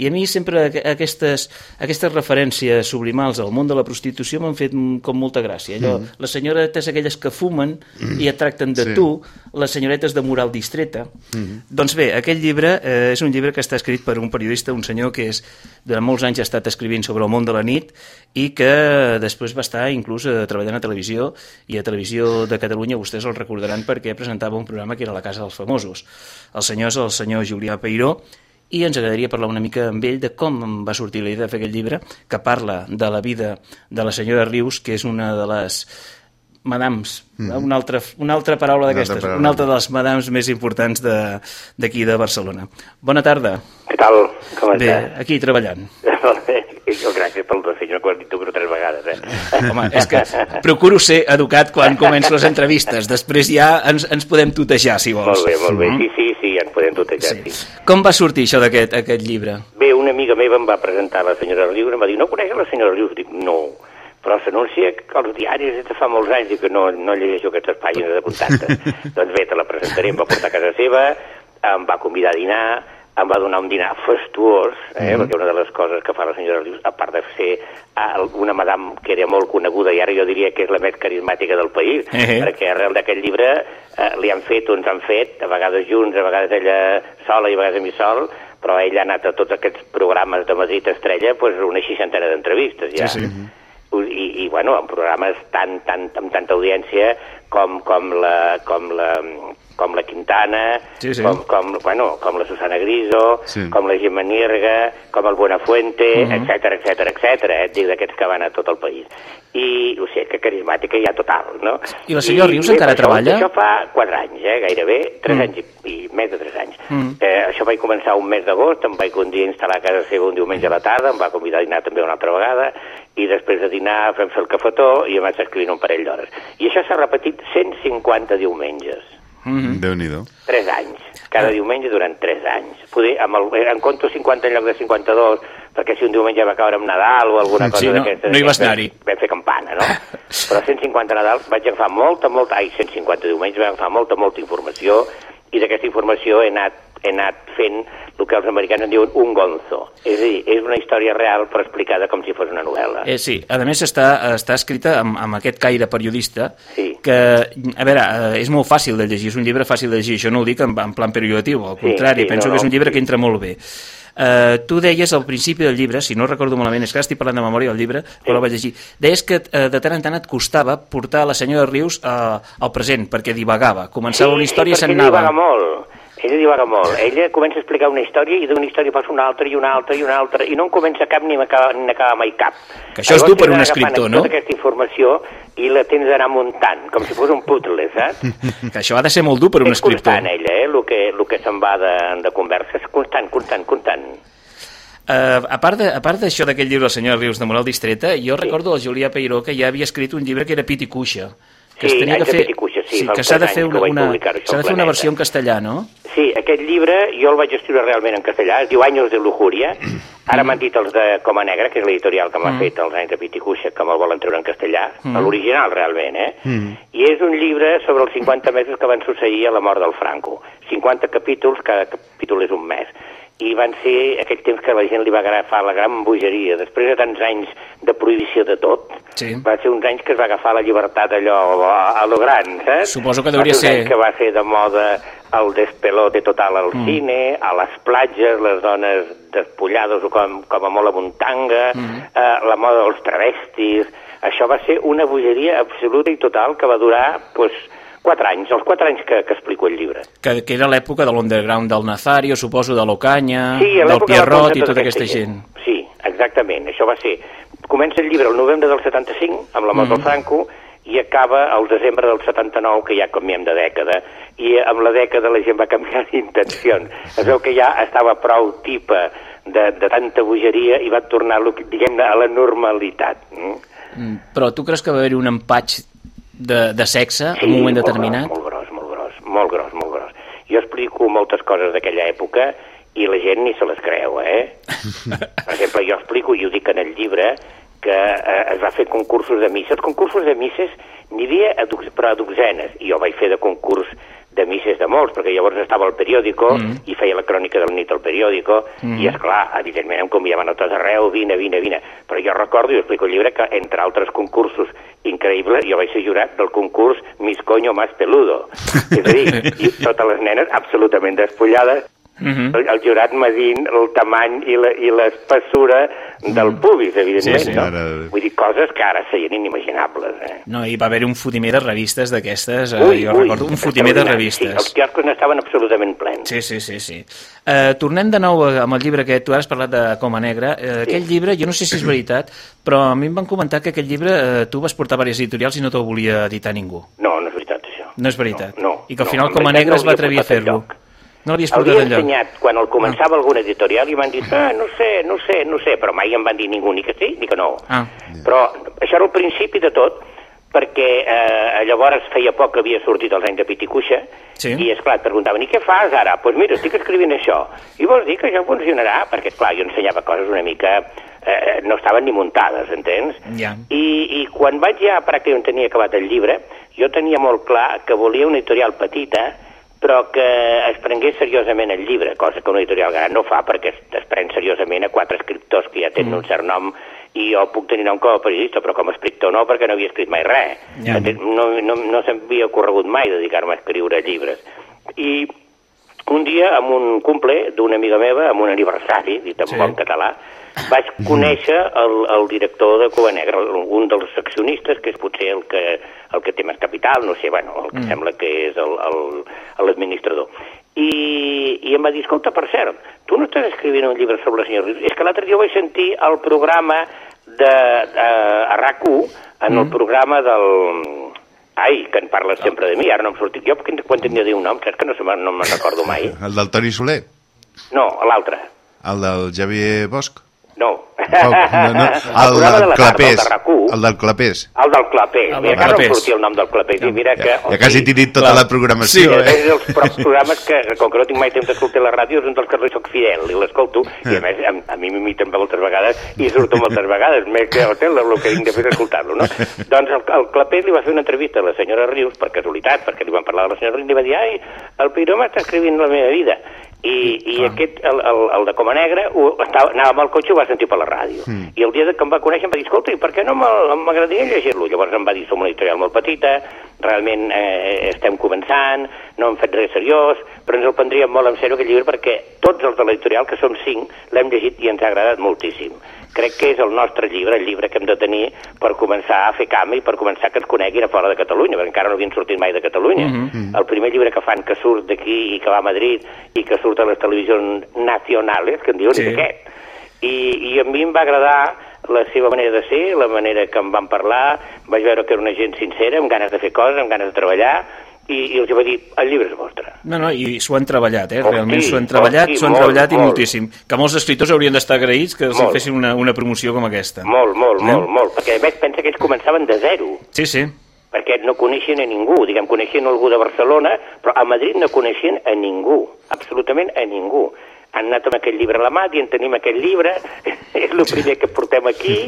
[SPEAKER 1] I a mi sempre aqu- aquestes, aquestes referències sublimals al món de la prostitució m'han fet mm, com molta gràcia. Allò,
[SPEAKER 2] Mhm.
[SPEAKER 1] Les senyoretes aquelles que fumen i et tracten de
[SPEAKER 2] Sí.
[SPEAKER 1] tu, les senyoretes de moral distreta.
[SPEAKER 2] Mhm.
[SPEAKER 1] Doncs bé, aquest llibre eh, és un llibre que està escrit per un periodista, un senyor que és, durant molts anys ha estat escrivint sobre el món de la nit i que després va estar inclús eh, treballant a televisió i a Televisió de Catalunya vostès el recordaran perquè presentava un programa que era La Casa dels Famosos. El senyor és el senyor Julià Peiró i ens agradaria parlar una mica amb ell de com va sortir la idea de fer aquest llibre que parla de la vida de la senyora Rius, que és una de les madams,
[SPEAKER 2] Mhm.
[SPEAKER 1] una, altra, una altra paraula
[SPEAKER 2] Una
[SPEAKER 1] d'aquestes,
[SPEAKER 2] paraula.
[SPEAKER 1] una altra de les madams més importants de- d'aquí de, de Barcelona. Bona tarda.
[SPEAKER 11] Què tal? Com
[SPEAKER 1] Bé,
[SPEAKER 11] estàs?
[SPEAKER 1] aquí treballant.
[SPEAKER 11] Jo gràcies pel de senyor que ho has dit però tres vegades, eh?
[SPEAKER 1] Home, és que procuro ser educat quan començo les entrevistes, després ja ens, ens podem tutejar, si vols.
[SPEAKER 11] Molt bé, molt bé.
[SPEAKER 1] Mhm.
[SPEAKER 11] Sí, sí, sí, ens podem tutejar, sí. sí.
[SPEAKER 1] Com va sortir això d'aquest aquest llibre?
[SPEAKER 11] Bé, una amiga meva em va presentar la senyora Rius, em va dir, no coneixes la senyora Rius? Dic, no. Però s'anuncia als diaris des de fa molts anys, dic que no, no llegeixo aquestes pàgines de contactes. doncs bé, te la presentaré, em va portar a casa seva, em va convidar a dinar, em va donar un dinar fastuós, eh,
[SPEAKER 2] Mhm.
[SPEAKER 11] perquè una de les coses que fa la senyora Rius, a part de ser ah, una madame que era molt coneguda i ara jo diria que és la més carismàtica del país,
[SPEAKER 1] Eh.
[SPEAKER 11] perquè arrel d'aquest llibre eh, li han fet, uns han fet, a vegades junts, a vegades ella sola i a vegades a mi sol, però ella ha anat a tots aquests programes de Madrid Estrella pues, una seixantena d'entrevistes ja.
[SPEAKER 1] Sí, sí.
[SPEAKER 11] I, i bueno, en programes tan, tan, amb tanta audiència com, com, la, com, la, com la Quintana,
[SPEAKER 1] Sí, sí.
[SPEAKER 11] Com, com, bueno, com la Susana Griso,
[SPEAKER 2] Sí.
[SPEAKER 11] com la Gemma Nierga, com el Buenafuente, etc etc etc, eh? et dic d'aquests que van a tot el país. I, o sigui, que carismàtica ja total, no?
[SPEAKER 1] I la senyora Rius
[SPEAKER 11] bé,
[SPEAKER 1] encara
[SPEAKER 11] això,
[SPEAKER 1] treballa?
[SPEAKER 11] Això fa 4 anys, eh? gairebé, 3
[SPEAKER 1] Mm.
[SPEAKER 11] anys i, i més de 3 anys.
[SPEAKER 1] Mm.
[SPEAKER 11] Eh, això vaig començar un mes d'agost, em vaig un dia instal·lar a casa seva un diumenge a la tarda, em va convidar a dinar també una altra vegada, i després de dinar vam fer el cafetó i em vaig escriure un parell d'hores. I això s'ha repetit 150 diumenges.
[SPEAKER 1] Mhm.
[SPEAKER 2] Déu-n'hi-do.
[SPEAKER 11] 3 anys. Cada diumenge durant 3 anys. Poder, amb el, en compto 50 en lloc de 52, perquè si un diumenge va caure amb Nadal o alguna cosa
[SPEAKER 1] Sí, no-
[SPEAKER 11] d'aquestes...
[SPEAKER 1] no hi vas
[SPEAKER 11] vam-
[SPEAKER 1] anar-hi.
[SPEAKER 11] Vam fer campana, no? Però 150 Nadals vaig agafar molta, molta... Ai, 150 diumenges vaig agafar molta, molta informació i d'aquesta informació he anat, he anat fent el que els americans en diuen un gonzo. És a dir, és una història real però explicada com si fos una novel·la.
[SPEAKER 1] Eh, sí, a més està, està escrita amb, amb aquest caire periodista
[SPEAKER 11] Sí.
[SPEAKER 1] que, a veure, eh, és molt fàcil de llegir, és un llibre fàcil de llegir, això no ho dic en, en plan pejoratiu, al
[SPEAKER 11] Sí,
[SPEAKER 1] contrari,
[SPEAKER 11] sí,
[SPEAKER 1] penso
[SPEAKER 11] no,
[SPEAKER 1] que és
[SPEAKER 11] no,
[SPEAKER 1] un llibre
[SPEAKER 11] sí.
[SPEAKER 1] que entra molt bé. Uh, tu deies al principi del llibre, si no recordo malament, és que estic parlant de memòria del llibre, però el vaig llegir, deies que uh, de tant en tant et costava portar la senyora Rius uh, al present, perquè divagava, començava una història i
[SPEAKER 11] sí,
[SPEAKER 1] se'n
[SPEAKER 11] ella divaga
[SPEAKER 1] anava.
[SPEAKER 11] molt. Ella divaga molt. Ella comença a explicar una història i d'una història passa una altra i una altra i una altra i no en comença cap ni n'acaba ni n'acaba mai cap.
[SPEAKER 1] Que això és dur per un escriptor, no?
[SPEAKER 11] Tota aquesta informació i la tens d'anar muntant, com si fos un puzzle, saps?
[SPEAKER 1] Que això ha de ser molt dur per un
[SPEAKER 11] és
[SPEAKER 1] escriptor.
[SPEAKER 11] constant, ella, eh? El que, el que se'n va de, de conversa és constant, constant, constant.
[SPEAKER 1] Uh, a part de- a part d'això d'aquest llibre del senyor Rius de Moral Distreta, jo recordo el Julià Peiró que ja havia escrit un llibre que era Pit i Cuixa. Que
[SPEAKER 11] Sí,
[SPEAKER 1] es tenia que fer,
[SPEAKER 11] Sí, fa
[SPEAKER 1] que s'ha de fer una, una, de fer una versió en castellà, no?
[SPEAKER 11] Sí, aquest llibre jo el vaig escriure realment en castellà, es diu Anys de lujuria. Ara m'han dit els de Coma Negra, que és l'editorial que m'ha
[SPEAKER 1] Mm.
[SPEAKER 11] fet els anys de Piticuixa, que me'l volen treure en castellà,
[SPEAKER 1] Mm.
[SPEAKER 11] a l'original realment, eh?
[SPEAKER 2] Mm.
[SPEAKER 11] I és un llibre sobre els 50 mesos que van succeir a la mort del Franco. 50 capítols, cada capítol és un mes. I van ser aquell temps que la gent li va agafar la gran bogeria. Després de tants anys de prohibició de tot,
[SPEAKER 1] Sí.
[SPEAKER 11] va ser uns anys que es va agafar la llibertat allò a, a lo gran, saps?
[SPEAKER 1] Suposo que
[SPEAKER 11] Va ser que va ser de moda el despelote total al
[SPEAKER 1] Mm.
[SPEAKER 11] cine, a les platges, les dones despullades o com, com a molt amb un tanga,
[SPEAKER 1] Mm.
[SPEAKER 11] eh, la moda dels travestis... Això va ser una bogeria absoluta i total que va durar, doncs, quatre anys, els quatre anys que, que explico el llibre.
[SPEAKER 1] Que, que era l'època de l'underground del Nazario, suposo, de l'Ocanya,
[SPEAKER 11] Sí,
[SPEAKER 1] del Pierrot
[SPEAKER 11] Ponce,
[SPEAKER 1] i
[SPEAKER 11] tota
[SPEAKER 1] tota aquesta gent.
[SPEAKER 11] Sí, exactament, això va ser... Comença el llibre el novembre del 75, amb la mort
[SPEAKER 1] Mhm.
[SPEAKER 11] del Franco, i acaba al desembre del 79, que ja canviem de dècada, i amb la dècada la gent va canviar d'intencions. Es veu que ja estava prou tipa de, de tanta bogeria i va tornar, diguem-ne, a la normalitat. Mm?
[SPEAKER 1] Mm, Però tu creus que va haver-hi un empatx de, de sexe
[SPEAKER 11] Sí,
[SPEAKER 1] en un moment
[SPEAKER 11] molt
[SPEAKER 1] determinat?
[SPEAKER 11] Gros, molt gros, molt gros, molt gros, molt gros. Jo explico moltes coses d'aquella època i la gent ni se les creu, eh? Per exemple, jo explico, i ho dic en el llibre, que eh, es va fer concursos de missa. Els concursos de misses n'hi havia a, però a dotzenes. I jo vaig fer de concurs de misses de molts, perquè llavors estava al periòdico
[SPEAKER 1] Mm.
[SPEAKER 11] i feia la crònica del nit al periòdico
[SPEAKER 1] Mm.
[SPEAKER 11] i, és clar, evidentment em convidaven a tot arreu, vine, vine, vine. Però jo recordo, i ho explico al llibre, que entre altres concursos increïbles, jo vaig ser jurat del concurs Mis coño más peludo. És a dir, i totes les nenes absolutament despullades,
[SPEAKER 1] Mhm.
[SPEAKER 11] el, el jurat medint el tamany i la- i l'espessura del pubis, evidentment,
[SPEAKER 1] Sí, sí.
[SPEAKER 11] no?
[SPEAKER 2] Déu.
[SPEAKER 11] Vull dir, coses que ara serien inimaginables, eh?
[SPEAKER 1] No, hi va haver un fotimer de revistes d'aquestes, eh,
[SPEAKER 11] Ui,
[SPEAKER 1] jo
[SPEAKER 11] ui,
[SPEAKER 1] recordo, un fotimer de
[SPEAKER 11] extraordinari. Sí,
[SPEAKER 1] revistes.
[SPEAKER 11] els quioscos n'estaven absolutament plens.
[SPEAKER 1] Sí, sí, sí. sí. Uh, tornem de nou amb el llibre aquest, tu ara has parlat de Coma Negra. Uh, aquell llibre, jo no sé si és veritat, però a mi em van comentar que aquell llibre uh, tu vas portar a diverses editorials i no te'l volia editar ningú.
[SPEAKER 11] No, no és veritat, això.
[SPEAKER 1] No és veritat.
[SPEAKER 11] No, no,
[SPEAKER 1] I que al
[SPEAKER 11] no,
[SPEAKER 1] final
[SPEAKER 11] en
[SPEAKER 1] Coma Negra
[SPEAKER 11] no
[SPEAKER 1] es va atrevir a fer-lo. No l'havies portat enlloc.
[SPEAKER 11] ensenyat, quan el començava alguna editorial, i van dir, ah, no sé, no sé, no sé, però mai em van dir ningú ni que sí ni que no.
[SPEAKER 1] Ah,
[SPEAKER 11] Però això era el principi de tot, perquè eh, llavors feia poc que havia sortit els anys de Piticuixa,
[SPEAKER 1] Sí.
[SPEAKER 11] i esclar, et preguntaven, i què fas ara? Doncs pues mira, estic escrivint això. I vols dir que això funcionarà? Perquè, esclar, jo ensenyava coses una mica... Eh, no estaven ni muntades, entens?
[SPEAKER 1] ja.
[SPEAKER 11] I, I quan vaig ja pràcticament tenir acabat el llibre, jo tenia molt clar que volia una editorial petita, però que es prengués seriosament el llibre, cosa que una editorial gran no fa perquè es, es pren seriosament a quatre escriptors que ja tenen mm. un cert nom i jo puc tenir nom com a periodista, però com a escriptor no, perquè no havia escrit mai res.
[SPEAKER 1] Ja.
[SPEAKER 11] No, no, no s'havia ocorregut mai dedicar-me a escriure llibres. I un dia, amb un cumple d'una amiga meva, amb un aniversari, dit en
[SPEAKER 1] Sí.
[SPEAKER 11] bon català, vaig conèixer el, el director de Cuba Negra, el- un dels accionistes, que és potser el que, el que té més capital, no sé, bueno, el que
[SPEAKER 1] Mm.
[SPEAKER 11] mm. sembla que és el- el- l'administrador. I, I em va dir, escolta, per cert, tu no estàs escrivint un llibre sobre el senyor Rius? És que l'altre dia vaig sentir el programa de, de a RAC1, en el
[SPEAKER 1] Mm.
[SPEAKER 11] programa del... Ai, que en parles sempre de mi, ara no em sortit. Jo quan, quan tenia de dir un nom, saps que no, no me'n recordo mai?
[SPEAKER 2] El del Toni Soler?
[SPEAKER 11] No, l'altre.
[SPEAKER 2] El del Javier Bosch?
[SPEAKER 11] No.
[SPEAKER 2] Oh, no, no. El,
[SPEAKER 11] de
[SPEAKER 2] del
[SPEAKER 11] la tarda,
[SPEAKER 2] Clapés.
[SPEAKER 11] el de RAC1.
[SPEAKER 2] El del Clapés.
[SPEAKER 11] El del Clapé.
[SPEAKER 1] El del
[SPEAKER 11] Mira, que ara em
[SPEAKER 1] Clapés.
[SPEAKER 11] sortia el nom del Clapé. I mira que...
[SPEAKER 2] Ja, ja quasi t'he dit tota
[SPEAKER 1] Clar.
[SPEAKER 2] la programació,
[SPEAKER 1] Sí,
[SPEAKER 2] eh?
[SPEAKER 11] és dels pro- programes que, com que no tinc mai temps d'escoltar la ràdio, és un dels que soc fidel, i l'escolto, i a més, a, a mi m'imiten moltes vegades, i surto moltes vegades, més que hotel, el que tinc de fer és escoltar-lo, no? doncs el, el Clapés li va fer una entrevista a la senyora Rius, per casualitat, perquè li van parlar de la senyora Rius, i li va dir, ai, el Piró m'està escrivint la meva vida. I, i aquest, el, el, el de Coma Negra, ho, estava, anava amb el cotxe i ho va sentir per la ràdio.
[SPEAKER 2] Mm.
[SPEAKER 11] I el dia que em va conèixer em va dir, escolta, i per què no m'agradaria llegir-lo? Llavors em va dir, som una editorial molt petita, realment eh, estem començant, no hem fet res seriós, però ens el prendríem molt en sèrio aquest llibre perquè tots els de l'editorial, que som cinc, l'hem llegit i ens ha agradat moltíssim. Crec que és el nostre llibre, el llibre que hem de tenir per començar a fer camp i per començar que ens coneguin a fora de Catalunya, perquè encara no havien sortit mai de Catalunya.
[SPEAKER 1] Mhm.
[SPEAKER 11] El primer llibre que fan que surt d'aquí i que va a Madrid i que surt a les televisions nacionals, que en diuen,
[SPEAKER 1] Sí.
[SPEAKER 11] és aquest. I, I a mi em va agradar la seva manera de ser, la manera que em van parlar, vaig veure que era una gent sincera, amb ganes de fer coses, amb ganes de treballar, i, i els vaig dir, el llibre és vostre.
[SPEAKER 1] No, no, i s'ho han treballat, eh? Realment s'ho han treballat, s'ho han
[SPEAKER 11] molt,
[SPEAKER 1] treballat i
[SPEAKER 11] molt.
[SPEAKER 1] moltíssim. Que molts escriptors haurien d'estar agraïts que els fessin una, una promoció com aquesta.
[SPEAKER 11] Molt, molt,
[SPEAKER 1] Eh?
[SPEAKER 11] molt, molt, perquè a més pensa que ells començaven de zero,
[SPEAKER 1] Sí, sí.
[SPEAKER 11] perquè no coneixien a ningú, diguem, coneixien algú de Barcelona, però a Madrid no coneixien a ningú, absolutament a ningú. Han anat amb aquest llibre a la mà, dient tenim aquest llibre, és el primer que portem aquí,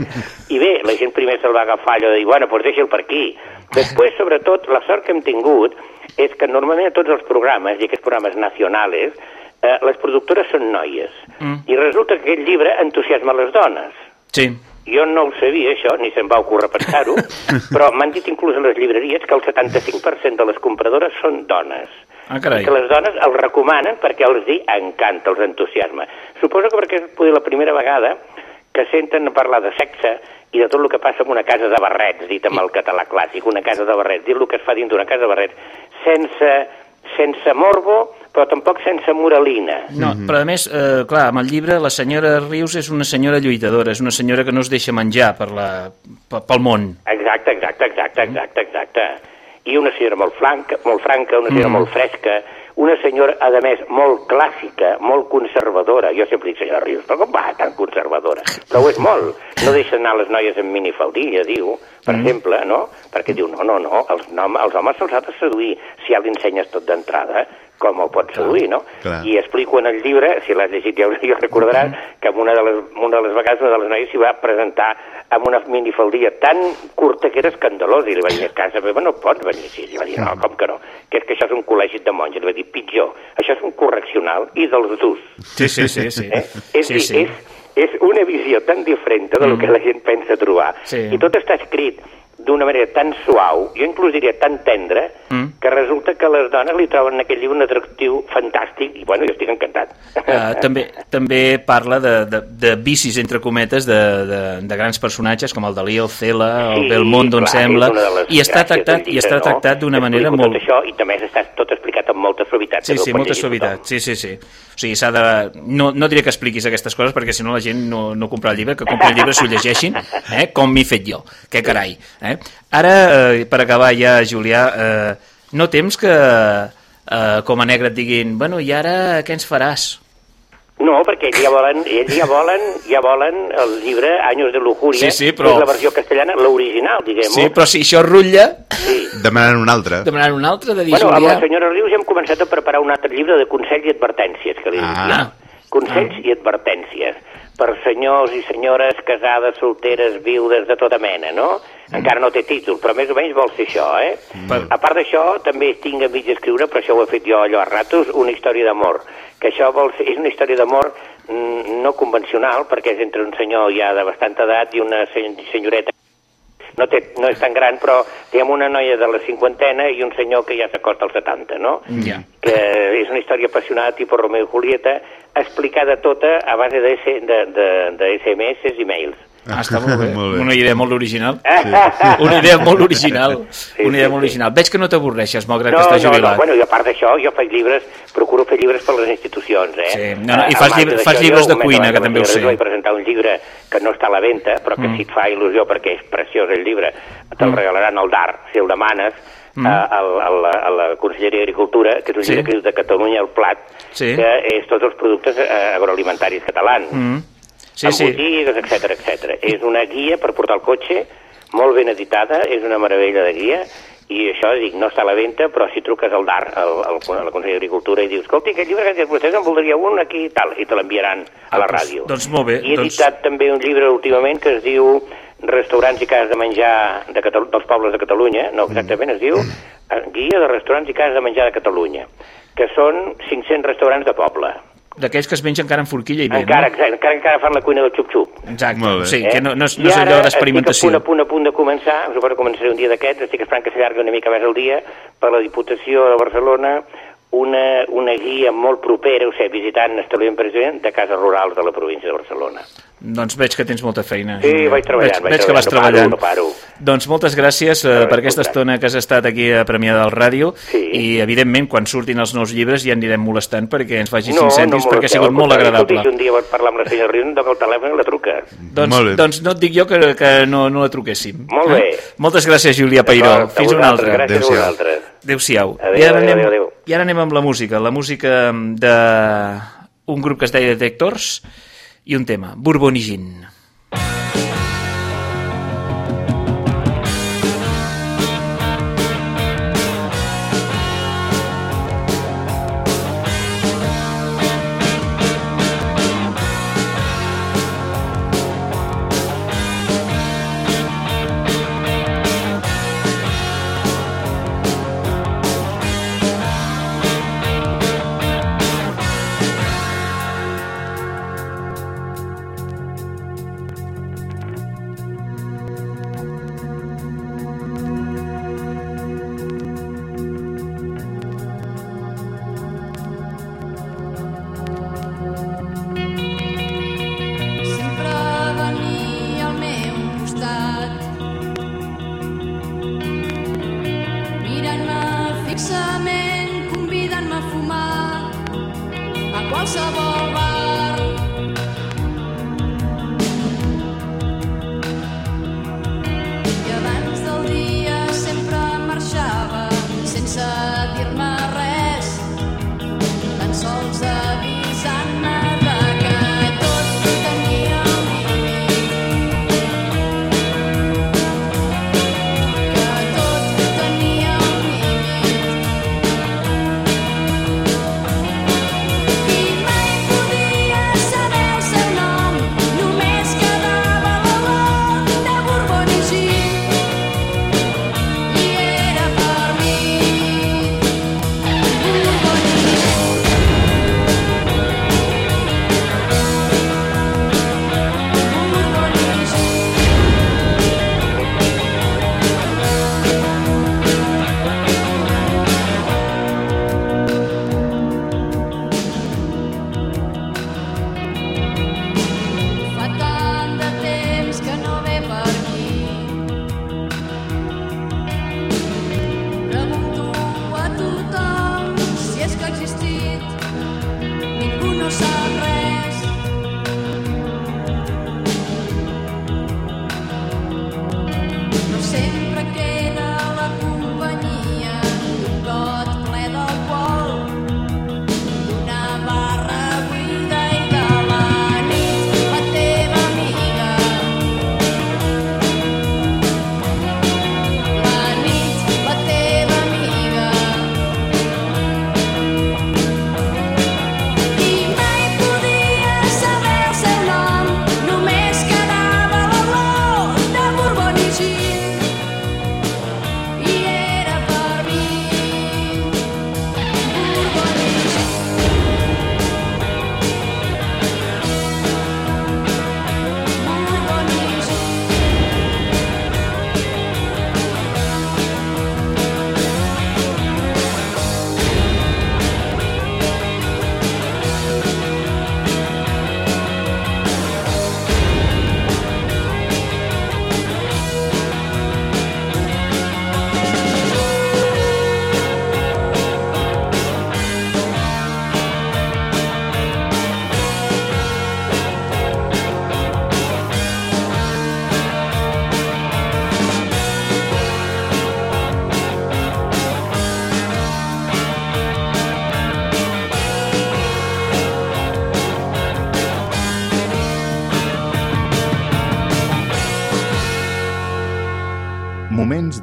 [SPEAKER 11] i bé, la gent primer se'l va agafar allò de dir, bueno, doncs deixa'l per aquí. Després, sobretot, la sort que hem tingut és que normalment a tots els programes, i aquests programes nacionals, eh, les productores són noies.
[SPEAKER 1] Mm.
[SPEAKER 11] I resulta que aquest llibre entusiasma les dones.
[SPEAKER 1] Sí.
[SPEAKER 11] Jo no ho sabia, això, ni se'm va ocórrer pensar-ho, però m'han dit inclús a les llibreries que el 75% de les compradores són dones.
[SPEAKER 1] Ah, carai.
[SPEAKER 11] Que les dones els recomanen perquè els hi encanta, els entusiasma. Suposo que perquè és poder la primera vegada que senten parlar de sexe i de tot el que passa en una casa de barrets, dit amb el català clàssic, una casa de barrets, dir el que es fa dins d'una casa de barrets, sense, sense morbo, però tampoc sense moralina.
[SPEAKER 1] No, però a més, eh, clar, amb el llibre la senyora Rius és una senyora lluitadora, és una senyora que no es deixa menjar per la, pe- pel món.
[SPEAKER 11] Exacte, exacte, exacte, exacte, exacte. I una senyora molt, franca, molt franca, una senyora
[SPEAKER 1] Mm.
[SPEAKER 11] molt fresca, una senyora, a més, molt clàssica, molt conservadora. Jo sempre dic, senyora Rius, però com va tan conservadora? Però ho és molt. No deixa anar les noies en minifaldilla, diu, per
[SPEAKER 1] Mm.
[SPEAKER 11] exemple, no? Perquè diu, no, no, no, els, nom, els homes se'ls ha de seduir. Si ja li ensenyes tot d'entrada, com el pot seduir, no?
[SPEAKER 2] clar.
[SPEAKER 11] I explico en el llibre, si l'has llegit ja, ja recordaràs, que en una de, les, una de les vegades una de les noies s'hi va presentar amb una minifaldilla tan curta que era escandalós, i li va dir, a casa meva no pots venir així. I va dir, no, com que no? Que és que això és un col·legi de monges. Li va dir, pitjor, això és un correccional i dels durs.
[SPEAKER 1] Sí, sí, sí. sí.
[SPEAKER 11] Eh? És,
[SPEAKER 1] sí,
[SPEAKER 11] dir,
[SPEAKER 1] sí.
[SPEAKER 11] és, és una visió tan diferent de lo
[SPEAKER 1] Mm.
[SPEAKER 11] que la gent pensa trobar.
[SPEAKER 1] Sí.
[SPEAKER 11] I tot està escrit d'una manera tan suau, jo inclús diria tan tendra,
[SPEAKER 1] Mm.
[SPEAKER 11] que resulta que les dones li troben en aquell llibre un atractiu fantàstic, i bueno, jo estic encantat.
[SPEAKER 1] Uh, també, també parla de, de, de vicis, entre cometes, de, de, de grans personatges com el Dalí, el Cela, el
[SPEAKER 11] Sí,
[SPEAKER 1] Belmondo, em
[SPEAKER 11] clar,
[SPEAKER 1] sembla,
[SPEAKER 11] de les
[SPEAKER 1] i està tractat, i està
[SPEAKER 11] no?
[SPEAKER 1] tractat d'una manera
[SPEAKER 11] Explico
[SPEAKER 1] molt...
[SPEAKER 11] Tot això, i també està tot explicat amb molta suavitat.
[SPEAKER 1] Sí,
[SPEAKER 11] no
[SPEAKER 1] sí, molta suavitat. Sí, sí, sí. O sigui, s'ha de... No, no diré que expliquis aquestes coses perquè si no la gent no, no compra el llibre, que compri el llibre s'ho llegeixin, eh? com m'he fet jo. Que carai. Eh? Ara, eh, per acabar ja, Julià, eh, no temps que eh, com a negre et diguin bueno, i ara què ens faràs?
[SPEAKER 11] No, perquè ells ja volen, ells ja volen, ja volen el llibre Años de Lujuria,
[SPEAKER 1] Sí, sí, però-
[SPEAKER 11] que és la versió castellana, l'original, diguem-ho.
[SPEAKER 1] Sí, però si això rutlla,
[SPEAKER 2] Demanant un altre.
[SPEAKER 1] demanant un altre de dir,
[SPEAKER 11] Bueno, amb la senyora Rius ja hem començat a preparar un altre llibre de consells i advertències, que li
[SPEAKER 2] Ah.
[SPEAKER 11] Consells i advertències per senyors i senyores casades, solteres, viudes, de tota mena, no? Encara no té títol, però més o menys vol ser això, eh?
[SPEAKER 1] Per-
[SPEAKER 11] A part d'això, també tinc a mig escriure, però això ho he fet jo allò a ratos, una història d'amor. Que això vol ser, és una història d'amor mm, no convencional, perquè és entre un senyor ja de bastanta edat i una sen senyoreta no, té, no és tan gran, però diguem una noia de la cinquantena i un senyor que ja s'acosta als 70, no?
[SPEAKER 1] Ja.
[SPEAKER 11] Que és una història apassionada, tipus Romeo i Julieta, explicada tota a base de, de, de, de SMS i mails.
[SPEAKER 1] Ah, està molt bé.
[SPEAKER 2] Molt bé.
[SPEAKER 1] Una idea molt original.
[SPEAKER 11] Sí.
[SPEAKER 1] Una idea molt original.
[SPEAKER 11] Sí,
[SPEAKER 1] Una idea
[SPEAKER 11] sí,
[SPEAKER 1] molt
[SPEAKER 11] sí.
[SPEAKER 1] original. Veig que no t'avorreixes, malgrat
[SPEAKER 11] No,
[SPEAKER 1] que
[SPEAKER 11] no,
[SPEAKER 1] estàs
[SPEAKER 11] no,
[SPEAKER 1] jubilat.
[SPEAKER 11] bueno, i a part d'això, jo faig llibres, procuro fer llibres per les institucions, eh?
[SPEAKER 1] Sí, no, no, i fas llibre- fas llibres de cuina, que també ho sé.
[SPEAKER 11] Vaig presentar un llibre que no està a la venda, però que
[SPEAKER 1] Mm.
[SPEAKER 11] sí et fa il·lusió perquè és preciós el llibre, te'l
[SPEAKER 1] Mm.
[SPEAKER 11] regalaran al DAR, si el demanes,
[SPEAKER 1] Mm.
[SPEAKER 11] a, a, a, la, a la Conselleria d'Agricultura, que és un
[SPEAKER 1] Sí.
[SPEAKER 11] llibre que de Catalunya al plat,
[SPEAKER 1] Sí.
[SPEAKER 11] que és tots els productes eh, agroalimentaris catalans.
[SPEAKER 1] Mm. Sí,
[SPEAKER 11] amb
[SPEAKER 1] sí.
[SPEAKER 11] botigues, etc etc. És una guia per portar el cotxe, molt ben editada, és una meravella de guia, i això, dic, no està a la venda, però si truques al DAR, al, al, a la Conselleria d'Agricultura, i dius, escolti, aquest llibre que vostès en voldria un aquí i tal, i te l'enviaran a la
[SPEAKER 1] Ah, doncs-
[SPEAKER 11] ràdio.
[SPEAKER 1] doncs molt bé,
[SPEAKER 11] I he
[SPEAKER 1] doncs-
[SPEAKER 11] editat també un llibre últimament que es diu Restaurants i cases de menjar de Catal dels pobles de Catalunya, no, exactament es diu eh, Guia de restaurants i cases de menjar de Catalunya, que són 500 restaurants de poble.
[SPEAKER 1] D'aquells que es mengen encara en forquilla i bé,
[SPEAKER 11] Encara,
[SPEAKER 1] no?
[SPEAKER 11] exacte, encara, encara fan la cuina del xup-xup.
[SPEAKER 1] Exacte, sí,
[SPEAKER 11] Eh?
[SPEAKER 1] que no, no és,
[SPEAKER 11] I
[SPEAKER 1] no és
[SPEAKER 11] ara
[SPEAKER 1] allò d'experimentació.
[SPEAKER 11] Estic a punt, a punt, a punt de començar, suposo que començaré un dia d'aquests, estic esperant que s'allargui una mica més el dia, per la Diputació de Barcelona, una, una guia molt propera, o sigui, visitant establiment president de cases rurals de la província de Barcelona.
[SPEAKER 1] Doncs veig que tens molta feina.
[SPEAKER 11] Sí, vaig treballant,
[SPEAKER 1] veig,
[SPEAKER 11] vaig
[SPEAKER 1] veig que vas
[SPEAKER 11] treballant, no
[SPEAKER 1] treballant.
[SPEAKER 11] paro, no
[SPEAKER 1] Doncs moltes gràcies eh, per aquesta estona que has estat aquí a Premià del Ràdio
[SPEAKER 11] Sí.
[SPEAKER 1] i, evidentment, quan surtin els nous llibres ja anirem molestant perquè ens facis
[SPEAKER 11] No,
[SPEAKER 1] incendis
[SPEAKER 11] no
[SPEAKER 1] perquè ha sigut molt agradable.
[SPEAKER 11] Escolti, si un dia vol parlar amb la senyora Rius, em toca el telèfon i la truca.
[SPEAKER 1] Doncs, doncs no et dic jo que, que no, no la truquéssim.
[SPEAKER 11] Molt bé.
[SPEAKER 1] Eh? Moltes gràcies, Julià Peiró.
[SPEAKER 11] D'acord, a
[SPEAKER 1] Fins una altra.
[SPEAKER 11] Gràcies a vosaltres.
[SPEAKER 1] Adéu-siau.
[SPEAKER 11] Adéu,
[SPEAKER 1] I ara
[SPEAKER 11] adéu,
[SPEAKER 1] anem,
[SPEAKER 11] adéu.
[SPEAKER 1] I ara anem amb la música. La música de un grup que es deia Detectors i un tema, Bourbonisine.
[SPEAKER 10] Sempre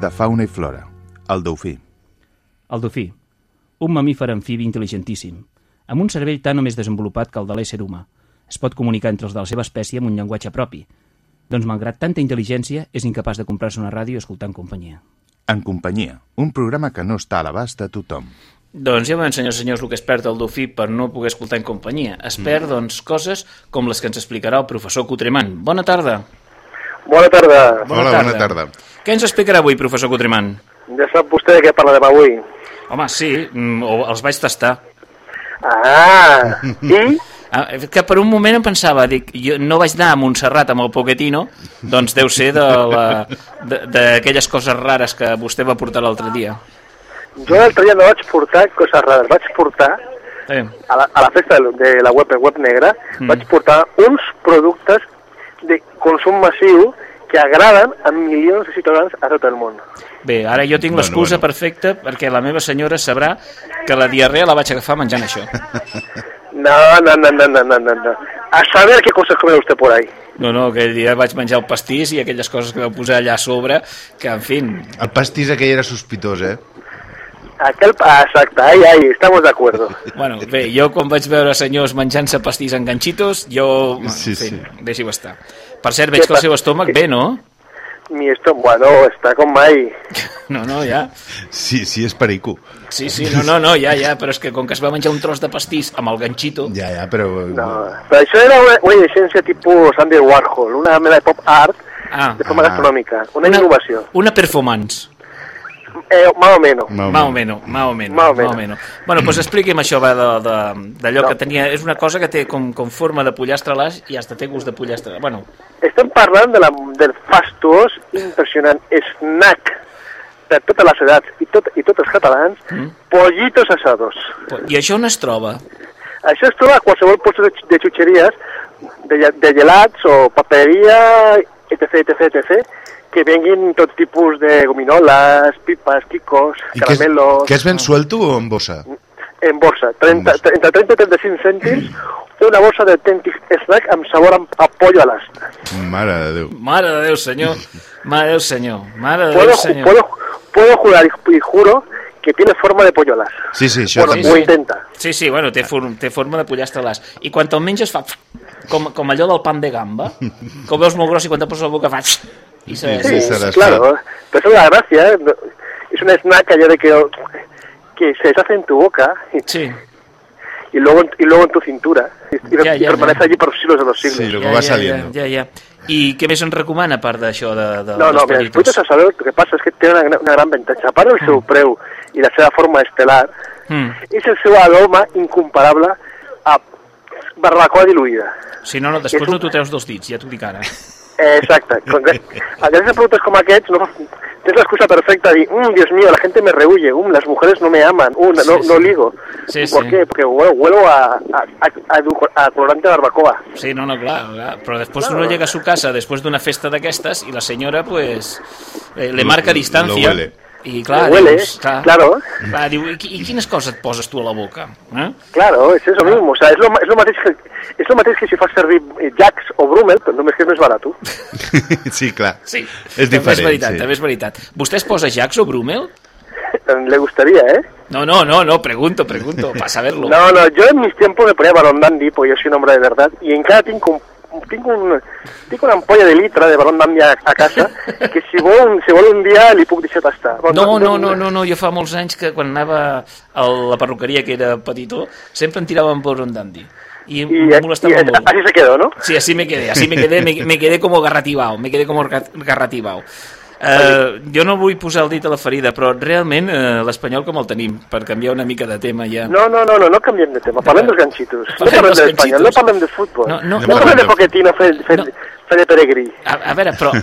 [SPEAKER 10] de
[SPEAKER 2] fauna i flora. El dofí.
[SPEAKER 8] El dofí. Un mamífer amfibi intel·ligentíssim, amb un cervell tan o més desenvolupat que el de l'ésser humà. Es pot comunicar entre els de la seva espècie amb un llenguatge propi. Doncs, malgrat tanta intel·ligència, és incapaç de comprar-se una ràdio en companyia.
[SPEAKER 2] En companyia, un programa que no està a l'abast de tothom.
[SPEAKER 1] Doncs ja veuen, senyors senyors, el que es perd el dofí per no poder escoltar en companyia. Es perd, doncs, coses com les que ens explicarà el professor Cotremant. Bona tarda.
[SPEAKER 12] Bona tarda.
[SPEAKER 2] Hola, bona tarda.
[SPEAKER 1] Què ens explicarà avui, professor Cotremant?
[SPEAKER 12] Ja sap vostè de què parlarem avui.
[SPEAKER 1] Home, sí, mm, o els vaig tastar.
[SPEAKER 12] Ah, i?
[SPEAKER 1] Ah, que per un moment em pensava, dic, jo no vaig anar a Montserrat amb el Poquetino, doncs deu ser de la- de- d'aquelles coses rares que vostè va portar l'altre dia.
[SPEAKER 12] Jo l'altre dia no vaig portar coses rares, vaig portar
[SPEAKER 1] Eh.
[SPEAKER 12] a la, a la festa de, de la web, web negra,
[SPEAKER 1] Mm.
[SPEAKER 12] vaig portar uns productes de consum massiu que agraden a milions de ciutadans a tot el món.
[SPEAKER 1] Bé, ara jo tinc
[SPEAKER 2] Bueno,
[SPEAKER 1] l'excusa
[SPEAKER 2] bueno.
[SPEAKER 1] perfecta perquè la meva senyora sabrà que la diarrea la vaig agafar menjant això.
[SPEAKER 12] No, no, no, no, no, no, no, no. A saber qué cosas come usted por ahí.
[SPEAKER 1] No, no, aquell dia vaig menjar el pastís i aquelles coses que vau posar allà a sobre, que, en fi,
[SPEAKER 2] El pastís aquell era sospitós, eh?
[SPEAKER 12] Aquel, exacto, ahí, ahí, estamos de acuerdo.
[SPEAKER 1] Bueno, bé, jo quan vaig veure senyors menjant-se pastís en ganxitos, jo...
[SPEAKER 2] Sí, sí.
[SPEAKER 1] Deixi-ho estar. Per cert, veig que el seu estómac bé, no?
[SPEAKER 12] Mi estómago, bueno, está con Mai.
[SPEAKER 1] No, no, ja.
[SPEAKER 2] Sí, sí, és perico.
[SPEAKER 1] Sí, sí, no, no, no, ja, ja, però és que com que es va menjar un tros de pastís amb el ganxito...
[SPEAKER 2] Ja, ja, però...
[SPEAKER 12] No, pero eso era una, una licencia tipo Sandy Warhol, una mena de pop art
[SPEAKER 1] Ah,
[SPEAKER 12] de forma
[SPEAKER 2] Ah.
[SPEAKER 12] gastronòmica, una,
[SPEAKER 1] Una-
[SPEAKER 12] innovació.
[SPEAKER 1] una performance.
[SPEAKER 12] Eh, más o menos.
[SPEAKER 1] Más o menos, más o menos.
[SPEAKER 12] Más o menos.
[SPEAKER 1] menos. Bueno, doncs expliqui'm això, va, de- de- d'allò
[SPEAKER 12] No.
[SPEAKER 1] que tenia... És una cosa que té com, com forma de pollastre a l'as i hasta té gust de pollastre. Bueno,
[SPEAKER 12] Estem parlant de la, del fastuós, impressionant snack de totes les edats i, tot, i tots els catalans,
[SPEAKER 1] Mm.
[SPEAKER 12] pollitos asados.
[SPEAKER 1] i això on es troba?
[SPEAKER 12] Això es troba a qualsevol lloc de, de xutxeries, de, de gelats o paperia, etc, etc, etc, que venguin tot tipus de gominoles, pipes, quicos,
[SPEAKER 2] és,
[SPEAKER 12] caramelos...
[SPEAKER 2] què és ben suelto o en bossa?
[SPEAKER 12] En bolsa, 30, entre 30 i 35 cèntims, una bolsa de autèntic snack amb sabor a, a pollo a l'asta.
[SPEAKER 2] Mare de Déu.
[SPEAKER 1] Mare de Déu, senyor. Mare de Déu, senyor. Mare de
[SPEAKER 12] Puedo,
[SPEAKER 1] Déu, senyor.
[SPEAKER 12] puedo, puedo jurar y, y juro que tiene forma de pollo a las.
[SPEAKER 2] Sí, sí, això
[SPEAKER 12] Bueno,
[SPEAKER 2] també.
[SPEAKER 12] ho intenta.
[SPEAKER 1] Sí, sí, bueno, té, for té forma de pollastre a l'as. I quan te'l menges fa... Com, com allò del pan de gamba, que ho veus molt gros i quan te poses a la boca fa... I se,
[SPEAKER 2] Sí, se desfà.
[SPEAKER 12] claro. Pero esa es la gracia, ¿eh? Es un snack allá de que, que se deshace en tu boca y,
[SPEAKER 1] Sí.
[SPEAKER 12] y, luego, y luego en tu cintura. Y, y-
[SPEAKER 1] Ya,
[SPEAKER 12] y
[SPEAKER 1] ya,
[SPEAKER 12] permanece
[SPEAKER 1] ya.
[SPEAKER 12] allí por los siglos de los siglos.
[SPEAKER 2] Sí, luego
[SPEAKER 1] Ja,
[SPEAKER 2] va
[SPEAKER 1] ja,
[SPEAKER 2] saliendo.
[SPEAKER 1] Ja, ja, ja. I què més ens recomana, a part d'això de, de,
[SPEAKER 12] No, no, mira, els
[SPEAKER 1] pollitos?
[SPEAKER 12] fruitos asados lo que pasa es que tienen una, una gran ventaja. A part del seu preu i la seva forma estel·lar,
[SPEAKER 1] Mm.
[SPEAKER 12] és el seu aroma incomparable a barbacoa diluïda.
[SPEAKER 1] Si no, no, després
[SPEAKER 12] És un-
[SPEAKER 1] no t'ho treus dels dits, ja t'ho dic ara.
[SPEAKER 12] Exacte. Con- Gràcies a productes com aquests no, fa- tienes la excusa perfecta de, "Mm, Dios mío, la gente me rehuye, um, las mujeres no me aman, um, no,
[SPEAKER 1] Sí,
[SPEAKER 12] no ligo.
[SPEAKER 1] Sí,
[SPEAKER 12] ¿Y ¿Por
[SPEAKER 1] sí.
[SPEAKER 12] qué? Porque huelo, huelo a, a, a, a a colorante de barbacoa.
[SPEAKER 1] Sí, no, no, clar, clar. però després
[SPEAKER 12] Claro.
[SPEAKER 1] uno llega a su casa després d'una festa d'aquestes i la senyora, pues, eh, le
[SPEAKER 2] Lo-
[SPEAKER 1] marca
[SPEAKER 2] lo
[SPEAKER 1] distància.
[SPEAKER 2] huele.
[SPEAKER 1] I clar,
[SPEAKER 12] Lo huele,
[SPEAKER 1] dius, clar,
[SPEAKER 12] claro.
[SPEAKER 1] clar, diu, i, i quines coses et poses tu a la boca? Eh?
[SPEAKER 12] Claro, es eso mismo. O sea, es lo, es lo mateix que, es lo mateix que si fas servir Jax o Brummel, però només que és més barat.
[SPEAKER 2] sí, clar.
[SPEAKER 1] Sí,
[SPEAKER 2] És
[SPEAKER 1] també
[SPEAKER 2] diferent,
[SPEAKER 1] és veritat,
[SPEAKER 2] sí.
[SPEAKER 1] també és veritat. Vostè es posa Jax o Brummel?
[SPEAKER 12] Le gustaría, ¿eh?
[SPEAKER 1] No, no, no, no, pregunto, pregunto, para saberlo.
[SPEAKER 12] No, no, yo en mis tiempos me ponía balón dandy, porque yo soy un hombre de verdad, y en cada tinc un, tinc, un, tinc una ampolla de litre de balón dandy a, casa, que si vol, un, si vol un dia li puc deixar tastar.
[SPEAKER 1] No, no, no, no, no, jo fa molts anys que quan anava a la perruqueria, que era petitó, sempre en Boron Dandy. I,
[SPEAKER 12] Y,
[SPEAKER 1] em molestava
[SPEAKER 12] y
[SPEAKER 1] molt.
[SPEAKER 12] así se quedó, ¿no?
[SPEAKER 1] Sí, así me quedé, así me quedé, me, me quedé como garratibao, me quedé como ga- garratibao. Uh, jo no vull posar el dit a la ferida, però realment uh, l'espanyol com el tenim, per canviar una mica de tema ja.
[SPEAKER 12] No, no, no, no, no canviem de tema, parlem dels ganxitos. No
[SPEAKER 1] Parlem
[SPEAKER 12] parlem
[SPEAKER 1] dels
[SPEAKER 12] d'Espanya, no parlem de futbol.
[SPEAKER 1] No, no,
[SPEAKER 12] no,
[SPEAKER 1] no.
[SPEAKER 12] parlem de Pochettino fent, fent, fent de peregrí.
[SPEAKER 1] A, a veure, però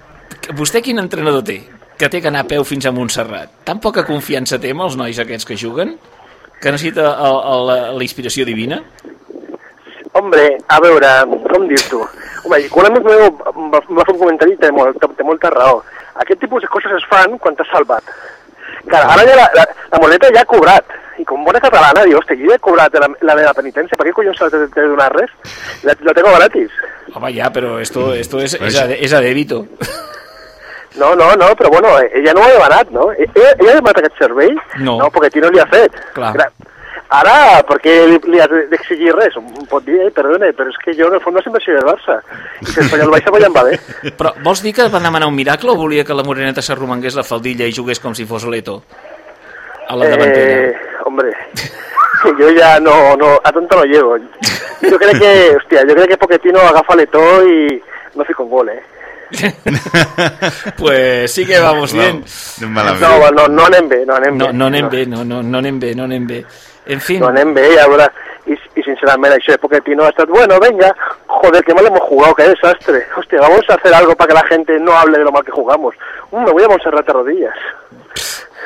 [SPEAKER 1] vostè quin entrenador té? Que té que anar a peu fins a Montserrat. Tan poca confiança té amb els nois aquests que juguen? Que necessita la, inspiració divina?
[SPEAKER 12] Hombre, a veure, com dir-t'ho? Home, quan em va, fer un comentari té, molt, té molta raó. Aquest tipus de coses es fan quan t'has salvat. Clar, ara ja la, la, la moneta ja ha cobrat. I com bona catalana, diu, hosti, jo ja he cobrat la, la meva penitència, per què collons s'ha de, de donar res? La, la tengo gratis.
[SPEAKER 1] Home, ja, però esto, esto es, és, a, és a débito.
[SPEAKER 12] No, no, no, però bueno, ella no ho ha demanat, no? Ella, ella ha demanat aquest servei?
[SPEAKER 1] No.
[SPEAKER 12] No, perquè Tino li ha fet.
[SPEAKER 1] Clar.
[SPEAKER 12] Gra- Ara, per què li, li has d'exigir res? Em pot dir, eh, perdone, però és que jo en el fons sempre soy del Barça. I si l'Espanyol baixa, ja em va bé.
[SPEAKER 1] Però vols dir que van demanar un miracle o volia que la moreneta s'arromangués la faldilla i jugués com si fos l'Eto? A la davantera.
[SPEAKER 12] Eh, hombre, yo ya no, no, a tonto no llego. Yo creo que, hostia, yo creo que Pochettino agafa l'Eto y no fica un gol, eh.
[SPEAKER 1] Pues sí que vamos bien.
[SPEAKER 12] No, no, no anem bé, no anem
[SPEAKER 1] No,
[SPEAKER 12] bé.
[SPEAKER 1] no anem bé, no, no, no anem bé, no anem bé. En fin,
[SPEAKER 12] No anem bé, a veure, y, y sinceramente això de Pochettino ha estat, bueno, venga, joder, qué mal hemos jugado, qué desastre. Hostia, vamos a hacer algo para que la gente no hable de lo mal que jugamos. Mm, me voy a Montserrat a rodillas.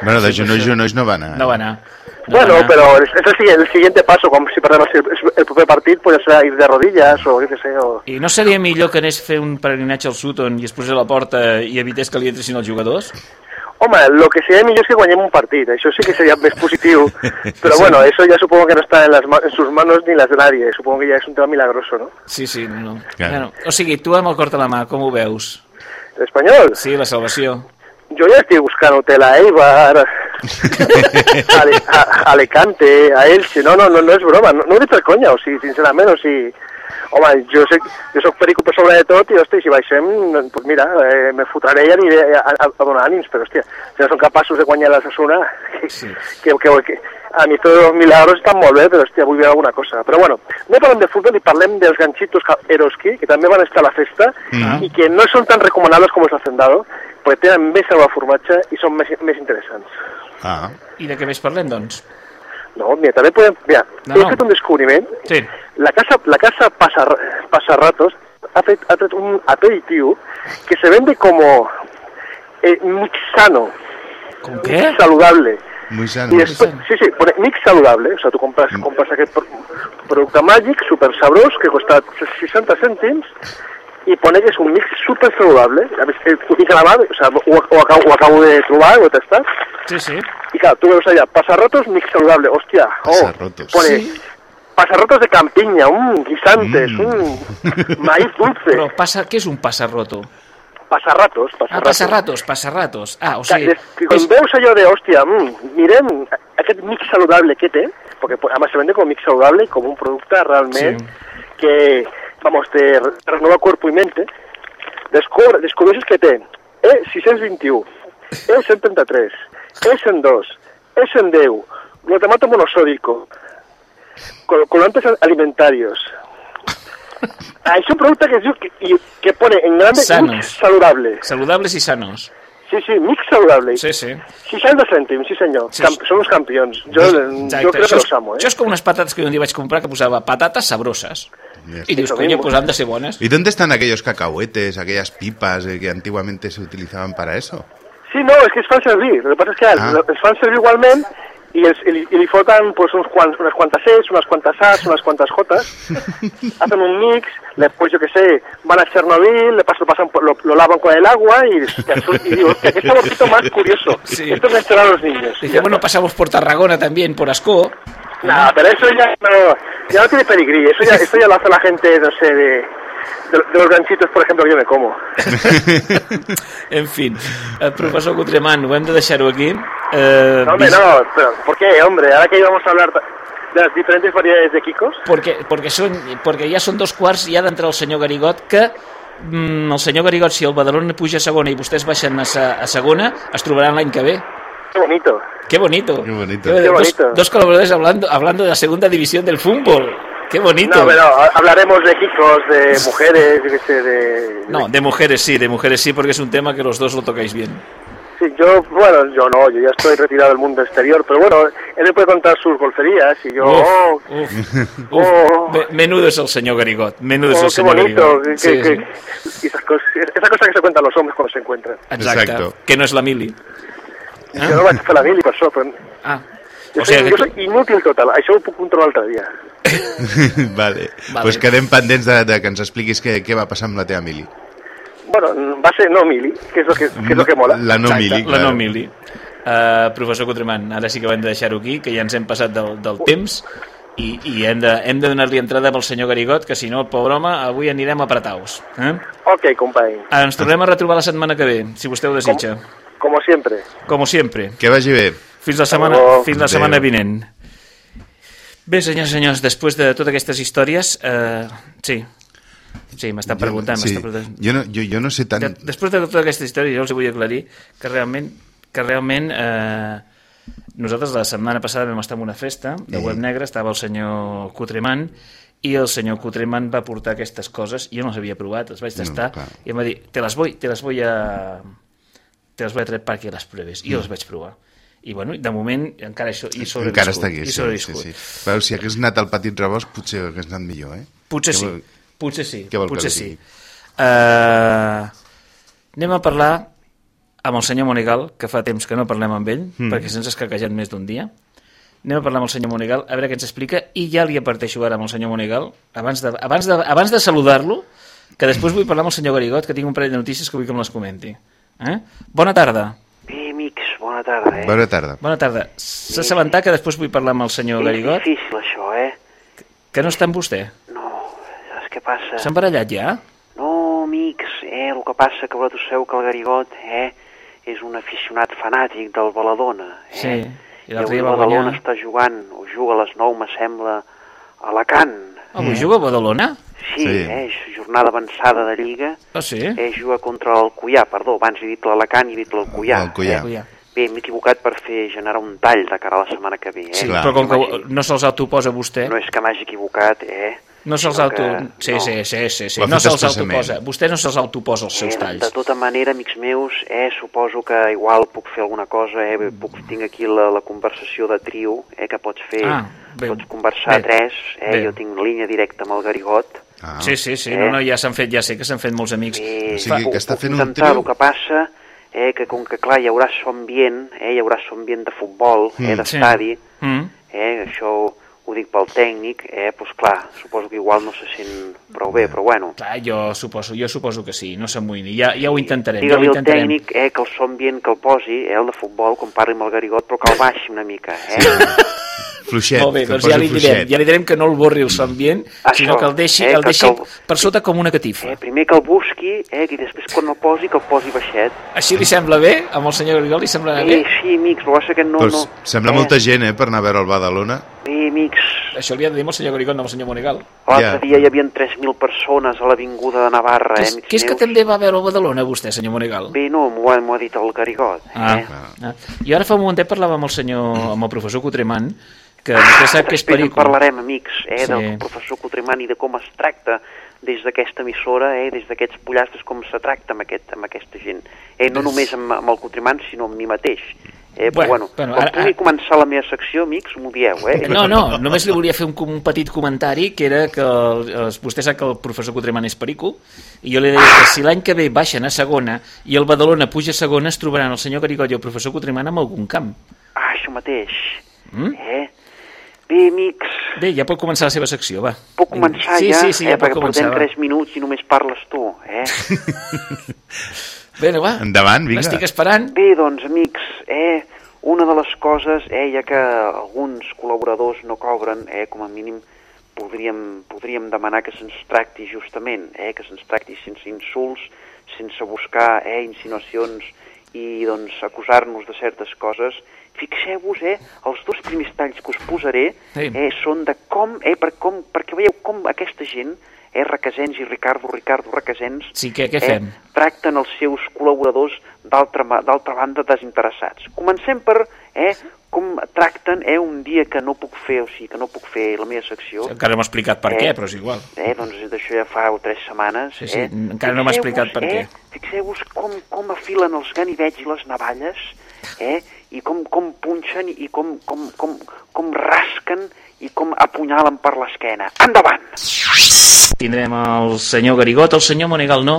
[SPEAKER 2] Bueno, de genolls, genolls no va anar.
[SPEAKER 1] no va anar.
[SPEAKER 12] bueno, pero es, es el, siguiente, el siguiente paso, como si perdemos el, el proper partit, pues será ir de rodillas o qué sé, o...
[SPEAKER 1] I no seria millor que anés a fer un peregrinatge al Sutton i es posés a la porta i evités que li entressin els jugadors?
[SPEAKER 12] Home, lo que sería millor és que guanyem un partit, això sí que sería més positiu, pero
[SPEAKER 1] Sí.
[SPEAKER 12] bueno, eso ya supongo que no está en, las, ma- en sus manos ni las de nadie, supongo que ya es un tema milagroso, ¿no?
[SPEAKER 1] Sí, sí, no. no.
[SPEAKER 2] Claro.
[SPEAKER 1] Bueno, o sigui, tu amb el cor a la mà, com ho veus?
[SPEAKER 12] L'Espanyol?
[SPEAKER 1] Sí, la salvació.
[SPEAKER 12] Jo ja estic buscant hotel a Eibar, a, Ale- a, a Alicante, a Elche, no, no, no, no és broma, no, no ho dic per conya, o sigui, sincerament, o sigui, home, jo, sé, jo soc perico per sobre de tot i, hòstia, si baixem, doncs mira, eh, me fotraré i aniré a, a, a donar ànims, però, hòstia, si no són capaços de guanyar la Sassuna, que, que, que, que, a mi tots els milagros estan molt bé, però, hòstia, vull veure alguna cosa. Però, bueno, no parlem de futbol i parlem dels ganchitos ca- Eroski, que també van estar a la festa,
[SPEAKER 1] Ah.
[SPEAKER 12] i que no són tan recomanables com els Hacendado, perquè tenen més sabor a formatge i són més, més interessants.
[SPEAKER 2] Ah.
[SPEAKER 1] I de què més parlem, doncs?
[SPEAKER 12] No, mira, també podem... Mira,
[SPEAKER 1] No,
[SPEAKER 12] he
[SPEAKER 1] no.
[SPEAKER 12] fet un descobriment.
[SPEAKER 1] Sí.
[SPEAKER 12] La casa, la casa Pasar, Pasarratos ha fet, ha tret un aperitivo que se vende como eh, mix sano.
[SPEAKER 1] ¿Con
[SPEAKER 12] qué? saludable.
[SPEAKER 2] Muy sano.
[SPEAKER 12] Y después, sí, sí, pone mix saludable. O sea, tú compras, compras aquest pro- producte màgic, super sabrós, que costa 60 cèntims, i pone que és un mix super saludable. A més, ho tinc a la mà, o sea, ho, ho, acabo, ho acabo de trobar, ho he tastat.
[SPEAKER 1] Sí, sí.
[SPEAKER 12] Y claro, tú ves allá, pasarrotos mix saludable, hostia. Oh,
[SPEAKER 2] Pasarrotos.
[SPEAKER 12] Pone
[SPEAKER 1] Sí.
[SPEAKER 12] pasarrotos de campiña, mmm, guisantes, mmm, maíz dulce.
[SPEAKER 1] Però passa, què és un passarroto?
[SPEAKER 12] Pasarratos,
[SPEAKER 1] Ah,
[SPEAKER 12] pasarratos.
[SPEAKER 1] passarratos, passarratos. Ah, o
[SPEAKER 12] Clar,
[SPEAKER 1] sigui...
[SPEAKER 12] és que quan veus allò de, hòstia, mm, mirem aquest mix saludable que té, perquè pues, además se vende com mix saludable, com un producte realment
[SPEAKER 1] Sí.
[SPEAKER 12] que, vamos, te re- renova cuerpo y mente, descubre, descobreixes que té E621, E133, E102, E110, glutamato monosódico, col- colorantes alimentarios. Ah, és un producte que es diu que, i, que pone en grande
[SPEAKER 1] Sanos.
[SPEAKER 12] mix saludable.
[SPEAKER 1] Saludables i sanos.
[SPEAKER 12] Sí, sí, mix saludable.
[SPEAKER 1] Sí, sí.
[SPEAKER 12] 60 cèntims, sí senyor.
[SPEAKER 1] Sí,
[SPEAKER 12] Camp som els campions. Jo,
[SPEAKER 1] Exacte.
[SPEAKER 12] jo crec
[SPEAKER 1] això,
[SPEAKER 12] que
[SPEAKER 1] és,
[SPEAKER 12] los amo, eh?
[SPEAKER 1] això és com unes patates que un dia vaig comprar que posava patates sabroses. I dius,
[SPEAKER 12] Eso
[SPEAKER 1] coño, pues han de ser bones.
[SPEAKER 2] ¿Y dónde están aquellos cacahuetes, aquellas pipas eh, que antiguamente se utilizaban para eso?
[SPEAKER 12] Sí, no, és que es fan servir. El que passa és que
[SPEAKER 2] Ah.
[SPEAKER 12] es fan servir igualment li- i li foten pues, uns quants, unes quantes Cs, unes quantes As, unes quantes Jotes, hacen un mix, después, yo que sé, van a Chernobyl, le pasan, pasan por- lo, lo lavan con el agua y, y digo, qué saborcito más curioso.
[SPEAKER 1] Sí.
[SPEAKER 12] Esto es a los niños.
[SPEAKER 1] Dice, bueno, pasamos por Tarragona también, por Ascó.
[SPEAKER 12] Nada, pero eso ya no, ya no tiene pedigrí, eso ya, eso ya lo hace la gente, no sé, de, de, de los ganchitos, por ejemplo, que yo me como.
[SPEAKER 1] En fin, eh, professor Cotremant, ho hem de deixar-ho aquí. Eh,
[SPEAKER 12] No, hombre, no, pero ¿por qué, hombre? Ahora que íbamos a hablar de las diferentes variedades de Kikos.
[SPEAKER 1] Perquè, perquè, són, perquè ja són dos quarts i ha d'entrar el senyor Garigot que mm, el senyor Garigot, si el Badalona puja a segona i vostès baixen a, sa, a segona, es trobaran l'any que ve.
[SPEAKER 12] Qué bonito.
[SPEAKER 1] Qué bonito.
[SPEAKER 2] Qué bonito.
[SPEAKER 1] Qué
[SPEAKER 12] Qué
[SPEAKER 1] dos,
[SPEAKER 12] bonito.
[SPEAKER 1] dos colaboradores hablando, hablando de la segunda división del fútbol. Qué bonito.
[SPEAKER 12] No, pero ha- hablaremos de Kikos, de mujeres, yo sé, de...
[SPEAKER 1] No, de mujeres sí, de mujeres sí, porque es un tema que los dos lo tocáis bien.
[SPEAKER 12] Sí, yo, bueno, yo no, yo ya estoy retirado del mundo exterior, pero bueno, él me puede contar sus golferías y yo...
[SPEAKER 1] Uf,
[SPEAKER 12] oh,
[SPEAKER 1] uf, uf.
[SPEAKER 12] oh,
[SPEAKER 1] Me- Menudo es el señor Garigot. Menudo es
[SPEAKER 12] oh,
[SPEAKER 1] el
[SPEAKER 12] qué
[SPEAKER 1] señor
[SPEAKER 12] bonito.
[SPEAKER 1] Garigot.
[SPEAKER 12] que-
[SPEAKER 1] Sí,
[SPEAKER 12] que-
[SPEAKER 1] sí.
[SPEAKER 12] y esas cosas, esa cosa que se cuentan los hombres cuando se encuentran.
[SPEAKER 1] Exacte.
[SPEAKER 2] Exacto.
[SPEAKER 1] Que no és la mili.
[SPEAKER 12] Jo no vaig fer la mili per això, però...
[SPEAKER 1] Ah.
[SPEAKER 12] Jo,
[SPEAKER 1] O sigui que
[SPEAKER 12] jo soy inútil total, això ho puc controlar l'altre dia.
[SPEAKER 2] vale.
[SPEAKER 1] Vale.
[SPEAKER 2] Pues quedem pendents de, de que ens expliquis què, què va passar amb la teva mili.
[SPEAKER 12] Bueno, va ser no mili, que és lo que, que, és lo que mola.
[SPEAKER 2] La no
[SPEAKER 1] Exacte,
[SPEAKER 2] mili,
[SPEAKER 1] La
[SPEAKER 2] claro.
[SPEAKER 1] no mili. Uh, professor Cotremant, ara sí que hem de deixar-ho aquí, que ja ens hem passat del, del temps i, i hem de, hem de donar-li entrada amb el senyor Garigot, que si no, el pobre home, avui anirem apretaus. Eh?
[SPEAKER 12] Ok, company,
[SPEAKER 1] Ens tornem a retrobar la setmana que ve, si vostè ho desitja.
[SPEAKER 12] Como siempre.
[SPEAKER 1] Com sempre.
[SPEAKER 2] Que vagi bé.
[SPEAKER 1] Fins la setmana,
[SPEAKER 12] Adéu.
[SPEAKER 1] fins la setmana vinent. Bé, senyors, senyors, després de totes aquestes històries, eh, sí, sí, m'estan preguntant,
[SPEAKER 2] sí.
[SPEAKER 1] preguntant.
[SPEAKER 2] Jo, no, jo, jo no sé tant...
[SPEAKER 1] De, després de tota aquesta història, jo els vull aclarir que realment, que realment eh, nosaltres la setmana passada vam estar en una festa de. Web Negra, estava el senyor Cotremant, i el senyor Cotremant va portar aquestes coses, jo no les havia provat, les vaig
[SPEAKER 2] No,
[SPEAKER 1] tastar,
[SPEAKER 2] clar.
[SPEAKER 1] i em va dir, te les voy, te les voy a... a traer para que les pruebes. I jo les vaig provar. I bueno, de moment encara so, hi sobreviscut.
[SPEAKER 2] Encara està aquí,
[SPEAKER 1] hi
[SPEAKER 2] sí, sí,
[SPEAKER 1] sobreviscut.
[SPEAKER 2] sí. Però si hagués anat al petit rebost, potser hagués anat millor, eh?
[SPEAKER 1] Potser
[SPEAKER 2] Què
[SPEAKER 1] sí,
[SPEAKER 2] vol-
[SPEAKER 1] potser sí,
[SPEAKER 2] què vol
[SPEAKER 1] potser sí. Uh, anem a parlar amb el senyor Monigal, que fa temps que no parlem amb ell,
[SPEAKER 2] Mm.
[SPEAKER 1] perquè se'ns ha escaquejat més d'un dia. Anem a parlar amb el senyor Monigal, a veure què ens explica, i ja li aparteixo ara amb el senyor Monigal, abans de, abans de, abans de saludar-lo, que després vull parlar amb el senyor Garigot, que tinc un parell de notícies que vull que me les comenti. Eh? Bona tarda.
[SPEAKER 13] Bé, amics, bona tarda, eh?
[SPEAKER 2] Bona tarda.
[SPEAKER 1] Bona tarda. S'ha assabentat que després vull parlar amb el senyor
[SPEAKER 13] És
[SPEAKER 1] Garigot,
[SPEAKER 13] difícil, això, eh?
[SPEAKER 1] que no està amb vostè.
[SPEAKER 13] Saps què passa?
[SPEAKER 1] S'han barallat ja?
[SPEAKER 13] No, amics, eh? El que passa que vosaltres sabeu que el Garigot, eh? És un aficionat fanàtic del Baladona, eh?
[SPEAKER 1] Sí. I
[SPEAKER 13] I
[SPEAKER 1] l'altre
[SPEAKER 13] avui
[SPEAKER 1] dia
[SPEAKER 13] el Badalona
[SPEAKER 1] guanyar...
[SPEAKER 13] està jugant, o juga a les 9, me sembla, a Alacant.
[SPEAKER 1] Avui juga a Badalona?
[SPEAKER 13] Sí,
[SPEAKER 2] Sí.
[SPEAKER 13] eh? És jornada avançada de Lliga.
[SPEAKER 1] Ah, sí?
[SPEAKER 13] Eh, juga contra l'Alcoià, perdó, abans he dit l'Alacant i he dit l'Alcoià.
[SPEAKER 2] Alcoià.
[SPEAKER 13] Eh? Bé, m'he equivocat per fer generar un tall de cara a la setmana que ve, eh?
[SPEAKER 1] Sí,
[SPEAKER 2] Clar.
[SPEAKER 1] però com que no se'ls autoposa vostè...
[SPEAKER 13] No és que m'hagi equivocat, eh?
[SPEAKER 1] No se'ls auto...
[SPEAKER 13] que-
[SPEAKER 1] Sí,
[SPEAKER 13] no.
[SPEAKER 1] sí, sí, sí, sí. No se'ls autoposa. Vostè no se'ls autoposa els seus
[SPEAKER 13] Eh,
[SPEAKER 1] talls.
[SPEAKER 13] de tota manera, amics meus, eh, suposo que igual puc fer alguna cosa, eh, puc, tinc aquí la, la conversació de trio, eh, que pots fer,
[SPEAKER 1] Ah, bé.
[SPEAKER 13] pots conversar
[SPEAKER 1] Bé.
[SPEAKER 13] a tres, eh,
[SPEAKER 1] Bé.
[SPEAKER 13] jo tinc línia directa amb el Garigot.
[SPEAKER 2] Ah.
[SPEAKER 1] Sí, sí, sí.
[SPEAKER 13] Eh?
[SPEAKER 1] No, no, ja s'han fet, ja sé que s'han fet molts amics.
[SPEAKER 13] Eh,
[SPEAKER 2] O sigui, que està fent un trio.
[SPEAKER 13] El que passa, eh, que com que clar hi haurà so ambient, eh, hi haurà so ambient de futbol, eh,
[SPEAKER 2] Mm.
[SPEAKER 1] Sí.
[SPEAKER 13] d'estadi,
[SPEAKER 1] Mm.
[SPEAKER 13] eh, això ho dic pel tècnic, eh, doncs clar, suposo que igual no se sent prou bé, però bueno,
[SPEAKER 1] Clar, jo suposo, jo suposo que sí, no s'amoïni. Ja, ja ho intentarem, ja
[SPEAKER 13] Digue-li al
[SPEAKER 1] intentarem.
[SPEAKER 13] tècnic eh, que el so ambient que el posi, eh, el de futbol, quan parli amb el Garigot, però que el baixi una mica, eh?
[SPEAKER 2] Fluixet.
[SPEAKER 1] Molt bé,
[SPEAKER 2] que
[SPEAKER 1] doncs ja li direm,
[SPEAKER 2] fluixet.
[SPEAKER 1] ja li direm que no el borri el so ambient,
[SPEAKER 13] Això,
[SPEAKER 1] sinó que el deixi,
[SPEAKER 13] eh,
[SPEAKER 1] el
[SPEAKER 13] que-
[SPEAKER 1] deixi
[SPEAKER 13] que el-
[SPEAKER 1] per sota com una catifa.
[SPEAKER 13] eh? Primer que el busqui, eh, i després quan el posi, que el posi baixet.
[SPEAKER 1] Així li sembla bé? Amb el senyor Grigol li sembla bé?
[SPEAKER 13] Eh, sí, amics, però va ser que no...
[SPEAKER 2] Pues,
[SPEAKER 13] no
[SPEAKER 2] sembla
[SPEAKER 13] eh,
[SPEAKER 2] molta gent, eh, per anar a veure el Badalona.
[SPEAKER 13] Eh, amics,
[SPEAKER 1] Això li ha de dir el senyor Grigol, no el senyor Monigal.
[SPEAKER 13] l'altre
[SPEAKER 2] Ja.
[SPEAKER 13] dia hi havia 3.000 persones a l'avinguda de Navarra,
[SPEAKER 1] Què
[SPEAKER 13] eh,
[SPEAKER 1] és,
[SPEAKER 13] amics
[SPEAKER 1] què és que
[SPEAKER 13] meus.
[SPEAKER 1] també va veure el Badalona, vostè, senyor Monigal?
[SPEAKER 13] Bé, no, m'ho ha, ha dit el Garigot,
[SPEAKER 1] Ah,
[SPEAKER 13] eh?
[SPEAKER 1] ah. I ara fa un momentet parlava amb el senyor, amb el professor Cotremant, que vostè sap que és
[SPEAKER 13] Després en parlarem, amics, eh,
[SPEAKER 1] Sí.
[SPEAKER 13] del professor Cotremant i de com es tracta des d'aquesta emissora, eh, des d'aquests pollastres, com se tracta amb, aquest, amb aquesta gent. Eh, no
[SPEAKER 1] Des-
[SPEAKER 13] només amb, amb el Cotrimant, sinó amb mi mateix. Eh,
[SPEAKER 1] Bueno,
[SPEAKER 13] bueno, bueno,
[SPEAKER 1] bueno,
[SPEAKER 13] quan
[SPEAKER 1] ara-
[SPEAKER 13] pugui començar la meva secció, amics, m'ho dieu, eh?
[SPEAKER 1] No, no, només li volia fer un, un petit comentari, que era que el, el, vostè sap que el professor Cotremant és perico, i jo li deia que si l'any que ve baixen a segona i el Badalona puja a segona, es trobaran el senyor Garigó i el professor Cotremant en algun camp.
[SPEAKER 13] Ah, això mateix.
[SPEAKER 1] Mm?
[SPEAKER 13] Eh? Bé, amics,
[SPEAKER 1] Bé, ja pot començar la seva secció, va.
[SPEAKER 13] puc començar
[SPEAKER 1] sí,
[SPEAKER 13] ja?
[SPEAKER 1] Sí, sí, ja
[SPEAKER 13] eh,
[SPEAKER 1] pot
[SPEAKER 13] perquè
[SPEAKER 1] començar.
[SPEAKER 13] portem
[SPEAKER 1] va.
[SPEAKER 13] 3 minuts i només parles tu, eh?
[SPEAKER 1] Bé, no, va.
[SPEAKER 2] Endavant, vinga.
[SPEAKER 1] L'estic esperant.
[SPEAKER 13] Bé, doncs, amics, eh, una de les coses, eh, ja que alguns col·laboradors no cobren, eh, com a mínim podríem, podríem demanar que se'ns tracti justament, eh, que se'ns tracti sense insults, sense buscar eh, insinuacions i doncs acusar-nos de certes coses. Fixeu-vos, eh, els dos primers talls que us posaré
[SPEAKER 1] Sí.
[SPEAKER 13] eh, són de com, eh, per com, perquè veieu com aquesta gent, eh, Requesens i Ricardo, Ricardo Requesens,
[SPEAKER 1] Sí, què, què
[SPEAKER 13] eh,
[SPEAKER 1] fem?
[SPEAKER 13] tracten els seus col·laboradors d'altra banda desinteressats. Comencem per eh, com tracten eh, un dia que no puc fer, o sigui, que no puc fer la meva secció.
[SPEAKER 1] Encara no m'ha explicat per
[SPEAKER 13] Eh,
[SPEAKER 1] què, però és igual.
[SPEAKER 13] Eh, doncs d'això ja fa tres setmanes.
[SPEAKER 1] Sí, sí,
[SPEAKER 13] eh?
[SPEAKER 1] encara no m'ha explicat per
[SPEAKER 13] eh, Fixeu-vos com, com afilen els ganivets i les navalles, eh? I com, com punxen i com, com, com, com rasquen i com apunyalen per l'esquena. Endavant!
[SPEAKER 1] Tindrem el senyor Garigot, el senyor Monegal no,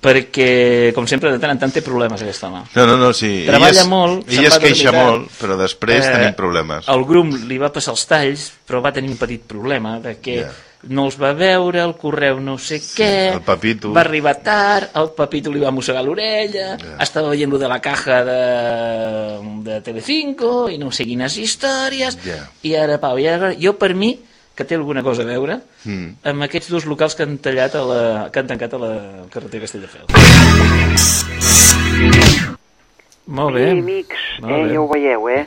[SPEAKER 1] perquè, com sempre, de tant en tant té problemes aquest home.
[SPEAKER 2] No, no, no, sí.
[SPEAKER 1] Treballa
[SPEAKER 2] ella es,
[SPEAKER 1] molt,
[SPEAKER 2] Ella es queixa molt, però després
[SPEAKER 1] Eh,
[SPEAKER 2] tenim problemes.
[SPEAKER 1] El grum li va passar els talls, però va tenir un petit problema, de que
[SPEAKER 2] Ja.
[SPEAKER 1] No els va veure, el correu no sé què,
[SPEAKER 2] el Pepito.
[SPEAKER 1] va arribar tard, el Pepito li va mossegar l'orella, estava veient de la caja de, de Telecinco i no sé quines històries,
[SPEAKER 2] Ja.
[SPEAKER 1] i ara, Pau, i ara, jo per mi, que té alguna cosa a veure,
[SPEAKER 2] Mm.
[SPEAKER 1] amb aquests dos locals que han tallat a la, que han tancat a la carretera Castelldefels. Molt bé.
[SPEAKER 13] Sí, amics,
[SPEAKER 1] Molt
[SPEAKER 13] eh,
[SPEAKER 1] bé.
[SPEAKER 13] ja ho veieu, eh?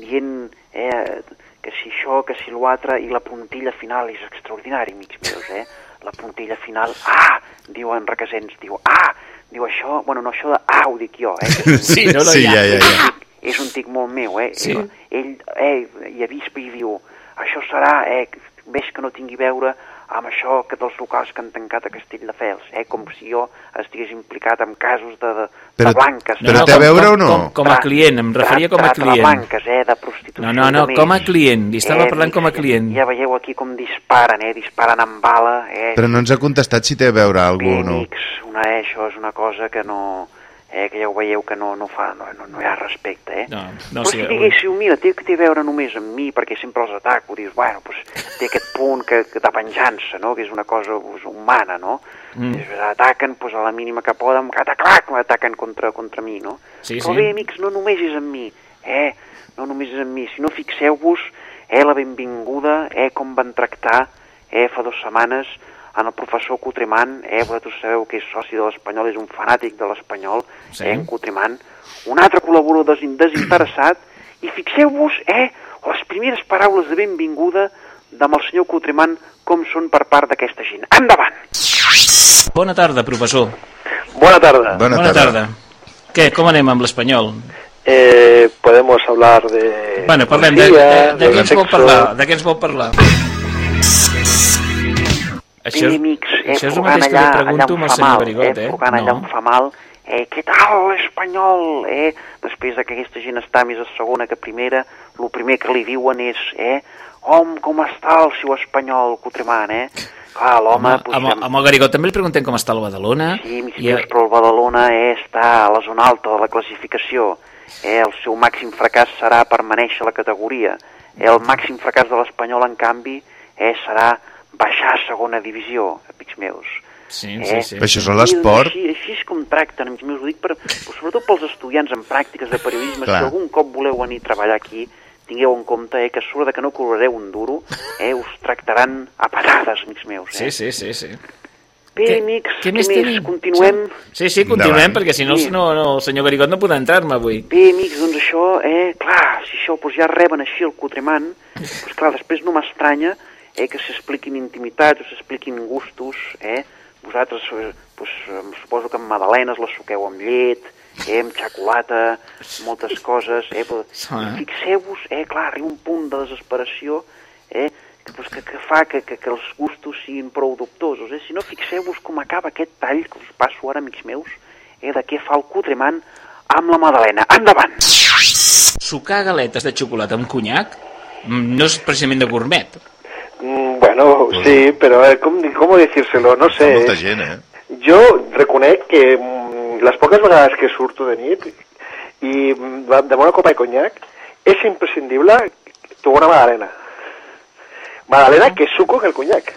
[SPEAKER 13] Dient eh, que si això, que si l'altre, i la puntilla final és extraordinari, amics meus, eh? La puntilla final, ah, diu en Requesens, diu, ah, diu això, bueno, no això de ah, ho dic jo, eh? que
[SPEAKER 1] Sí, no, no,
[SPEAKER 2] Sí,
[SPEAKER 1] ja.
[SPEAKER 2] ja, ja.
[SPEAKER 13] És un tic molt meu, eh?
[SPEAKER 1] Sí.
[SPEAKER 13] Ell, eh, i avispa i diu, això serà, eh, ves que no tingui a veure amb això que dels locals que han tancat a Castelldefels, eh? Com si jo estigués implicat en casos de, de,
[SPEAKER 2] Però-
[SPEAKER 13] de blanques.
[SPEAKER 2] però té a
[SPEAKER 1] com-
[SPEAKER 2] veure
[SPEAKER 1] com,
[SPEAKER 2] o no?
[SPEAKER 1] Com, com a client, em referia com a client.
[SPEAKER 13] blanques, eh, de prostitució.
[SPEAKER 1] No, no, no,
[SPEAKER 13] de
[SPEAKER 1] com a client, li estava
[SPEAKER 13] Eh,
[SPEAKER 1] parlant com a client.
[SPEAKER 13] Ja veieu aquí com disparen, eh? Disparen amb bala, eh?
[SPEAKER 2] Però no ens ha contestat si té a veure alguna
[SPEAKER 13] Bé,
[SPEAKER 2] o no.
[SPEAKER 13] una, eh, això és una cosa que no... Eh, que ja ho veieu que no, no fa, no, no, no hi ha respecte, eh?
[SPEAKER 1] No, no,
[SPEAKER 13] Però
[SPEAKER 1] sí,
[SPEAKER 13] si
[SPEAKER 1] avui-
[SPEAKER 13] diguéssiu, mira, té, té a veure només amb mi, perquè sempre els ataco, dius, bueno, pues, té aquest punt que, que de venjança, no?, que és una cosa pues, humana, no?
[SPEAKER 1] Mm.
[SPEAKER 13] Ataquen pues, a la mínima que poden, cataclac, ataquen contra, contra mi, no?
[SPEAKER 1] Sí,
[SPEAKER 13] Però
[SPEAKER 1] sí.
[SPEAKER 13] bé, amics, no només és amb mi, eh? No només és amb mi, sinó fixeu-vos, eh, la benvinguda, eh, com van tractar, eh, fa dues setmanes, en el professor Cotremant, eh, vosaltres sabeu que és soci de l'Espanyol, és un fanàtic de l'Espanyol,
[SPEAKER 1] Sí.
[SPEAKER 13] eh, en Cotremant, un altre col·laborador desin desinteressat, i fixeu-vos, eh, les primeres paraules de benvinguda amb el senyor Cotremant com són per part d'aquesta gent. Endavant!
[SPEAKER 1] Bona tarda, professor.
[SPEAKER 14] Buena tarde.
[SPEAKER 2] Bona,
[SPEAKER 1] Bona tarda. Què, com anem amb l'espanyol?
[SPEAKER 14] Eh, podemos hablar de.
[SPEAKER 1] Bueno, parlem de, de,
[SPEAKER 14] poesía,
[SPEAKER 1] de, què ens vol parlar? De què ens vol parlar? Això,
[SPEAKER 13] amics, eh,
[SPEAKER 1] això és el mateix que
[SPEAKER 13] allà,
[SPEAKER 1] li pregunto amb el senyor
[SPEAKER 13] mal,
[SPEAKER 1] Garigot,
[SPEAKER 13] eh?
[SPEAKER 1] eh?
[SPEAKER 13] Furgant allà em fa mal. Eh, què tal l'Espanyol? Eh? Després de que aquesta gent està més a segona que a primera, el primer que li diuen és, eh? Hom, com està el seu espanyol, Cotremant, eh? Clar, l'home...
[SPEAKER 1] Amb, amb, amb el també li preguntem com està el Badalona.
[SPEAKER 13] Sí,
[SPEAKER 1] I,
[SPEAKER 13] I... però el Badalona eh, està a la zona alta de la classificació. Eh, el seu màxim fracàs serà permanèixer a la categoria. Eh, el màxim fracàs de l'Espanyol, en canvi, eh, serà baixar a segona divisió, amics meus.
[SPEAKER 1] sí,
[SPEAKER 13] Eh?
[SPEAKER 1] sí, sí.
[SPEAKER 2] Però això és l'esport.
[SPEAKER 13] Així, així és com tracten, amics meus, ho dic per, sobretot pels estudiants en pràctiques de periodisme,
[SPEAKER 2] Clar.
[SPEAKER 13] si algun cop voleu venir a treballar aquí, tingueu en compte eh, que a sobre de que no cobrareu un duro, eh, us tractaran a patades, amics meus. Eh?
[SPEAKER 1] Sí, sí, sí, sí.
[SPEAKER 13] Bé,
[SPEAKER 1] Què-
[SPEAKER 13] amics,
[SPEAKER 1] què més tenim?
[SPEAKER 13] Continuem.
[SPEAKER 1] Sí, sí, continuem,
[SPEAKER 2] Endavant.
[SPEAKER 1] perquè si no,
[SPEAKER 13] Sí.
[SPEAKER 1] no, no, el senyor Garigot no podrà entrar-me avui.
[SPEAKER 13] Bé, amics, doncs això, eh, clar, si això doncs ja reben així el Cotremant, doncs clar, després no m'estranya eh, que s'expliquin intimitats o s'expliquin gustos, eh? Vosaltres, eh, doncs, em suposo que amb magdalenes les suqueu amb llet, eh, amb xocolata, moltes coses, eh? Però, i fixeu-vos, eh, clar, arriba un punt de desesperació, eh, pues, que, que fa que, que, que els gustos siguin prou dubtosos. Eh? Si no, fixeu-vos com acaba aquest tall que us passo ara, amics meus, eh, de què fa el cutremant amb la Madalena. Endavant!
[SPEAKER 1] Sucar galetes de xocolata amb conyac mm, no és precisament de gourmet.
[SPEAKER 14] Mm, bueno, sí, pero eh, ¿cómo, ¿cómo decírselo? No sé.
[SPEAKER 2] Molta gent, eh?
[SPEAKER 14] Jo reconec que mm, les poques vegades que surto de nit i mm, va- de bona copa de conyac és imprescindible trobar una magdalena. Magdalena que suco que el conyac.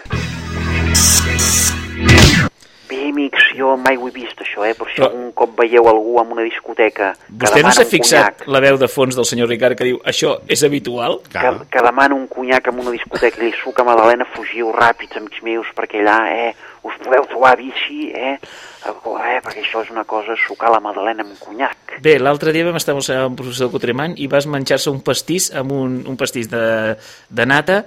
[SPEAKER 13] Bé, amics, jo mai ho he vist, això, eh? Però si algun cop veieu algú en una discoteca que
[SPEAKER 1] Vostè no s'ha
[SPEAKER 13] un
[SPEAKER 1] fixat
[SPEAKER 13] conyac,
[SPEAKER 1] la veu de fons del senyor Ricard que diu això és habitual?
[SPEAKER 13] que, que demana un conyac en una discoteca i li suca Madalena, fugiu ràpids, amics meus, perquè allà, eh, us podeu trobar bici, eh, eh, perquè això és una cosa, sucar la Madalena amb conyac.
[SPEAKER 1] Bé, l'altre dia vam estar amb el senyor- amb el professor Cotremant i vas menjar-se un pastís amb un, un pastís de, de nata,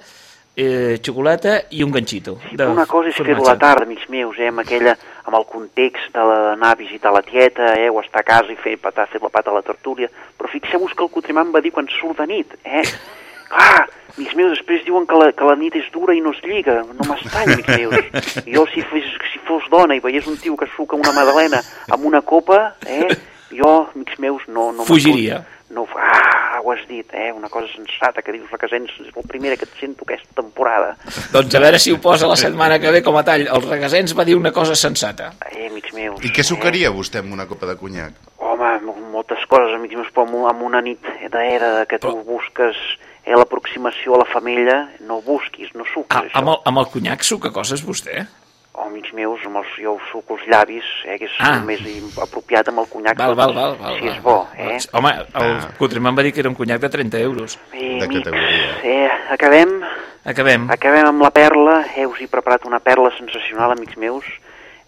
[SPEAKER 1] eh, xocolata i un ganxito. de
[SPEAKER 13] Una cosa és fer-ho a la tarda, amics meus, eh, amb, aquella, amb el context de l'anar a visitar la tieta, eh, o estar a casa i fer, patar, fer la pata a la tertúlia, però fixeu-vos que el Cotremant va dir quan surt de nit, eh? Clar, amics meus, després diuen que la, que la nit és dura i no es lliga, no m'estranya, amics meus. Jo, si, fes, si fos dona i veiés un tio que suca una magdalena amb una copa, eh, jo, amics meus, no... no
[SPEAKER 1] Fugiria.
[SPEAKER 13] no, ah, ho has dit, eh? una cosa sensata que dius Requesens, és la primera que et sento aquesta temporada.
[SPEAKER 1] Doncs a veure si ho posa la setmana que ve com a tall. El Regasens va dir una cosa sensata.
[SPEAKER 13] Eh, amics meus.
[SPEAKER 2] I què sucaria vostè amb una copa de conyac?
[SPEAKER 13] Home, moltes coses, amics meus, però amb- una nit d'era que tu busques eh, l'aproximació a la femella, no busquis, no suquis
[SPEAKER 1] Ah,
[SPEAKER 13] això.
[SPEAKER 1] amb, el, amb el conyac suca coses, vostè?
[SPEAKER 13] Oh, amics meus, amb els, jo suco els llavis, eh, que és
[SPEAKER 1] Ah.
[SPEAKER 13] el més i- apropiat amb el conyac.
[SPEAKER 1] Val,
[SPEAKER 13] doncs,
[SPEAKER 1] val, val. val
[SPEAKER 13] si
[SPEAKER 1] val,
[SPEAKER 13] és bo,
[SPEAKER 1] val.
[SPEAKER 13] eh?
[SPEAKER 1] Home, el Cotremant va dir que era un conyac de 30 euros.
[SPEAKER 13] Eh, amics, eh, acabem,
[SPEAKER 1] Acabem.
[SPEAKER 13] acabem amb la perla, eh, us he preparat una perla sensacional, amics meus.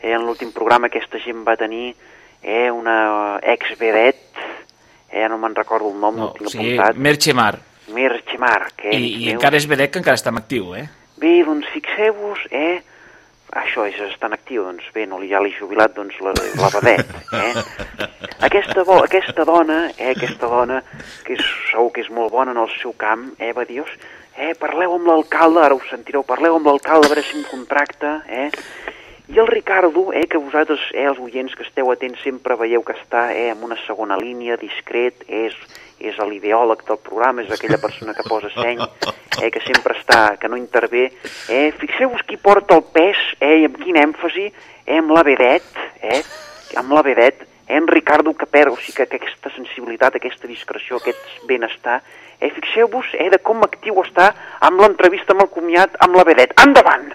[SPEAKER 13] Eh, en l'últim programa aquesta gent va tenir eh, una ex-vedet, eh, no me'n recordo el nom, no,
[SPEAKER 1] No,
[SPEAKER 13] tinc
[SPEAKER 1] sí,
[SPEAKER 13] apuntat.
[SPEAKER 1] Merchemar.
[SPEAKER 13] Merchemar, que
[SPEAKER 1] I,
[SPEAKER 13] amics
[SPEAKER 1] I
[SPEAKER 13] meus,
[SPEAKER 1] encara és vedet que encara està en actiu, eh?
[SPEAKER 13] Bé, doncs fixeu-vos, eh? Això és estar en actiu, doncs bé, no li ja l'he jubilat, doncs la, la vedet, eh? Aquesta, bo, aquesta dona, eh, aquesta dona, que és, segur que és molt bona en el seu camp, eh, va dir, "Os, eh, parleu amb l'alcalde, ara ho sentireu, parleu amb l'alcalde a veure si em contracta, eh? I el Ricardo, eh, que vosaltres, eh, els oients que esteu atents, sempre veieu que està eh, en una segona línia, discret, és, és l'ideòleg del programa, és aquella persona que posa seny, eh, que sempre està, que no intervé. Eh, Fixeu-vos qui porta el pes, eh, amb quin èmfasi, eh, amb la vedet, eh, amb la vedet, eh, en Ricardo perd, o sigui que aquesta sensibilitat, aquesta discreció, aquest benestar, eh, fixeu-vos eh, de com actiu està amb l'entrevista amb el comiat, amb la vedet. Endavant!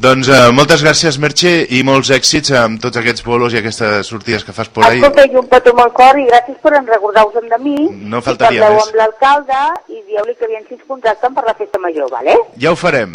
[SPEAKER 2] Doncs eh, moltes gràcies, Merche, i molts èxits amb tots aquests bolos i aquestes sortides que fas por ahí.
[SPEAKER 4] Escolta, i un petó amb el cor i gràcies per en recordar-vos de mi.
[SPEAKER 2] No
[SPEAKER 4] I
[SPEAKER 2] faltaria
[SPEAKER 4] parleu
[SPEAKER 2] més.
[SPEAKER 4] amb l'alcalde i dieu-li que aviam si ens contracten per la festa major, vale?
[SPEAKER 2] Ja ho farem.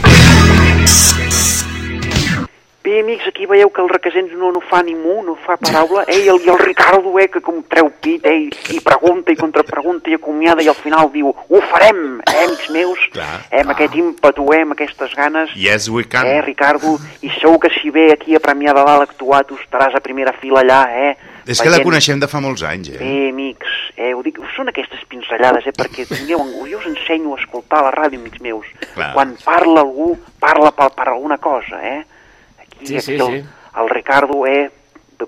[SPEAKER 13] Bé, amics, aquí veieu que el Requesens no, no fa ni mu, no fa paraula, eh, i el, i el Ricardo, eh, que com treu pit, eh, i, pregunta i contrapregunta i acomiada, i al final diu, ho farem, eh, amics meus, eh, amb aquest ímpetu, eh, amb aquestes ganes,
[SPEAKER 2] Yes, we can.
[SPEAKER 13] eh, Ricardo, i segur que si ve aquí a Premià de Dalt a actuar, tu estaràs a primera fila allà, eh,
[SPEAKER 2] És que la coneixem de fa molts anys, eh?
[SPEAKER 13] Bé, amics, eh, ho dic, són aquestes pinzellades, eh, perquè tingueu, jo us ensenyo a escoltar la ràdio, amics meus.
[SPEAKER 2] Clar.
[SPEAKER 13] Quan parla algú, parla per, per alguna cosa, eh? Aquí,
[SPEAKER 1] Sí, sí,
[SPEAKER 13] el,
[SPEAKER 1] sí.
[SPEAKER 13] el Ricardo, eh,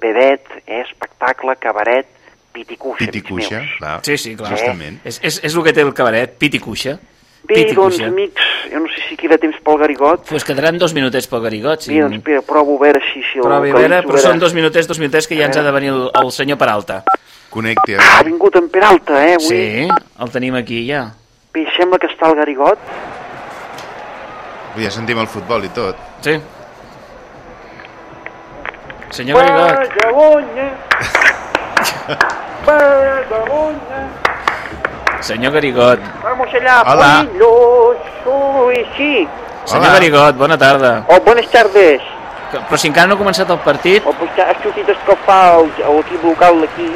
[SPEAKER 13] vedet, eh, espectacle, cabaret, piticuixa,
[SPEAKER 2] Piticuixa, clar.
[SPEAKER 1] Sí, sí, clar.
[SPEAKER 2] Justament.
[SPEAKER 1] És, és, és el que té el cabaret, pit i cuixa.
[SPEAKER 13] Bé,
[SPEAKER 1] Pit i
[SPEAKER 13] doncs,
[SPEAKER 1] cuixa.
[SPEAKER 13] amics, jo no sé si queda temps pel garigot.
[SPEAKER 1] Pues quedaran dos minutets pel garigot. Sí.
[SPEAKER 13] Bé, doncs, espera, provo a veure si, si el
[SPEAKER 1] a veure, però són dos minutets, dos minutets que ja ens ha de venir el, el senyor Peralta.
[SPEAKER 2] Connecti.
[SPEAKER 13] Ha vingut en Peralta, eh, avui.
[SPEAKER 1] Sí, el tenim aquí ja.
[SPEAKER 13] Bé, sembla que està el garigot.
[SPEAKER 2] Ja sentim el futbol i tot.
[SPEAKER 1] Sí. Senyor Garigot.
[SPEAKER 15] Badalona. Badalona.
[SPEAKER 1] Senyor Garigot.
[SPEAKER 15] Vamos allá,
[SPEAKER 1] Hola.
[SPEAKER 15] Uy, sí.
[SPEAKER 1] Senyor Garigot, bona tarda.
[SPEAKER 15] Oh, buenas tardes.
[SPEAKER 1] Però si encara no ha començat el partit...
[SPEAKER 15] Oh, pues ha sortit escalfar el- l'equip local d'aquí.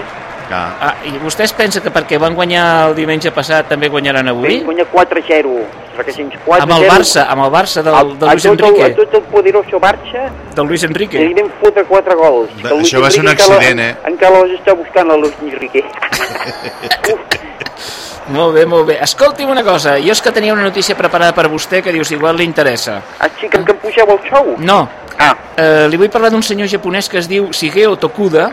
[SPEAKER 1] Ah, I vostè es pensa que perquè van guanyar el diumenge passat també guanyaran avui?
[SPEAKER 15] Vam guanyar 4-0. Requesens 4-0.
[SPEAKER 1] Amb el Barça, amb el Barça del, del
[SPEAKER 15] a,
[SPEAKER 1] Luis
[SPEAKER 15] tot el, a
[SPEAKER 1] Enrique.
[SPEAKER 15] tot el poderoso Barça
[SPEAKER 1] Del Luis Enrique.
[SPEAKER 15] li vam fotre 4 gols.
[SPEAKER 2] Va,
[SPEAKER 15] Que el Luis
[SPEAKER 2] això va ser un
[SPEAKER 15] Enrique encara-
[SPEAKER 2] accident, eh?
[SPEAKER 15] Encara els està buscant a Luis Enrique.
[SPEAKER 1] Molt bé, molt bé. Escolti'm una cosa, jo és que tenia una notícia preparada per vostè que dius igual li interessa.
[SPEAKER 15] Ah, sí, que, que em pugeu el xou?
[SPEAKER 1] No.
[SPEAKER 15] Ah.
[SPEAKER 1] Eh, li vull parlar d'un senyor japonès que es diu Shigeo Tokuda,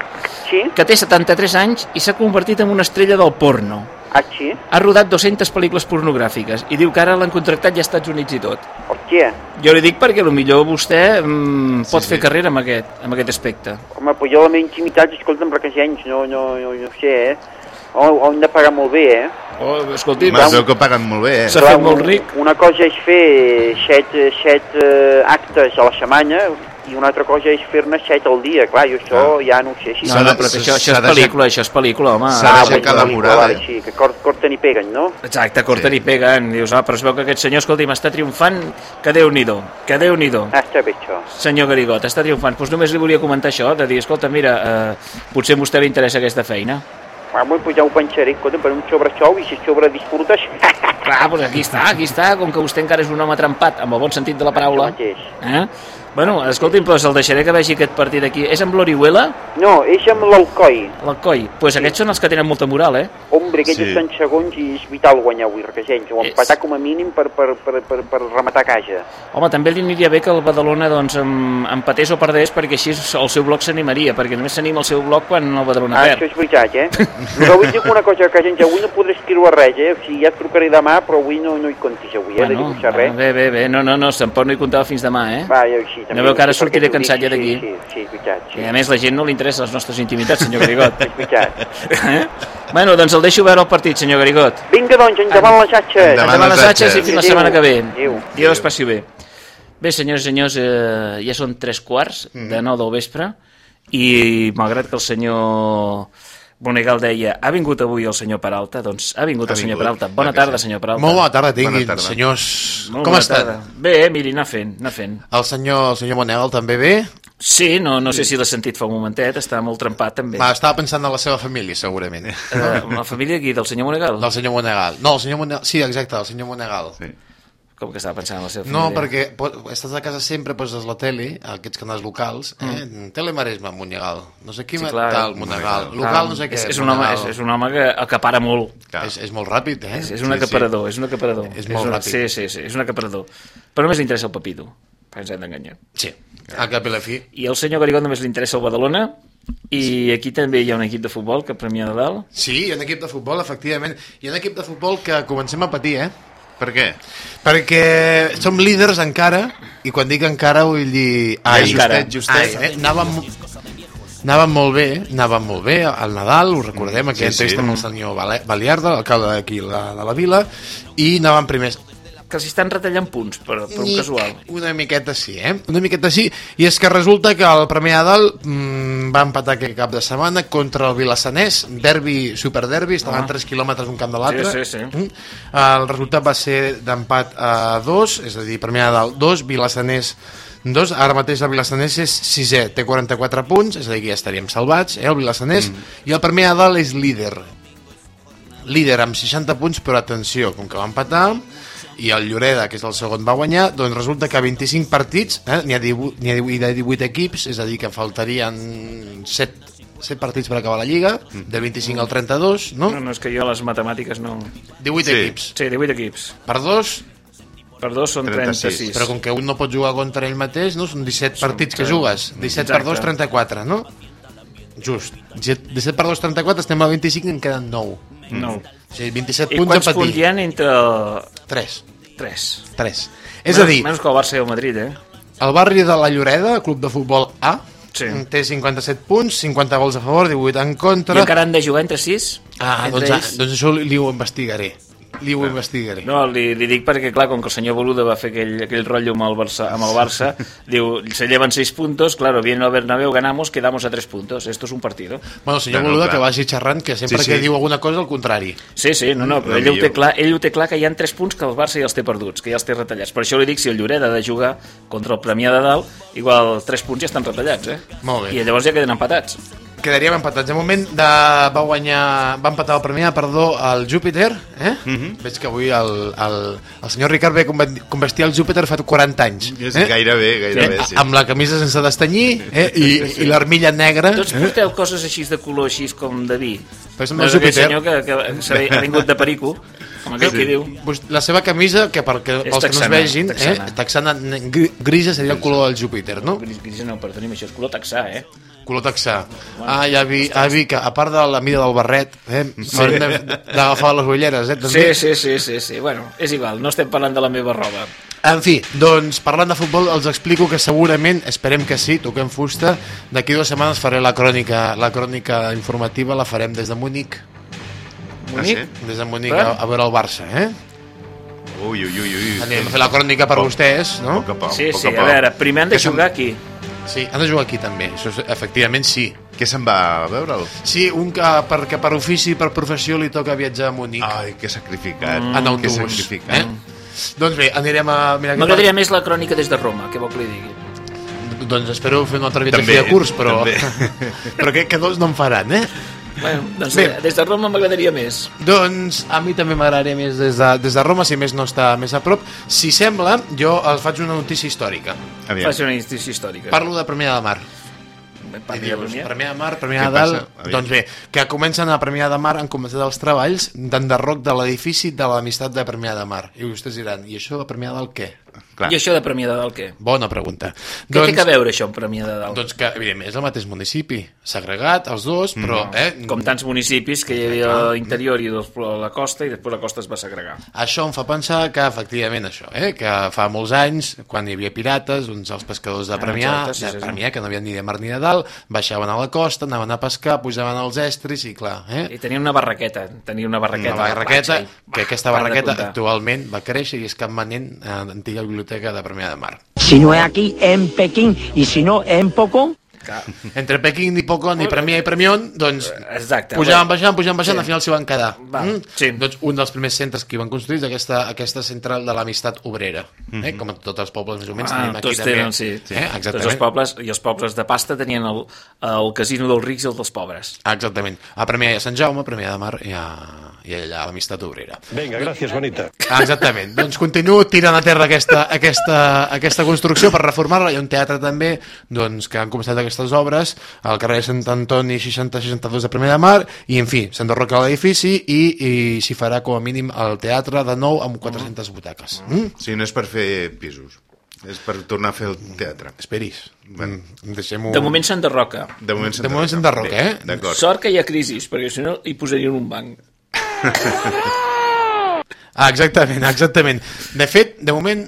[SPEAKER 15] sí?
[SPEAKER 1] que té 73 anys i s'ha convertit en una estrella del porno.
[SPEAKER 15] Ah, sí?
[SPEAKER 1] Ha rodat 200 pel·lícules pornogràfiques i diu que ara l'han contractat ja als Estats Units i tot.
[SPEAKER 15] Hòstia,
[SPEAKER 1] Jo li dic perquè millor vostè mm, pot fer carrera amb aquest, amb aquest aspecte.
[SPEAKER 15] home, però jo la meva intimitat, escolta'm, requesents, no, no, no, no sé, eh? Ho, ho hem de pagar molt bé, eh?
[SPEAKER 1] Oh, escolti,
[SPEAKER 2] Home, veu que paguen molt bé, eh?
[SPEAKER 1] S'ha fet molt ric.
[SPEAKER 15] Una cosa és fer set, set eh, actes a la setmana i una altra cosa és fer-ne set al dia, clar, jo això ja no ho sé. Si
[SPEAKER 1] No, no, però això, això és pel·lícula, això és pel·lícula, home.
[SPEAKER 15] Ah, pues, pel·lícula, vale, Sí, que cort, corten i peguen, no?
[SPEAKER 1] Exacte, corten i peguen. Dius, ah, però es veu que aquest senyor, escolti'm, està triomfant, que Déu-n'hi-do, que Déu-n'hi-do.
[SPEAKER 15] Ah, està bé, això.
[SPEAKER 1] Senyor Garigot, està triomfant. Doncs només li volia comentar això, de dir, escolta, mira, eh, potser a vostè li interessa aquesta feina.
[SPEAKER 15] Bueno, pues ja ho pensaré, escolta, per un sobresou i si sobre disfrutes...
[SPEAKER 1] Clar, doncs aquí està, aquí està, com que vostè encara és un home trempat, amb el bon sentit de la paraula. Eh? Bueno, escolti'm, doncs el deixaré que vegi aquest partit aquí. És amb l'Orihuela?
[SPEAKER 15] No, és amb l'Alcoi.
[SPEAKER 1] L'Alcoi. Doncs pues aquests són els que tenen molta moral, eh?
[SPEAKER 15] Hombre, aquells
[SPEAKER 1] Sí.
[SPEAKER 15] sí. són segons i és vital guanyar avui, requesents, o empatar com a mínim per, per, per, per, per rematar casa.
[SPEAKER 1] Home, també li aniria bé que el Badalona doncs, em, empatés o perdés, perquè així el seu bloc s'animaria, perquè només s'anima el seu bloc quan el Badalona
[SPEAKER 15] Ah,
[SPEAKER 1] perd.
[SPEAKER 15] això és veritat, eh? Però vull dir una cosa, que gent, avui no podré escriure res, eh? O sigui, ja et trucaré demà, però avui no, no hi comptis, avui, eh? de
[SPEAKER 1] Bueno,
[SPEAKER 15] res.
[SPEAKER 1] bé, bé, bé, no, no, no, tampoc no hi comptava fins demà, eh?
[SPEAKER 15] Va, sí, també.
[SPEAKER 1] No veu que ara sortiré ja d'aquí?
[SPEAKER 15] Sí, sí, sí, és veritat. Sí.
[SPEAKER 1] I a més la gent no li interessa les nostres intimitats, senyor Garigot.
[SPEAKER 15] és veritat.
[SPEAKER 1] Eh? Bueno, doncs el deixo veure el partit, senyor Garigot.
[SPEAKER 15] Vinga, doncs, endavant les atxes.
[SPEAKER 1] Endavant les atxes i fins la
[SPEAKER 15] Adéu.
[SPEAKER 1] setmana que ve.
[SPEAKER 15] Adéu.
[SPEAKER 1] Dios passi bé. Bé, senyors i senyors, eh, ja són tres quarts
[SPEAKER 2] Mm.
[SPEAKER 1] de nou del vespre i malgrat que el senyor Bonegal deia ha vingut avui el senyor Peralta, doncs ha vingut
[SPEAKER 16] Ha
[SPEAKER 1] el senyor
[SPEAKER 16] vingut,
[SPEAKER 1] Peralta. Bona
[SPEAKER 16] clar
[SPEAKER 1] tarda,
[SPEAKER 16] sí.
[SPEAKER 1] senyor Peralta.
[SPEAKER 16] Molt bona tarda tinguin,
[SPEAKER 1] Bona tarda.
[SPEAKER 16] senyors.
[SPEAKER 1] Molt
[SPEAKER 16] Com estan?
[SPEAKER 1] tarda. Bé, miri, anar fent, anar fent.
[SPEAKER 16] El senyor, el senyor Monel també bé?
[SPEAKER 1] Sí, no, no sé si l'ha sentit fa un momentet, està molt trempat també.
[SPEAKER 16] Va, estava pensant en la seva família, segurament.
[SPEAKER 1] Eh, la família aquí, del senyor Monegal?
[SPEAKER 16] Del senyor Monegal. No, el senyor Monegal. Sí, exacte, el senyor Monegal. Sí.
[SPEAKER 1] Com que estava pensant en la seva
[SPEAKER 16] No,
[SPEAKER 1] família?
[SPEAKER 16] perquè po- estàs a casa sempre, poses la tele, aquests canals locals, eh? Mm. Tele Maresme. No sé qui,
[SPEAKER 1] Sí,
[SPEAKER 16] sí,
[SPEAKER 1] clar.
[SPEAKER 16] tal, Monegal.
[SPEAKER 1] Clar,
[SPEAKER 16] Local, no sé què.
[SPEAKER 1] És, és, un home, és, és un home que acapara molt.
[SPEAKER 16] És, és molt ràpid, eh?
[SPEAKER 1] És, és un acaparador, és un acaparador.
[SPEAKER 16] És molt
[SPEAKER 1] un,
[SPEAKER 16] ràpid.
[SPEAKER 1] Sí, sí, sí, és un acaparador. Però només li interessa el Pepito, perquè ens hem d'enganyar.
[SPEAKER 16] Sí, al cap i la fi.
[SPEAKER 1] I al senyor Garigó només li interessa el Badalona, i aquí també hi ha un equip de futbol que premia de dalt.
[SPEAKER 16] Sí, hi ha un equip de futbol, efectivament. Hi ha un equip de futbol que comencem a patir, eh?
[SPEAKER 2] Per què?
[SPEAKER 16] Perquè som líders encara, i quan dic encara vull dir... Ai,
[SPEAKER 1] Encara.
[SPEAKER 16] justet, justet. Ai, eh? Anàvem, anàvem molt bé, anàvem molt bé al Nadal, ho recordem, aquella
[SPEAKER 2] Sí, sí.
[SPEAKER 16] entrevista amb el senyor Baliarda, l'alcalde d'aquí la, de la vila, i anàvem primers.
[SPEAKER 1] Que els estan retallant punts, per, per un casual.
[SPEAKER 16] Una miqueta sí, eh? Una miqueta sí. I és que resulta que el Premià de Dalt mmm, va empatar aquest cap de setmana contra el Vilassanès, derbi, superderbi, estaven
[SPEAKER 1] Ah.
[SPEAKER 16] a 3 quilòmetres un camp de l'altre.
[SPEAKER 1] Sí, sí, sí.
[SPEAKER 16] Mm. El resultat va ser d'empat a 2, és a dir, Premià de Dalt 2, Vilassanès 2, ara mateix el Vilassanès és sisè, té 44 punts, és a dir, ja estaríem salvats, eh, el Vilassanès, mm. i el Premià de Dalt és líder. Líder amb 60 punts, però atenció, com que va empatar, i el Lloreda, que és el segon, va guanyar, doncs resulta que a 25 partits, eh, n'hi ha, 18, n'hi ha 18, de 18 equips, és a dir, que faltarien 7, 7 partits per acabar la Lliga, de 25 al 32, no?
[SPEAKER 1] No, no, és que jo a les matemàtiques no...
[SPEAKER 16] 18 equips.
[SPEAKER 1] Sí, 18 equips.
[SPEAKER 16] Per dos,
[SPEAKER 1] Per dos són 36.
[SPEAKER 16] Però com que un no pot jugar contra ell mateix, no? Són 17
[SPEAKER 1] Són
[SPEAKER 16] partits que
[SPEAKER 1] tre-
[SPEAKER 16] jugues. 17 per
[SPEAKER 1] Exacte.
[SPEAKER 16] 2, 34, no? Just. 17 per 2, 34, estem a 25 i en queden 9.
[SPEAKER 1] Nou.
[SPEAKER 16] O sigui, 27
[SPEAKER 1] I
[SPEAKER 16] punts a
[SPEAKER 1] quants punts hi ha entre...
[SPEAKER 16] 3.
[SPEAKER 1] 3.
[SPEAKER 16] 3. És a dir,
[SPEAKER 1] Menys que el Barça i el Madrid, eh?
[SPEAKER 16] el barri de la Lloreda, club de futbol A,
[SPEAKER 1] Sí.
[SPEAKER 16] té 57 punts, 50 gols a favor, 18 en contra.
[SPEAKER 1] I encara han de jugar entre 6?
[SPEAKER 16] Ah,
[SPEAKER 1] entre
[SPEAKER 16] doncs,
[SPEAKER 1] ells?
[SPEAKER 16] doncs això li, li ho investigaré. Li ho investigaré.
[SPEAKER 1] No, li, li dic perquè, clar, com que el senyor Boluda va fer aquell, aquell rotllo amb el Barça, amb el Barça diu, se llevan 6 puntos, claro, viene al Bernabéu, ganamos, quedamos a 3 puntos. Esto es un partido.
[SPEAKER 16] Bueno, el senyor
[SPEAKER 1] No, no,
[SPEAKER 16] Boluda
[SPEAKER 1] clar.
[SPEAKER 16] que vagi xerrant, que sempre
[SPEAKER 1] Sí, sí.
[SPEAKER 16] que diu alguna cosa, al contrari.
[SPEAKER 1] Sí, sí, no, no, però ell ho, té clar, ell ho té clar que hi ha 3 punts que el Barça ja els té perduts, que ja els té retallats. Per això li dic, si el Lloret ha de jugar contra el Premià de Dalt, igual 3 punts ja estan retallats, eh?
[SPEAKER 16] Molt bé.
[SPEAKER 1] I llavors ja queden empatats.
[SPEAKER 16] Quedaríem empatats. De moment de, va guanyar, va empatar el Premià, perdó, el Júpiter, eh?
[SPEAKER 2] Mhm.
[SPEAKER 16] Veig que avui el, el, el senyor Ricard ve a conven- convestir el Júpiter fa 40 anys.
[SPEAKER 2] És gairebé, gairebé, sí.
[SPEAKER 16] Amb la camisa sense destenyir eh? I, i l'armilla negra.
[SPEAKER 1] Tots porteu coses així de color, així com de vi.
[SPEAKER 16] Però és el
[SPEAKER 1] senyor que, que s'ha- ha vingut de Perico, com aquell que diu.
[SPEAKER 16] Pues la seva camisa, que perquè,
[SPEAKER 1] És
[SPEAKER 16] pels que no es vegin,
[SPEAKER 1] texana.
[SPEAKER 16] eh, gri- grisa seria el color del Júpiter, no?
[SPEAKER 1] Gris, gris no, perdonim, això és color texà, eh?
[SPEAKER 16] Color texà. Ah, ja vi, ah, vi que a part de la mida del barret, eh, de- d'agafar les ulleres, eh,
[SPEAKER 1] Sí,
[SPEAKER 16] també.
[SPEAKER 1] sí, sí, sí, sí. Bueno, és igual, no estem parlant de la meva roba.
[SPEAKER 16] En fi, doncs parlant de futbol els explico que segurament, esperem que sí, toquem fusta, d'aquí dues setmanes faré la crònica, la crònica informativa, la farem des de Múnich.
[SPEAKER 1] Múnich?
[SPEAKER 16] Des de Múnich a, a veure el Barça, eh?
[SPEAKER 2] Ui, ui, ui, ui.
[SPEAKER 16] Anem a fer la crònica per vostès, no?
[SPEAKER 2] Poc a poc,
[SPEAKER 1] Sí,
[SPEAKER 2] poc
[SPEAKER 1] sí,
[SPEAKER 2] a
[SPEAKER 1] a
[SPEAKER 2] poc.
[SPEAKER 1] veure, primer han de
[SPEAKER 16] Que
[SPEAKER 1] jugar aquí.
[SPEAKER 16] Sí, han de jugar aquí també, això és, efectivament sí.
[SPEAKER 2] Què se'n va a veure'l?
[SPEAKER 16] Sí, un que perquè per ofici i per professió li toca viatjar a Múnich.
[SPEAKER 2] Ai, que sacrificat.
[SPEAKER 16] en
[SPEAKER 2] Que
[SPEAKER 16] autobús.
[SPEAKER 2] sacrificat.
[SPEAKER 16] Eh? Doncs bé, anirem a...
[SPEAKER 1] M'agradaria més la crònica des de Roma, què vol que li digui?
[SPEAKER 16] per- Doncs espero fer un altre viatge
[SPEAKER 2] També,
[SPEAKER 16] de curs, però,
[SPEAKER 2] també.
[SPEAKER 16] però que, que dos no en faran, eh?
[SPEAKER 1] Bueno, doncs
[SPEAKER 16] Bé.
[SPEAKER 1] des de Roma m'agradaria més.
[SPEAKER 16] Doncs a mi també m'agradaria més des de, des de Roma, si més no està més a prop. Si sembla, jo els faig una notícia històrica.
[SPEAKER 1] Faci una notícia històrica.
[SPEAKER 16] Parlo de Premià de Mar.
[SPEAKER 1] Premià.
[SPEAKER 16] Premià de Mar, Premià
[SPEAKER 2] Què
[SPEAKER 16] de Dalt...
[SPEAKER 2] passa? Aviam.
[SPEAKER 16] Doncs bé, que comencen a Premià de Mar, han començat els treballs d'enderroc de l'edifici de l'amistat de Premià de Mar. I vostès diran, i això de Premià de Dalt què?
[SPEAKER 2] Clar.
[SPEAKER 1] I això de Premià de Dalt què?
[SPEAKER 16] Bona pregunta.
[SPEAKER 1] Què té a veure això amb Premià de Dalt?
[SPEAKER 16] Doncs que, evidentment, és el mateix municipi, segregat, els dos, però... Eh,
[SPEAKER 1] Com tants municipis que hi havia a l'interior i a la costa i després la costa es va segregar.
[SPEAKER 16] Això em fa pensar que, efectivament, això, eh, que fa molts anys, quan hi havia pirates, uns els pescadors de
[SPEAKER 1] Ah,
[SPEAKER 16] Premià,
[SPEAKER 1] exacte, sí,
[SPEAKER 16] de
[SPEAKER 1] sí.
[SPEAKER 16] Premià, que no havien ni de mar ni de dalt, baixaven a la costa, anaven a pescar, pujaven als estris i, clar, eh,
[SPEAKER 1] I tenia una barraqueta, tenia una barraqueta.
[SPEAKER 16] una barraqueta,
[SPEAKER 1] Vaig,
[SPEAKER 16] que aquesta barraqueta actualment va créixer i és capmanent a l'antiga biblioteca de Premià de Mar.
[SPEAKER 3] Si no es aquí, en Pekín, y si no, en Poco.
[SPEAKER 16] Entre Pequín, ni Poco, ni Premià i Premión, doncs
[SPEAKER 1] Exacte.
[SPEAKER 16] pujaven,
[SPEAKER 1] bueno.
[SPEAKER 16] baixant, pujaven, baixant,
[SPEAKER 1] Sí.
[SPEAKER 16] al final s'hi van quedar.
[SPEAKER 1] Va,
[SPEAKER 16] sí. Doncs un dels primers centres que hi van construir és aquesta, aquesta central de l'amistat obrera, eh? com a tots els pobles més o menys
[SPEAKER 1] Ah,
[SPEAKER 16] tenim aquí
[SPEAKER 1] tots
[SPEAKER 16] també.
[SPEAKER 1] tenen, sí.
[SPEAKER 16] Eh?
[SPEAKER 1] Tots els pobles, I els pobles de pasta tenien el, el casino dels rics i el dels pobres.
[SPEAKER 16] Ah, Exactament. A Premià hi ha Sant Jaume, a Premià de Mar hi ha, ha allà l'amistat obrera.
[SPEAKER 5] Venga, gracias, bonita.
[SPEAKER 16] Ah, exactament. doncs continuo tirant a terra aquesta, aquesta, aquesta construcció per reformar-la. Hi ha un teatre també doncs, que han començat aquestes obres al carrer Sant Antoni 60-62 de Premià de Mar i, en fi, s'enderroca l'edifici i, i s'hi farà com a mínim el teatre de nou amb 400 butaques. Mm?
[SPEAKER 2] Sí, no és per fer pisos. És per tornar a fer el teatre.
[SPEAKER 16] Esperis.
[SPEAKER 2] Bueno.
[SPEAKER 16] Mm, Deixem-ho...
[SPEAKER 1] De moment s'enderroca.
[SPEAKER 2] De moment
[SPEAKER 16] De moment s'enderroca, eh?
[SPEAKER 2] D'acord.
[SPEAKER 1] Sort que hi ha crisis, perquè si no hi posarien un banc.
[SPEAKER 16] Ah, exactament, exactament. De fet, de moment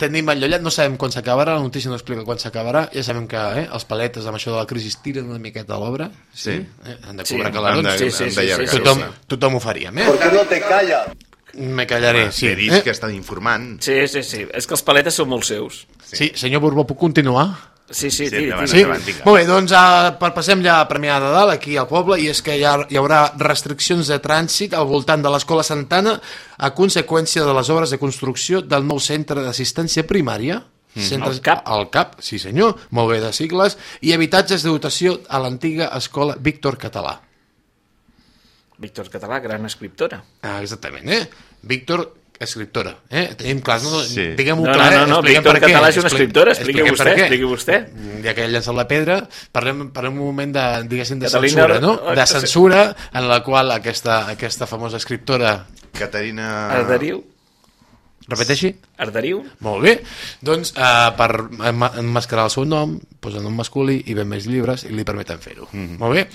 [SPEAKER 16] tenim enllollat, no sabem quan s'acabarà, la notícia no explica quan s'acabarà, ja sabem que eh, els paletes amb això de la crisi tiren una miqueta a l'obra,
[SPEAKER 2] Sí.
[SPEAKER 16] Eh, han de
[SPEAKER 2] Sí,
[SPEAKER 16] cobrar
[SPEAKER 2] han
[SPEAKER 16] calarons,
[SPEAKER 2] de- Sí, sí, han sí, sí, sí,
[SPEAKER 16] tothom,
[SPEAKER 2] sí.
[SPEAKER 16] tothom ho faríem, eh?
[SPEAKER 5] ¿Por qué no te callas?
[SPEAKER 16] Me callaré, sí.
[SPEAKER 2] He vist
[SPEAKER 16] Eh?
[SPEAKER 2] que estan informant.
[SPEAKER 1] Sí, sí, sí. És que els paletes són molt seus.
[SPEAKER 16] Sí, senyor Borbó, puc continuar?
[SPEAKER 1] Sí, sí,
[SPEAKER 2] Sí,
[SPEAKER 1] tiri.
[SPEAKER 16] Sí? Molt bé, doncs uh, per, passem ja a Premià de Dalt, aquí al poble, i és que hi, ha, hi haurà restriccions de trànsit al voltant de l'Escola Santana a conseqüència de les obres de construcció del nou centre d'assistència primària. Centres,
[SPEAKER 1] El CAP.
[SPEAKER 16] El CAP, sí senyor, molt bé de sigles, i habitatges de dotació a l'antiga escola Víctor Català.
[SPEAKER 1] Víctor Català, gran escriptora.
[SPEAKER 16] Ah, exactament, eh? Víctor, escriptora, eh? Tenim clar, no?
[SPEAKER 2] Sí.
[SPEAKER 16] Diguem-ho
[SPEAKER 1] No,
[SPEAKER 16] clar,
[SPEAKER 1] no, no,
[SPEAKER 16] Expliquem
[SPEAKER 1] Víctor
[SPEAKER 16] per què.
[SPEAKER 1] Català és una escriptora, expliqui vostè,
[SPEAKER 16] què.
[SPEAKER 1] expliqui vostè.
[SPEAKER 16] Ja que ell llançat la pedra, parlem, parlem un moment de, diguéssim, de
[SPEAKER 1] Catalina-
[SPEAKER 16] censura, no? De censura en la qual aquesta, aquesta famosa escriptora...
[SPEAKER 2] Caterina...
[SPEAKER 1] Arderiu.
[SPEAKER 16] Repeteixi?
[SPEAKER 1] Arderiu.
[SPEAKER 16] Molt bé. Doncs, eh, per emma- emmascarar el seu nom, posen un masculí i ven més llibres i li permeten fer-ho.
[SPEAKER 2] Mhm.
[SPEAKER 16] Molt bé.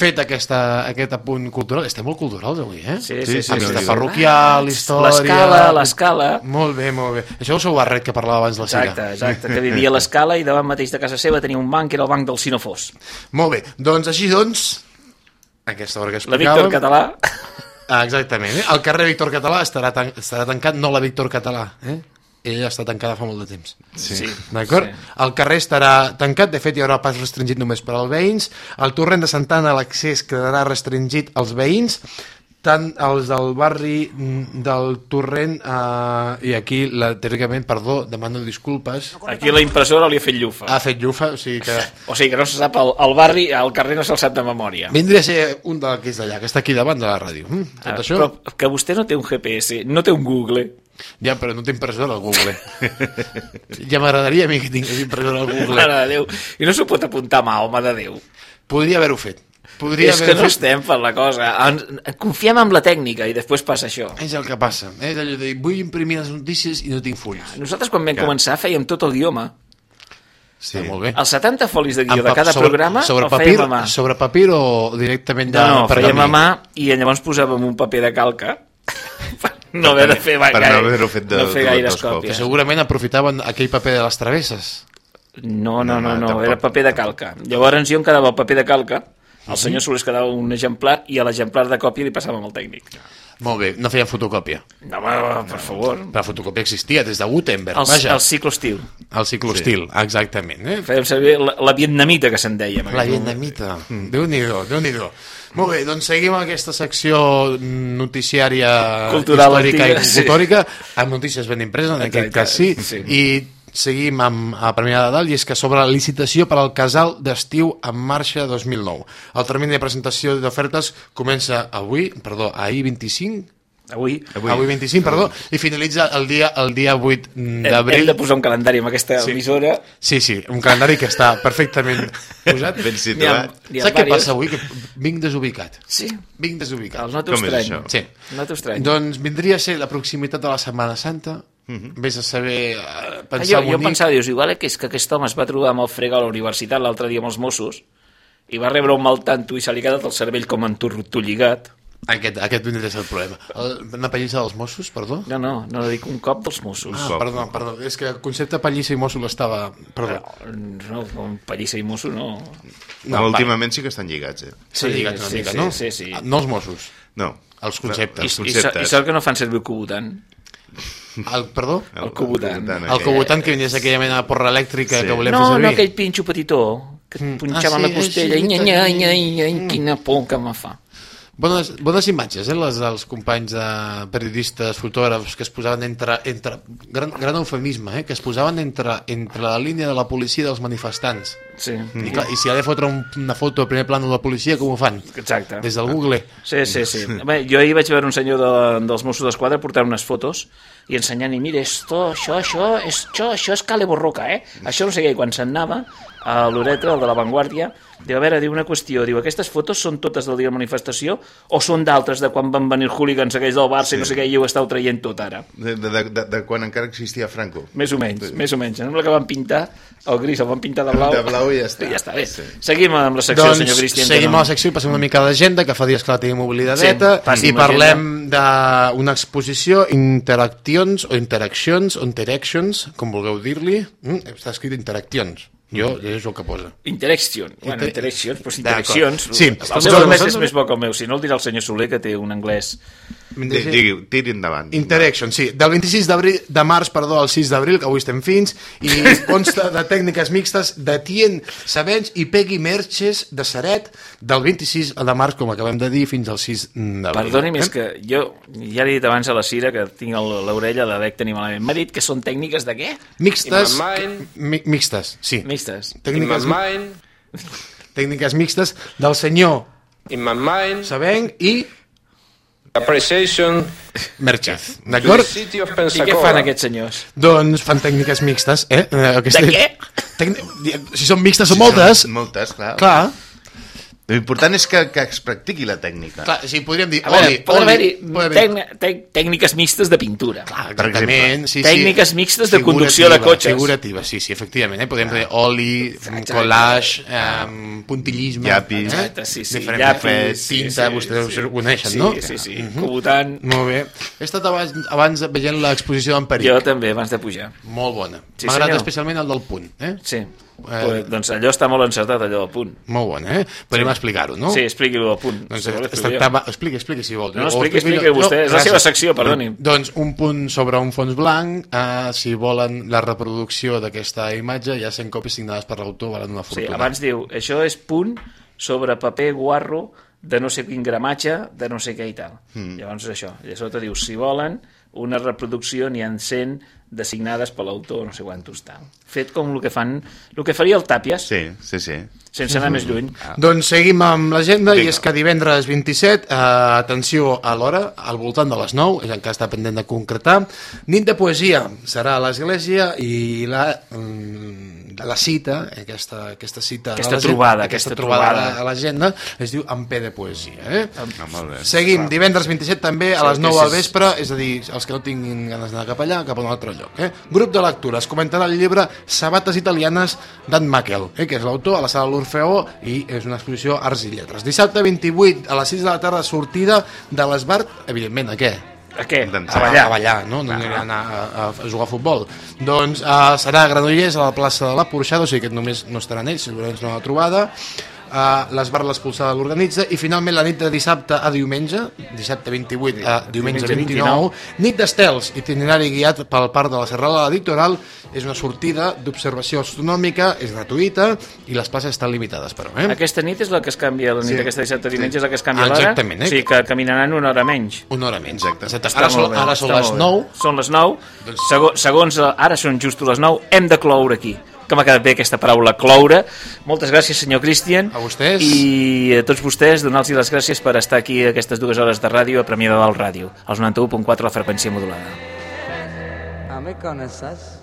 [SPEAKER 16] Fet aquesta, aquest apunt cultural, estem molt culturals avui, eh?
[SPEAKER 1] Sí, sí, sí.
[SPEAKER 16] Amistad
[SPEAKER 1] sí.
[SPEAKER 16] parroquial, història...
[SPEAKER 1] L'escala, l'escala.
[SPEAKER 16] Molt bé, molt bé. Això és el seu barret que parlava abans de la Cira.
[SPEAKER 1] Exacte, exacte, que vivia a l'escala i davant mateix de casa seva tenia un banc, que era el banc del Sinofós.
[SPEAKER 16] Molt bé, doncs així doncs, aquesta hora que
[SPEAKER 1] La
[SPEAKER 16] explicàvem...
[SPEAKER 1] Víctor Català.
[SPEAKER 16] Ah, exactament, eh? el carrer Víctor Català estarà, tan, estarà tancat, no la Víctor Català, eh? Ella està tancada fa molt de temps.
[SPEAKER 1] Sí. sí.
[SPEAKER 16] D'acord?
[SPEAKER 1] Sí.
[SPEAKER 16] El carrer estarà tancat, de fet hi haurà pas restringit només per als veïns, el torrent de Santana l'accés quedarà restringit als veïns, tant els del barri mm, del Torrent eh, i aquí, la, teòricament, perdó, demano disculpes.
[SPEAKER 1] Aquí la impressora li ha fet llufa.
[SPEAKER 16] Ha fet llufa, o sigui que...
[SPEAKER 1] O sigui que no se sap, el, el barri, al carrer no se'l sap de memòria.
[SPEAKER 16] Vindria a ser un del que és d'allà, que està aquí davant de la ràdio. Mm, tot
[SPEAKER 1] Ah,
[SPEAKER 16] això...
[SPEAKER 1] Però que vostè no té un GPS, no té un Google.
[SPEAKER 16] Ja, però no té impressora al Google. ja m'agradaria a mi que tingués impressora al Google.
[SPEAKER 1] Mare de Déu. I no s'ho pot apuntar mà, home de Déu.
[SPEAKER 16] Podria haver-ho fet. Podria
[SPEAKER 1] és que no
[SPEAKER 16] fet.
[SPEAKER 1] estem per la cosa. Confiem en la tècnica i després passa això.
[SPEAKER 16] És el que passa. És allò de dir, vull imprimir les notícies i no tinc fulls.
[SPEAKER 1] Nosaltres quan vam començar fèiem tot el guió a mà.
[SPEAKER 16] Sí. molt bé.
[SPEAKER 1] Els 70 folis de guió de cada
[SPEAKER 16] sobre,
[SPEAKER 1] programa
[SPEAKER 16] sobre
[SPEAKER 1] el
[SPEAKER 16] papir,
[SPEAKER 1] fèiem a mà.
[SPEAKER 16] sobre papir o directament de
[SPEAKER 1] No, no, fèiem a mà i llavors posàvem un paper de calca no haver de fer,
[SPEAKER 2] Per no
[SPEAKER 1] gaire,
[SPEAKER 2] haver-ho fet de-
[SPEAKER 1] no fer
[SPEAKER 2] de
[SPEAKER 1] gaires
[SPEAKER 2] rotoscopi.
[SPEAKER 16] Que
[SPEAKER 1] còpies.
[SPEAKER 16] segurament aprofitaven aquell paper de les travesses.
[SPEAKER 1] No, no, no,
[SPEAKER 16] No,
[SPEAKER 1] no, era paper de calca. Llavors jo em quedava el paper de calca, el senyor Soler es quedava un exemplar i a l'exemplar de còpia li passàvem al tècnic.
[SPEAKER 16] Molt bé, no feien fotocòpia.
[SPEAKER 1] No, home, per favor.
[SPEAKER 16] Però la fotocòpia existia des de Gutenberg,
[SPEAKER 1] El,
[SPEAKER 16] vaja.
[SPEAKER 1] el ciclostil.
[SPEAKER 16] El ciclostil, sí. exactament. Eh?
[SPEAKER 1] Fèiem servir la, la vietnamita que se'n deia.
[SPEAKER 16] La vietnamita. Mm. Déu-n'hi-do, déu nhi déu Molt bé, doncs seguim aquesta secció noticiària
[SPEAKER 1] Cultural
[SPEAKER 16] històrica
[SPEAKER 1] antiga,
[SPEAKER 16] i
[SPEAKER 1] sí.
[SPEAKER 16] cultòrica, amb notícies ben impreses, en aquest cas sí,
[SPEAKER 1] sí.
[SPEAKER 16] i seguim amb a Premià de Dalt i és que sobre la licitació per al casal d'estiu en marxa 2009. El termini de presentació d'ofertes comença avui, perdó, ahir 25,
[SPEAKER 1] Avui.
[SPEAKER 16] avui, avui 25, perdó, i finalitza el dia el dia 8
[SPEAKER 1] Hem, hem
[SPEAKER 16] d'abril.
[SPEAKER 1] de posar un calendari amb aquesta
[SPEAKER 16] Sí.
[SPEAKER 1] emissora.
[SPEAKER 16] Sí, sí, un calendari que està perfectament posat.
[SPEAKER 2] Ben situat.
[SPEAKER 1] ha-
[SPEAKER 16] Saps què
[SPEAKER 1] vàries.
[SPEAKER 16] passa avui? Que vinc desubicat.
[SPEAKER 1] Sí.
[SPEAKER 16] Vinc desubicat.
[SPEAKER 1] El noto
[SPEAKER 2] Com
[SPEAKER 1] estrany.
[SPEAKER 16] Sí.
[SPEAKER 1] Noto estrany.
[SPEAKER 16] Doncs vindria a ser la proximitat de la Setmana Santa. Vés a saber
[SPEAKER 1] Ah,
[SPEAKER 16] pensar
[SPEAKER 1] jo, jo pensava, dius, igual que és que aquest home es va trobar amb el frega a la universitat l'altre dia amb els Mossos i va rebre un mal tanto i se li ha quedat el cervell com entolligat.
[SPEAKER 16] Aquest, aquest vindria a ser el problema. El, una pallissa dels Mossos, perdó?
[SPEAKER 1] No, no, no dic un cop dels Mossos.
[SPEAKER 16] Ah, perdó, perdó. És que el concepte pallissa i mosso l'estava... Perdó.
[SPEAKER 1] No, com pallissa i mosso no.
[SPEAKER 2] No, últimament sí que estan lligats, eh?
[SPEAKER 16] S'ha lligat una
[SPEAKER 1] sí,
[SPEAKER 16] mica,
[SPEAKER 1] sí,
[SPEAKER 16] no?
[SPEAKER 1] sí, sí.
[SPEAKER 16] No els Mossos,
[SPEAKER 2] No.
[SPEAKER 16] els conceptes.
[SPEAKER 1] I, i, so,
[SPEAKER 2] conceptes.
[SPEAKER 1] I sort que no fan servir el cubotant.
[SPEAKER 16] El, perdó?
[SPEAKER 1] El cubotant.
[SPEAKER 16] El cubotant que venia a ser aquella mena de porra elèctrica
[SPEAKER 2] Sí.
[SPEAKER 16] que volem
[SPEAKER 1] No,
[SPEAKER 16] fer servir.
[SPEAKER 1] no aquell pinxo petitó que et punxaven
[SPEAKER 16] Ah, sí,
[SPEAKER 1] la costella.
[SPEAKER 16] sí,
[SPEAKER 1] i nya,
[SPEAKER 16] sí,
[SPEAKER 1] nya,
[SPEAKER 16] sí.
[SPEAKER 1] nya, nya, nya, quina por que me fa.
[SPEAKER 16] Bones, bones imatges, eh, les dels companys de periodistes, fotògrafs, que es posaven entre... entre gran, gran eufemisme, eh, que es posaven entre, entre la línia de la policia i dels manifestants.
[SPEAKER 1] Sí.
[SPEAKER 16] I, clar, I si ha de fotre un, una foto a primer plano de la policia, com ho fan?
[SPEAKER 1] Exacte.
[SPEAKER 16] Des del Google.
[SPEAKER 1] Sí, sí, sí. Bé, jo ahir vaig veure un senyor de, dels Mossos d'Esquadra portar unes fotos i ensenyant, i mira, esto, això, això, això, això és Cale Borroca, eh? Això no sé què, i quan se'n anava a l'Uretra, el de la Vanguardia, diu, a veure, diu una qüestió, diu, aquestes fotos són totes del dia de la manifestació o són d'altres de quan van venir hooligans aquells del Barça i no sé què, i ho estàu traient tot ara?
[SPEAKER 2] De, de, de, de, de quan encara existia Franco.
[SPEAKER 1] Més o menys, més o menys. Em sembla que van pintar el gris, el van pintar de blau.
[SPEAKER 2] De blau i ja està.
[SPEAKER 1] I ja està, bé.
[SPEAKER 2] Sí.
[SPEAKER 1] Seguim amb la secció,
[SPEAKER 16] doncs
[SPEAKER 1] senyor Cristian.
[SPEAKER 16] seguim
[SPEAKER 1] no-
[SPEAKER 16] a la secció i passem una mica d'agenda, que fa dies que la tenim oblidadeta,
[SPEAKER 1] Sí,
[SPEAKER 16] i parlem d'una exposició, interaccions o interaccions o interactions, com vulgueu dir-li. Mm, està escrit interaccions. Jo, és el que posa.
[SPEAKER 1] Interaction. Bueno,
[SPEAKER 16] Inter-
[SPEAKER 1] interaccions, doncs
[SPEAKER 16] D'acord.
[SPEAKER 1] interaccions.
[SPEAKER 16] Sí.
[SPEAKER 1] El
[SPEAKER 16] Doncs-
[SPEAKER 1] seu anglès és
[SPEAKER 16] doncs-
[SPEAKER 1] més bo que el meu, si no el dirà el senyor Soler, que té un anglès...
[SPEAKER 2] Di- Digui, tiri endavant.
[SPEAKER 16] Interaction, sí. Del 26 d'abril, de març perdó, al 6 d'abril, que avui estem fins, i consta de tècniques mixtes de Tien Sabens i Peggy Merches de Saret, del 26 de març, com acabem de dir, fins al 6 d'abril.
[SPEAKER 1] Perdoni,
[SPEAKER 16] Eh?
[SPEAKER 1] més que jo ja li he dit abans a la Cira que tinc el- l'orella de bec tenir malament. M'ha dit que són tècniques de què?
[SPEAKER 16] Mixtes,
[SPEAKER 5] In my mind.
[SPEAKER 16] mi, mixtes, sí.
[SPEAKER 1] Mixtes.
[SPEAKER 16] Tècniques,
[SPEAKER 5] In my mind,
[SPEAKER 16] tècniques mixtes del senyor
[SPEAKER 5] in my mind,
[SPEAKER 16] Sabeng i
[SPEAKER 5] appreciation
[SPEAKER 16] Merchez, d'acord?
[SPEAKER 1] I què fan aquests senyors?
[SPEAKER 16] Doncs fan tècniques mixtes, eh? Eh, Aquesta...
[SPEAKER 1] De què?
[SPEAKER 16] Tècnic... Si són mixtes són moltes,
[SPEAKER 2] Moltes, clar.
[SPEAKER 16] clar,
[SPEAKER 2] L'important és que, que es practiqui la tècnica.
[SPEAKER 16] clar, sí, podríem dir
[SPEAKER 1] A veure,
[SPEAKER 16] oli,
[SPEAKER 1] poden
[SPEAKER 16] oli,
[SPEAKER 1] haver-hi tècniques mixtes de pintura.
[SPEAKER 16] Clar, exactament, sí, sí.
[SPEAKER 1] Tècniques mixtes de conducció de cotxes.
[SPEAKER 16] Figurativa, sí, sí, efectivament. Eh? Podem dir oli, collage, eh, puntillisme...
[SPEAKER 2] Llapis.
[SPEAKER 16] Eh?
[SPEAKER 1] Exacte, sí, sí, llapis, sí,
[SPEAKER 16] tinta,
[SPEAKER 1] sí,
[SPEAKER 16] vostès
[SPEAKER 1] sí.
[SPEAKER 16] ho coneixen,
[SPEAKER 1] sí,
[SPEAKER 16] no?
[SPEAKER 1] Sí, sí,
[SPEAKER 16] Mhm.
[SPEAKER 1] Cubotant.
[SPEAKER 16] Molt bé. He estat abans, abans veient l'exposició d'en Peric.
[SPEAKER 1] Jo també, abans de pujar.
[SPEAKER 16] Molt bona.
[SPEAKER 1] Sí,
[SPEAKER 16] M'agrada
[SPEAKER 1] senyor.
[SPEAKER 16] especialment el del punt. Eh?
[SPEAKER 1] Sí. Pues, doncs allò està molt encertat, allò del punt.
[SPEAKER 16] Molt bona, eh? Podem explicar-ho, no?
[SPEAKER 1] Sí, expliqui-ho del punt.
[SPEAKER 16] Doncs
[SPEAKER 1] Si
[SPEAKER 16] es tractava... Expliqui, expliqui, si vol.
[SPEAKER 1] No, expliqui,
[SPEAKER 16] expliqui
[SPEAKER 1] expliqui vostè. És la seva secció, perdoni.
[SPEAKER 16] Doncs un punt sobre un fons blanc, eh, si volen la reproducció d'aquesta imatge, ha 100 còpies signades per l'autor, valen una
[SPEAKER 1] Sí,
[SPEAKER 16] fortuna.
[SPEAKER 1] abans diu, això és punt sobre paper guarro de no sé quin gramatge, de no sé què i tal.
[SPEAKER 2] Mm.
[SPEAKER 1] Llavors això, i a sota diu, si volen una reproducció n'hi ha 100 designades per l'autor, no sé quantos tal. Fet com el que fan, el que faria el Tàpies,
[SPEAKER 2] Sí, sí, sí.
[SPEAKER 1] sense anar més lluny.
[SPEAKER 16] Doncs seguim amb l'agenda i és que divendres 27, eh, atenció a l'hora, al voltant de les 9, és encara està pendent de concretar, nit de poesia serà a l'església i la, mm, la cita, aquesta, aquesta cita...
[SPEAKER 1] Aquesta
[SPEAKER 16] l'agenda-
[SPEAKER 1] trobada,
[SPEAKER 16] aquesta
[SPEAKER 1] aquesta
[SPEAKER 16] trobada
[SPEAKER 1] trobada.
[SPEAKER 16] a l'agenda es diu En P de Poesia. Eh?
[SPEAKER 2] Ah, molt bé.
[SPEAKER 16] Seguim, divendres 27 també a les
[SPEAKER 1] que
[SPEAKER 16] 9 al vespre, és a dir, els que no tinguin ganes d'anar cap allà, cap a un altre lloc. Eh? Grup de lectura, es comentarà el llibre Sabates italianes d'en Makel, eh? que és l'autor a la sala de l'Orfeó i és una exposició Arts i Lletres. Dissabte 28 a les 6 de la tarda sortida de l'Esbart, evidentment, a què?
[SPEAKER 1] A què?
[SPEAKER 16] A ballar. A ballar, no? No anirà a anar a, a jugar a futbol. Doncs uh, serà a Granollers, a la plaça de la Porxada, o sigui que només no estaran ells, segurament és una trobada. Uh, l'Esbar l'Expulsada l'organitza i finalment la nit de dissabte a diumenge dissabte 28 a diumenge
[SPEAKER 1] Diumenge
[SPEAKER 16] 29 nit d'estels, itinerari guiat pel parc de la Serralada Litoral és una sortida d'observació astronòmica és gratuïta i les places estan limitades però, eh?
[SPEAKER 1] Aquesta nit és la que es canvia, la nit
[SPEAKER 16] Sí.
[SPEAKER 1] d'aquesta dissabte diumenge és la que es canvia l'hora.
[SPEAKER 16] exactament, eh?
[SPEAKER 1] O sigui que caminaran una hora menys.
[SPEAKER 16] una hora menys Exacte. Ara,
[SPEAKER 1] molt bé,
[SPEAKER 16] ara són les
[SPEAKER 1] molt bé.
[SPEAKER 16] 9
[SPEAKER 1] Són les 9. Sego, segons, eh, ara són just les 9. Hem de cloure aquí. Que m'ha quedat bé aquesta paraula, cloure. Moltes gràcies, senyor Cristian.
[SPEAKER 16] A vostès.
[SPEAKER 1] I a tots vostès, donar-los les gràcies per estar aquí aquestes dues hores de ràdio a Premià de Dalt Ràdio, als 91.4 la freqüència modulada.
[SPEAKER 10] ¿A conoces?
[SPEAKER 17] Ándale, págalo.